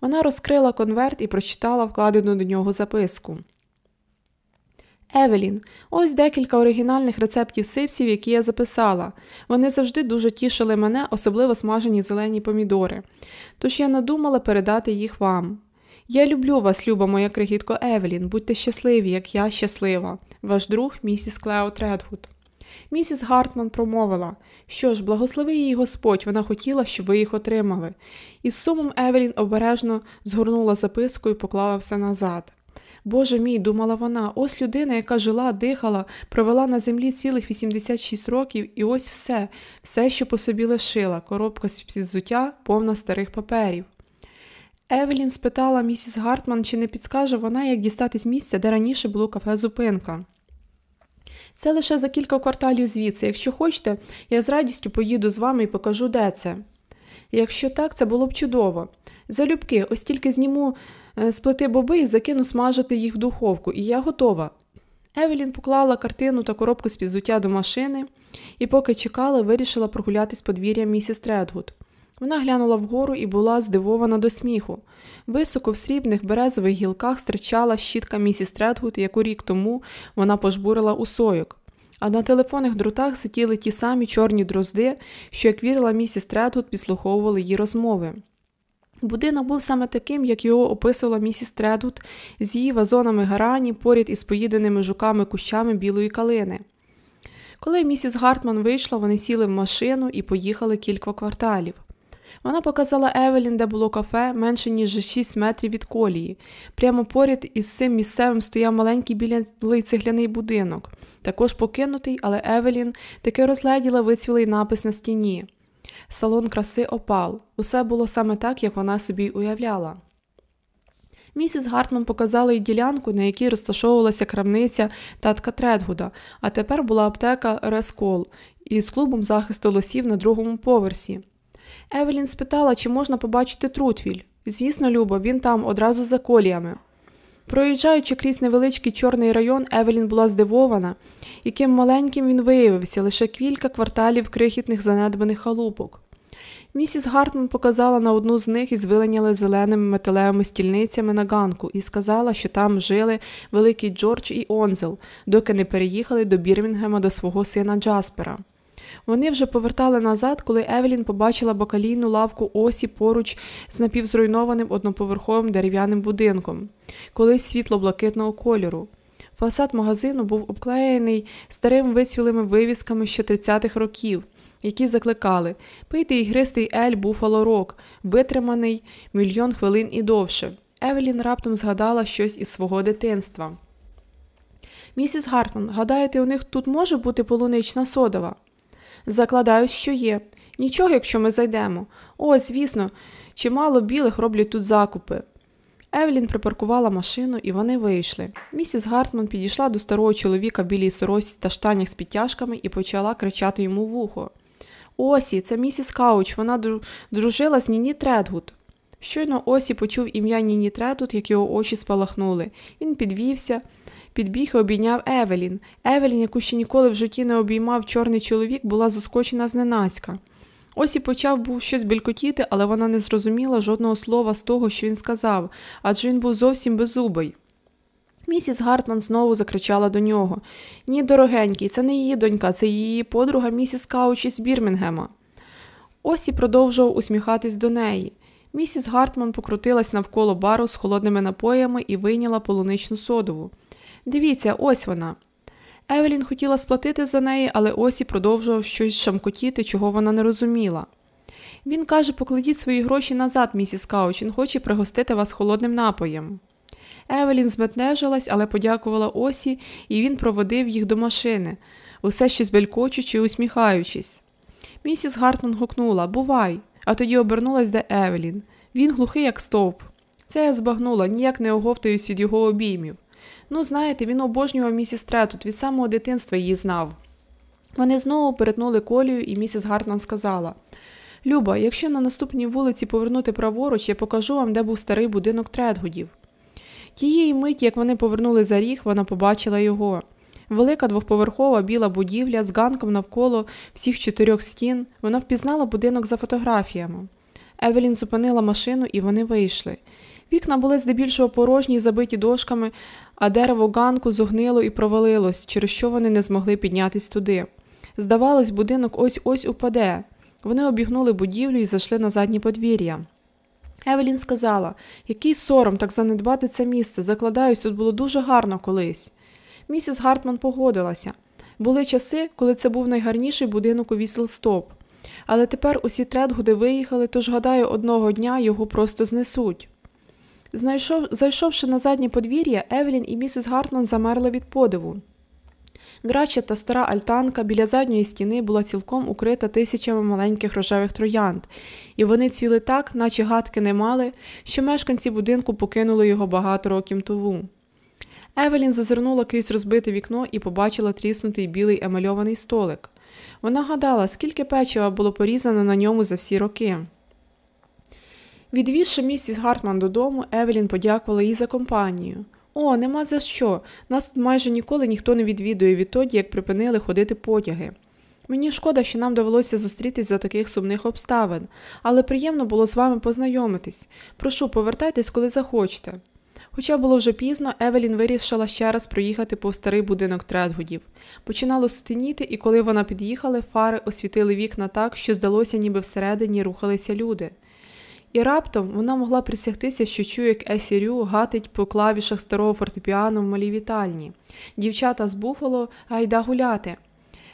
Вона розкрила конверт і прочитала вкладену до нього записку. Евелін, ось декілька оригінальних рецептів Сипсі, які я записала. Вони завжди дуже тішили мене, особливо смажені зелені помідори. Тож я надумала передати їх вам. Я люблю вас, люба моя крихітко Евелін, будьте щасливі, як я щаслива, ваш друг, місіс Клео Тредгуд. Місіс Гартман промовила, що ж, благослови її Господь, вона хотіла, щоб ви їх отримали. І з сумом Евелін обережно згорнула записку і поклала все назад. Боже мій, думала вона, ось людина, яка жила, дихала, провела на землі цілих 86 років, і ось все, все, що по собі лишила, коробка з взуття, повна старих паперів. Евелін спитала місіс Гартман, чи не підскаже вона, як дістатись місця, де раніше було кафе зупинка. Це лише за кілька кварталів звідси. Якщо хочете, я з радістю поїду з вами і покажу, де це. Якщо так, це було б чудово. Залюбки, ось тільки зніму е, з боби і закину смажити їх в духовку, і я готова. Евелін поклала картину та коробку з підзуття до машини і, поки чекала, вирішила прогулятись подвір'ям місіс Тредгуд. Вона глянула вгору і була здивована до сміху. Високо в срібних березових гілках стирчала щітка місіс Тредгуд, яку рік тому вона пожбурила у сойок. А на телефонних дротах сиділи ті самі чорні дрозди, що, як вірила місіс Тредгуд, підслуховували її розмови. Будинок був саме таким, як його описувала місіс Тредгуд, з її вазонами герані поряд із поїденими жуками кущами білої калини. Коли місіс Гартман вийшла, вони сіли в машину і поїхали кілька кварталів. Вона показала Евелін, де було кафе менше ніж 6 метрів від колії. Прямо поряд із цим місцем стояв маленький білий цегляний будинок, також покинутий, але Евелін таки розгляділа вицвілий напис на стіні. Салон краси опал. Усе було саме так, як вона собі уявляла. Місіс Гартман показала їй ділянку, на якій розташовувалася крамниця татка Тредгуда, а тепер була аптека Рескол із клубом захисту лосів на другому поверсі. Евелін спитала, чи можна побачити Трутвіль. Звісно, Люба, він там одразу за коліями. Проїжджаючи крізь невеличкий чорний район, Евелін була здивована, яким маленьким він виявився лише кілька кварталів крихітних занедбаних халупок. Місіс Гартман показала на одну з них із виленяли зеленими металевими стільницями на ганку і сказала, що там жили великий Джордж і Онзел, доки не переїхали до Бірмінгема до свого сина Джаспера. Вони вже повертали назад, коли Евелін побачила бакалійну лавку осі поруч з напівзруйнованим одноповерховим дерев'яним будинком, колись світло блакитного кольору. Фасад магазину був обклеєний старими вицвілими вивісками ще 30-х років, які закликали пийте ігристий ель Буфало Рок, витриманий мільйон хвилин і довше. Евелін раптом згадала щось із свого дитинства. Місіс Гартман, гадаєте, у них тут може бути полунична содова? Закладаюсь, що є. Нічого, якщо ми зайдемо. О, звісно, чимало білих роблять тут закупи. Евелін припаркувала машину, і вони вийшли. Місіс Гартман підійшла до старого чоловіка білій сорочці та штанях з підтяжками і почала кричати йому в ухо. Осі, це місіс Кауч, вона дружила з Ніні Тредгут. Щойно Осі почув ім'я Ніні Тредгут, як його очі спалахнули. Він підвівся, підбіг і обійняв Евелін. Евелін, яку ще ніколи в житті не обіймав чорний чоловік, була заскочена зненацька. Ось і почав був щось белькотіти, але вона не зрозуміла жодного слова з того, що він сказав, адже він був зовсім беззубий. Місіс Гартман знову закричала до нього Ні, дорогенький, це не її донька, це її подруга місіс Кауч із Бірмінгема. Осі продовжував усміхатись до неї. Місіс Гартман покрутилась навколо бару з холодними напоями і вийняла полуничну содову. Дивіться, ось вона. Евелін хотіла сплатити за неї, але Осі продовжував щось шамкотіти, чого вона не розуміла. Він каже, покладіть свої гроші назад, місіс Кауч, він хоче пригостити вас холодним напоєм. Евелін зметнежилась, але подякувала Осі, і він проводив їх до машини, усе ще збелькочучи і усміхаючись. Місіс Гартман гукнула Бувай, а тоді обернулась до Евелін. Він глухий, як стовп. Це я збагнула, ніяк не оговтаюсь від його обіймів. Ну, знаєте, він обожнював місіс Третут, від самого дитинства її знав. Вони знову перетнули колію, і місіс Гартман сказала Люба, якщо на наступній вулиці повернути праворуч, я покажу вам, де був старий будинок Тредгудів. Тієї миті, як вони повернули за ріг, вона побачила його. Велика двохповерхова біла будівля з ганком навколо всіх чотирьох стін, вона впізнала будинок за фотографіями. Евелін зупинила машину, і вони вийшли. Вікна були здебільшого порожні й забиті дошками, а дерево ганку зогнило і провалилось, через що вони не змогли піднятись туди. Здавалось, будинок ось ось упаде. Вони обігнули будівлю і зайшли на заднє подвір'я. Евелін сказала, який сором так занедбати це місце, закладаюсь, тут було дуже гарно колись. Місіс Гартман погодилася. Були часи, коли це був найгарніший будинок у Віселстоп. Але тепер усі тредгуди виїхали, тож, гадаю, одного дня його просто знесуть. Знайшов, Зайшовши на заднє подвір'я, Евелін і місіс Гартман замерли від подиву. Грача та стара альтанка біля задньої стіни була цілком укрита тисячами маленьких рожевих троянд, і вони цвіли так, наче гадки не мали, що мешканці будинку покинули його багато років тому. Евелін зазирнула крізь розбите вікно і побачила тріснутий білий емальований столик. Вона гадала, скільки печива було порізано на ньому за всі роки. Відвізши місіс Гартман додому, Евелін подякувала їй за компанію. О, нема за що. Нас тут майже ніколи ніхто не відвідує відтоді, як припинили ходити потяги. Мені шкода, що нам довелося зустрітись за таких сумних обставин, але приємно було з вами познайомитись. Прошу, повертайтесь, коли захочете. Хоча було вже пізно, Евелін вирішила ще раз проїхати по старий будинок Тредгудів. Починало сутеніти, і коли вона під'їхала, фари освітили вікна так, що здалося, ніби всередині рухалися люди. І раптом вона могла присягтися, що чує, як Есі гатить по клавішах старого фортепіано в малій вітальні. Дівчата з Буфало гайда гуляти.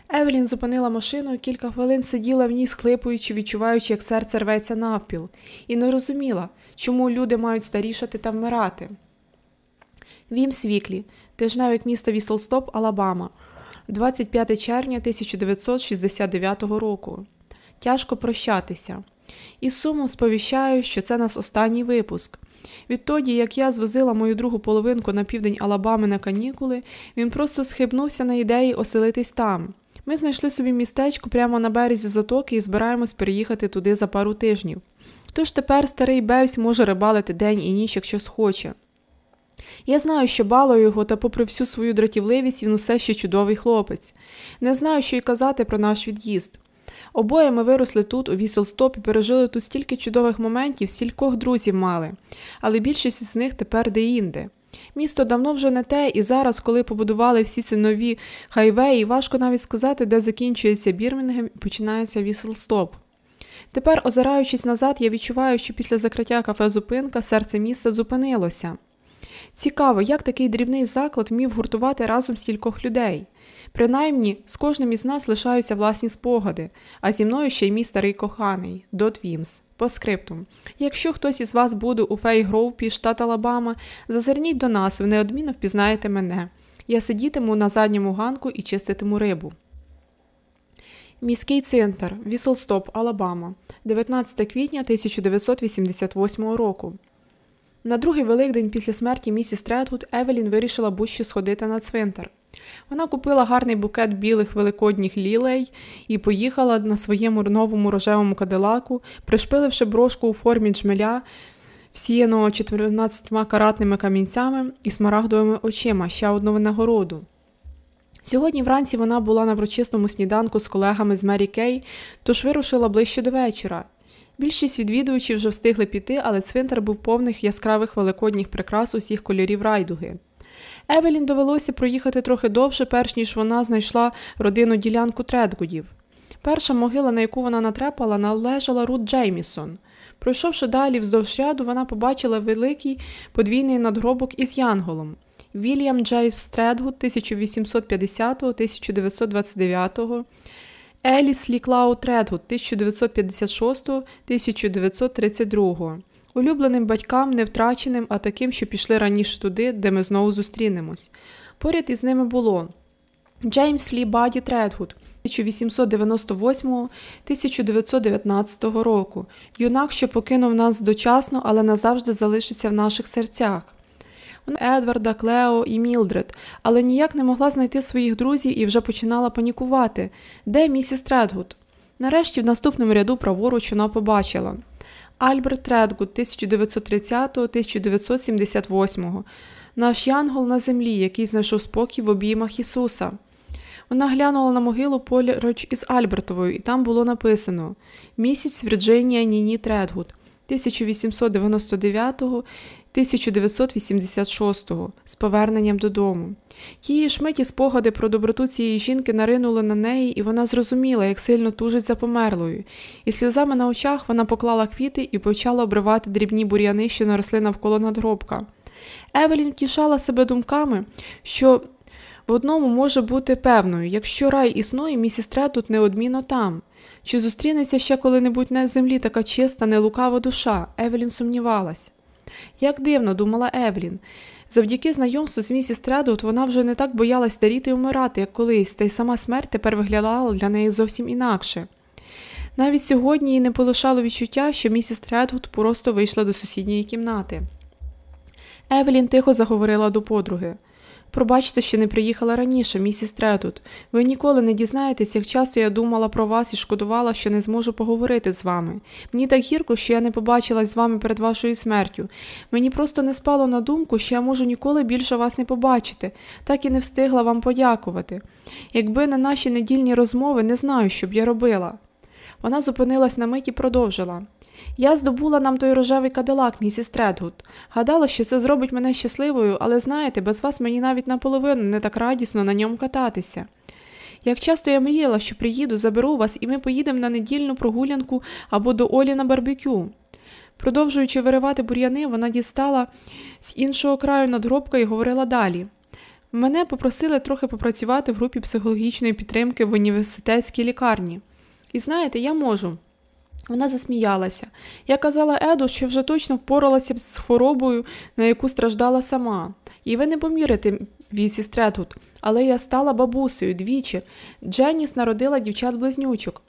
Евелін зупинила машину і кілька хвилин сиділа в ній, схлипуючи, відчуваючи, як серце рветься навпіл, і не розуміла, чому люди мають старішати та вмирати. Вім Свіклі, тижневик міста Віселстоп, Алабама, 25 червня 1969 року. Тяжко прощатися. І сумом сповіщаю, що це нас останній випуск. Відтоді, як я звозила мою другу половинку на південь Алабами на канікули, він просто схибнувся на ідеї оселитись там. Ми знайшли собі містечко прямо на березі затоки і збираємось переїхати туди за пару тижнів. Тож тепер старий Бевсь може рибалити день і ніч, якщо схоче. Я знаю, що балую його, та, попри всю свою дратівливість, він усе ще чудовий хлопець. Не знаю, що й казати про наш від'їзд. Обоє ми виросли тут, у Віселстопі, пережили тут стільки чудових моментів, стількох друзів мали, але більшість з них тепер де-інде. Місто давно вже не те, і зараз, коли побудували всі ці нові хайвеї, важко навіть сказати, де закінчується Бірмінгем і починається Віселстоп. Тепер, озираючись назад, я відчуваю, що після закриття кафе зупинка серце міста зупинилося. Цікаво, як такий дрібний заклад вмів гуртувати разом стількох людей. Принаймні, з кожним із нас лишаються власні спогади, а зі мною ще й мій старий коханий Дот Вімс. По скриптум. Якщо хтось із вас буде у Фейгроупі, штат Алабама, зазирніть до нас, ви неодмінно впізнаєте мене. Я сидітиму на задньому ганку і чиститиму рибу. Міський центр Вісл-Стоп, Алабама, 19 квітня 1988 року. На другий великдень після смерті місіс Тредгуд Евелін вирішила будь-що сходити на цвинтар. Вона купила гарний букет білих великодніх лілей і поїхала на своєму новому рожевому кадилаку, пришпиливши брошку у формі джмеля, всіяного 14 каратними камінцями і смарагдовими очима ще одну винагороду. Сьогодні вранці вона була на врочистому сніданку з колегами з Мері Кей, тож вирушила ближче до вечора. Більшість відвідувачів вже встигли піти, але цвинтар був повних яскравих великодніх прикрас усіх кольорів райдуги. Евелін довелося проїхати трохи довше, перш ніж вона знайшла родину ділянку Тредгудів. Перша могила, на яку вона натрапила, належала Рут Джеймісон. Пройшовши далі вздовж ряду, вона побачила великий подвійний надгробок із Янголом. Вільям Джеймс Тредгуд 1850-1929, Еліс Ліклау Тредгуд 1956-1932. Улюбленим батькам не втраченим, а таким, що пішли раніше туди, де ми знову зустрінемось. Поряд із ними було Джеймс Лі Баді Тредгуд 1898-1919 року, юнак, що покинув нас дочасно, але назавжди залишиться в наших серцях. Едварда, Клео і Мілдред, але ніяк не могла знайти своїх друзів і вже починала панікувати. Де місіс Тредгуд? Нарешті в наступному ряду праворуч вона побачила Альберт Тредгуд 1930-1978, наш янгол на землі, який знайшов спокій в обіймах Ісуса. Вона глянула на могилу поруч із Альбертовою, і там було написано Місіс Вірджинія Ніні Тредгуд 1899 1986-го з поверненням додому. Тієї ж миті спогади про доброту цієї жінки наринули на неї, і вона зрозуміла, як сильно тужить за померлою, зі сльозами на очах вона поклала квіти і почала обривати дрібні бур'яни, що наросли навколо надгробка. Евелін втішала себе думками, що в одному може бути певною, якщо рай існує, місіс тут неодмінно там. Чи зустрінеться ще коли-небудь на землі така чиста, нелукава душа? Евелін сумнівалась. Як дивно, думала Евелін. Завдяки знайомству з місіс Тредгуд вона вже не так боялась старіти і вмирати, як колись, та й сама смерть тепер виглядала для неї зовсім інакше. Навіть сьогодні її не полишало відчуття, що місіс Тредгуд просто вийшла до сусідньої кімнати. Евелін тихо заговорила до подруги. Пробачте, що не приїхала раніше, місіс Тредгуд. Ви ніколи не дізнаєтесь, як часто я думала про вас і шкодувала, що не зможу поговорити з вами. Мені так гірко, що я не побачилась з вами перед вашою смертю. Мені просто не спало на думку, що я можу ніколи більше вас не побачити, так і не встигла вам подякувати. Якби не наші недільні розмови, не знаю, що б я робила. Вона зупинилась на мить і продовжила. Я здобула нам той рожевий кадилак, місіс Тредгуд. Гадала, що це зробить мене щасливою, але знаєте, без вас мені навіть наполовину не так радісно на ньому кататися. Як часто я мріяла, що приїду, заберу вас, і ми поїдемо на недільну прогулянку або до Олі на барбекю. Продовжуючи виривати бур'яни, вона дістала з іншого краю надгробка і говорила далі. Мене попросили трохи попрацювати в групі психологічної підтримки в університетській лікарні. І знаєте, я можу. Вона засміялася. Я казала Еду, що вже точно впоралася б з хворобою, на яку страждала сама. І ви не помірите, вісі Стретгуд, але я стала бабусею двічі. Дженіс народила дівчат-близнючок.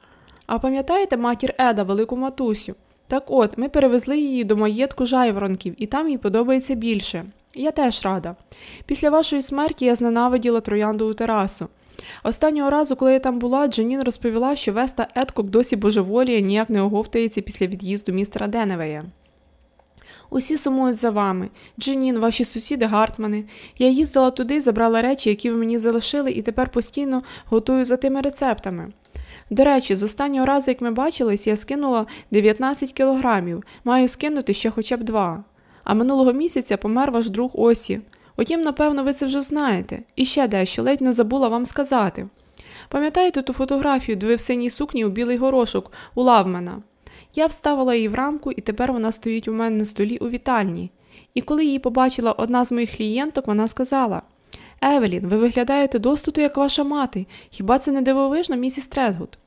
А пам'ятаєте матір Еда, велику матусю? Так от, ми перевезли її до маєтку жайворонків, і там їй подобається більше. Я теж рада. Після вашої смерті я зненавиділа трояндову терасу. Останнього разу, коли я там була, Джанін розповіла, що Веста Едкок досі божеволіє, ніяк не оговтається після від'їзду містера Деневея. Усі сумують за вами. Дженін, ваші сусіди Гартмани. Я їздила туди, забрала речі, які ви мені залишили, і тепер постійно готую за тими рецептами. До речі, з останнього разу, як ми бачились, я скинула 19 кілограмів, маю скинути ще хоча б два. А минулого місяця помер ваш друг Осі. Утім, напевно, ви це вже знаєте. І ще дещо ледь не забула вам сказати. Пам'ятаєте ту фотографію, де ви в синій сукні у білий горошок у Лавмена? Я вставила її в рамку, і тепер вона стоїть у мене на столі у вітальні. І коли її побачила одна з моїх клієнток, вона сказала: Евелін, ви виглядаєте достоту, як ваша мати. Хіба це не дивовижно, місіс Тредгуд?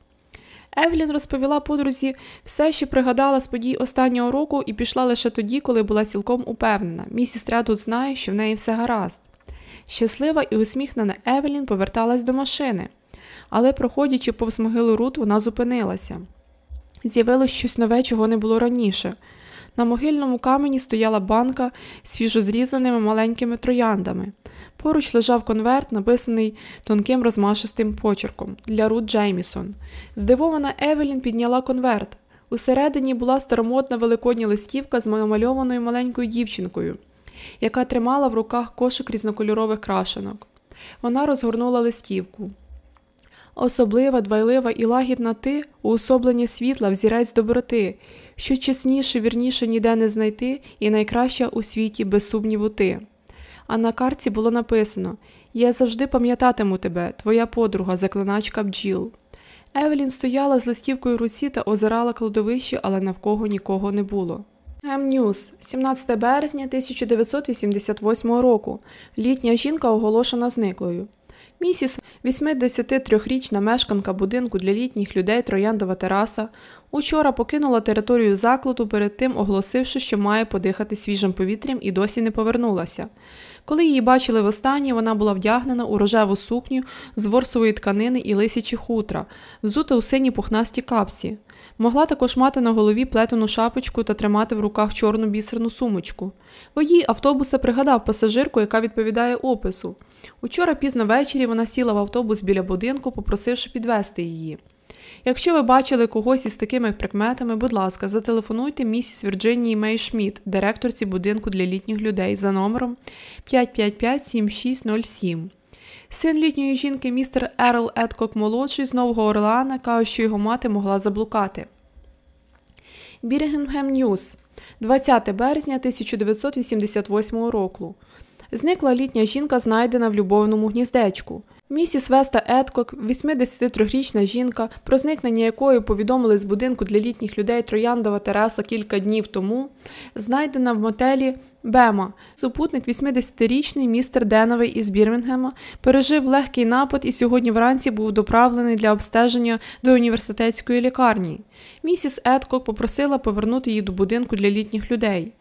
Евелін розповіла подрузі все, що пригадала з подій останнього року, і пішла лише тоді, коли була цілком упевнена. Місіс Тредгуд знає, що в неї все гаразд. Щаслива і усміхнена Евелін поверталась до машини, але, проходячи повз могилу Рут, вона зупинилася. З'явилось щось нове, чого не було раніше. На могильному камені стояла банка з свіжозрізаними маленькими трояндами. Поруч лежав конверт, написаний тонким розмашистим почерком для Рут Джеймісон. Здивована Евелін підняла конверт. Усередині була старомодна великодня листівка з намальованою маленькою дівчинкою, яка тримала в руках кошик різнокольорових крашенок. Вона розгорнула листівку. Особлива, дбайлива і лагідна ти уособлення світла, взірець доброти, що чесніше, вірніше ніде не знайти, і найкраща у світі, без сумніву ти. А на карті було написано Я завжди пам'ятатиму тебе, твоя подруга, заклиначка бджіл. Евелін стояла з листівкою в руці та озирала кладовище, але навколо нікого не було. М-Ньюз, 17 березня 1988 року. Літня жінка оголошена зниклою. Місіс, 83-річна мешканка будинку для літніх людей Трояндова тераса, учора покинула територію закладу, перед тим оголосивши, що має подихати свіжим повітрям і досі не повернулася. Коли її бачили востаннє, вона була вдягнена у рожеву сукню з ворсової тканини і лисячі хутра, взута у сині пухнасті капці. Могла також мати на голові плетену шапочку та тримати в руках чорну бісерну сумочку. Водій автобуса пригадав пасажирку, яка відповідає опису. Учора пізно ввечері вона сіла в автобус біля будинку, попросивши підвести її. Якщо ви бачили когось із такими прикметами, будь ласка, зателефонуйте місіс Вірджинії Мей Шмідт, директорці будинку для літніх людей, за номером 555-7607. Син літньої жінки, містер Ерл Едкок молодший з Нового Орлеана, каже, що його мати могла заблукати. Бірмінгем Ньюс, 20 березня 1988 року. Зникла літня жінка, знайдена в любовному гніздечку. Місіс Веста Едкок, 83-річна жінка, про зникнення якої повідомили з будинку для літніх людей Трояндова Тереса кілька днів тому, знайдена в мотелі Бема. Супутник 80-річний містер Деновий із Бірмінгема пережив легкий напад і сьогодні вранці був доправлений для обстеження до університетської лікарні. Місіс Едкок попросила повернути її до будинку для літніх людей.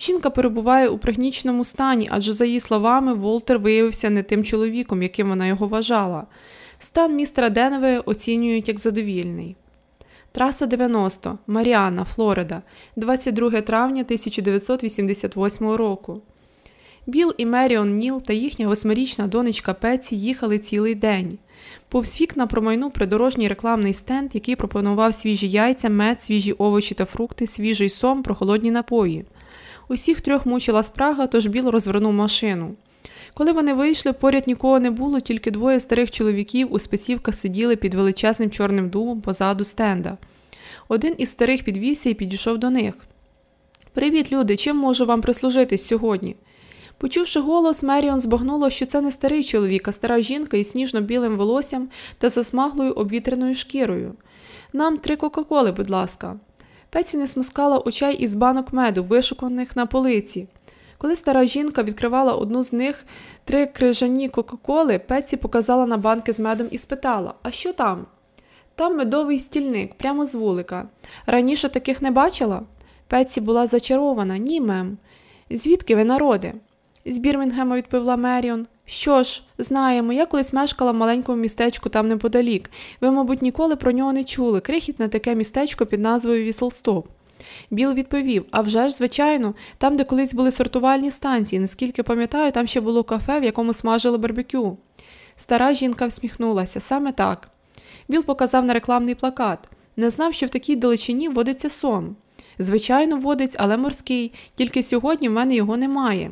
Жінка перебуває у пригніченому стані, адже, за її словами, Волтер виявився не тим чоловіком, яким вона його вважала. Стан містера Денове оцінюють як задовільний. Траса 90, Маріана, Флорида, 22 травня 1988 року. Біл і Меріон Ніл та їхня восьмирічна донечка Пеці їхали цілий день. Повз вікна промайнув придорожній рекламний стенд, який пропонував свіжі яйця, мед, свіжі овочі та фрукти, свіжий сом, прохолодні напої. Усіх трьох мучила спрага, тож Біл розвернув машину. Коли вони вийшли, поряд нікого не було, тільки двоє старих чоловіків у спецівках сиділи під величезним чорним дубом позаду стенда. Один із старих підвівся і підійшов до них. Привіт, люди, чим можу вам прислужитись сьогодні? Почувши голос, Меріон збагнуло, що це не старий чоловік, а стара жінка із сніжно-білим волоссям та засмаглою обвітреною шкірою. Нам три Кока-Коли, будь ласка. Пеці не смускала очей із банок меду, вишуканих на полиці. Коли стара жінка відкривала одну з них три крижані Кока-Коли, Пеці показала на банки з медом і спитала: А що там? Там медовий стільник, прямо з вулика. Раніше таких не бачила? Пеці була зачарована, ні, мем. Звідки ви народи? З Бірмінгема відповіла Меріон. Що ж, знаємо, я колись мешкала в маленькому містечку там неподалік. Ви, мабуть, ніколи про нього не чули. Крихітне таке містечко під назвою Віселстоп. Біл відповів: А вже ж, звичайно, там, де колись були сортувальні станції, наскільки пам'ятаю, там ще було кафе, в якому смажили барбекю. Стара жінка всміхнулася, саме так. Біл показав на рекламний плакат. Не знав, що в такій далечині водиться сон. Звичайно, водить, але морський, тільки сьогодні в мене його немає.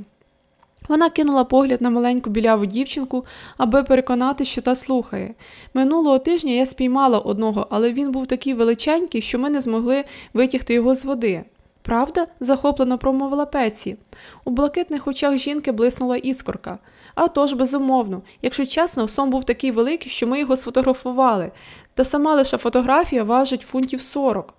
Вона кинула погляд на маленьку біляву дівчинку, аби переконати, що та слухає. Минулого тижня я спіймала одного, але він був такий величенький, що ми не змогли витягти його з води. Правда? захоплено промовила Пеці. У блакитних очах жінки блиснула іскорка. А тож, безумовно, якщо чесно, сом був такий великий, що ми його сфотографували, та сама лише фотографія важить фунтів сорок.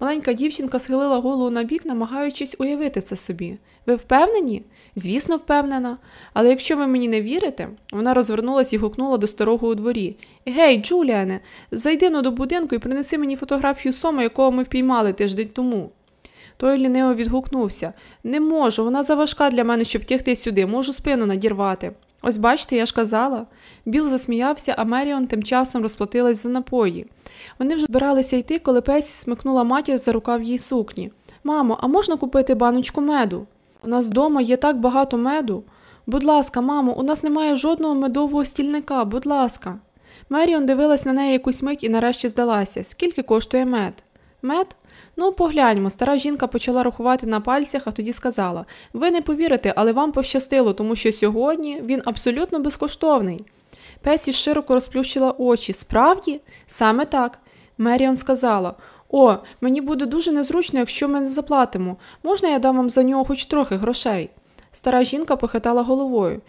Маленька дівчинка схилила голову на бік, намагаючись уявити це собі. Ви впевнені? Звісно, впевнена. Але якщо ви мені не вірите, вона розвернулась і гукнула до старого у дворі. Гей, Джуліане, зайди но до будинку і принеси мені фотографію сома, якого ми впіймали тиждень тому. Той ліниво відгукнувся Не можу, вона заважка для мене, щоб тягти сюди, можу спину надірвати. Ось бачите, я ж казала. Біл засміявся, а Меріон тим часом розплатилась за напої. Вони вже збиралися йти, коли Песі смикнула матір за рукав її сукні. Мамо, а можна купити баночку меду? У нас вдома є так багато меду. Будь ласка, мамо, у нас немає жодного медового стільника, будь ласка. Меріон дивилась на неї якусь мить і нарешті здалася. Скільки коштує мед? Мед? Ну, погляньмо. Стара жінка почала рахувати на пальцях, а тоді сказала: Ви не повірите, але вам пощастило, тому що сьогодні він абсолютно безкоштовний. Песі широко розплющила очі. Справді? Саме так. Меріон сказала: О, мені буде дуже незручно, якщо ми не заплатимо. Можна я дам вам за нього хоч трохи грошей? Стара жінка похитала головою.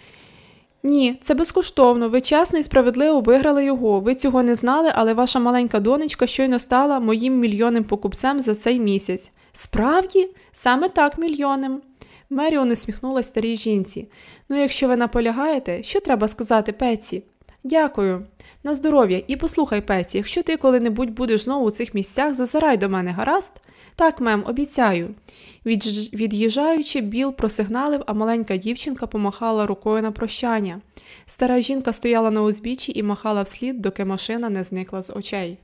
Ні, це безкоштовно. Ви чесно і справедливо виграли його. Ви цього не знали, але ваша маленька донечка щойно стала моїм мільйонним покупцем за цей місяць. Справді, саме так мільйонним. Меріон усміхнулася старій жінці. Ну, якщо ви наполягаєте, що треба сказати Пеці? Дякую. На здоров'я і послухай, Пеці, якщо ти коли-небудь будеш знову у цих місцях, зазирай до мене, гаразд? Так, мем, обіцяю. Від... Від'їжджаючи, Біл просигналив, а маленька дівчинка помахала рукою на прощання. Стара жінка стояла на узбіччі і махала вслід, доки машина не зникла з очей.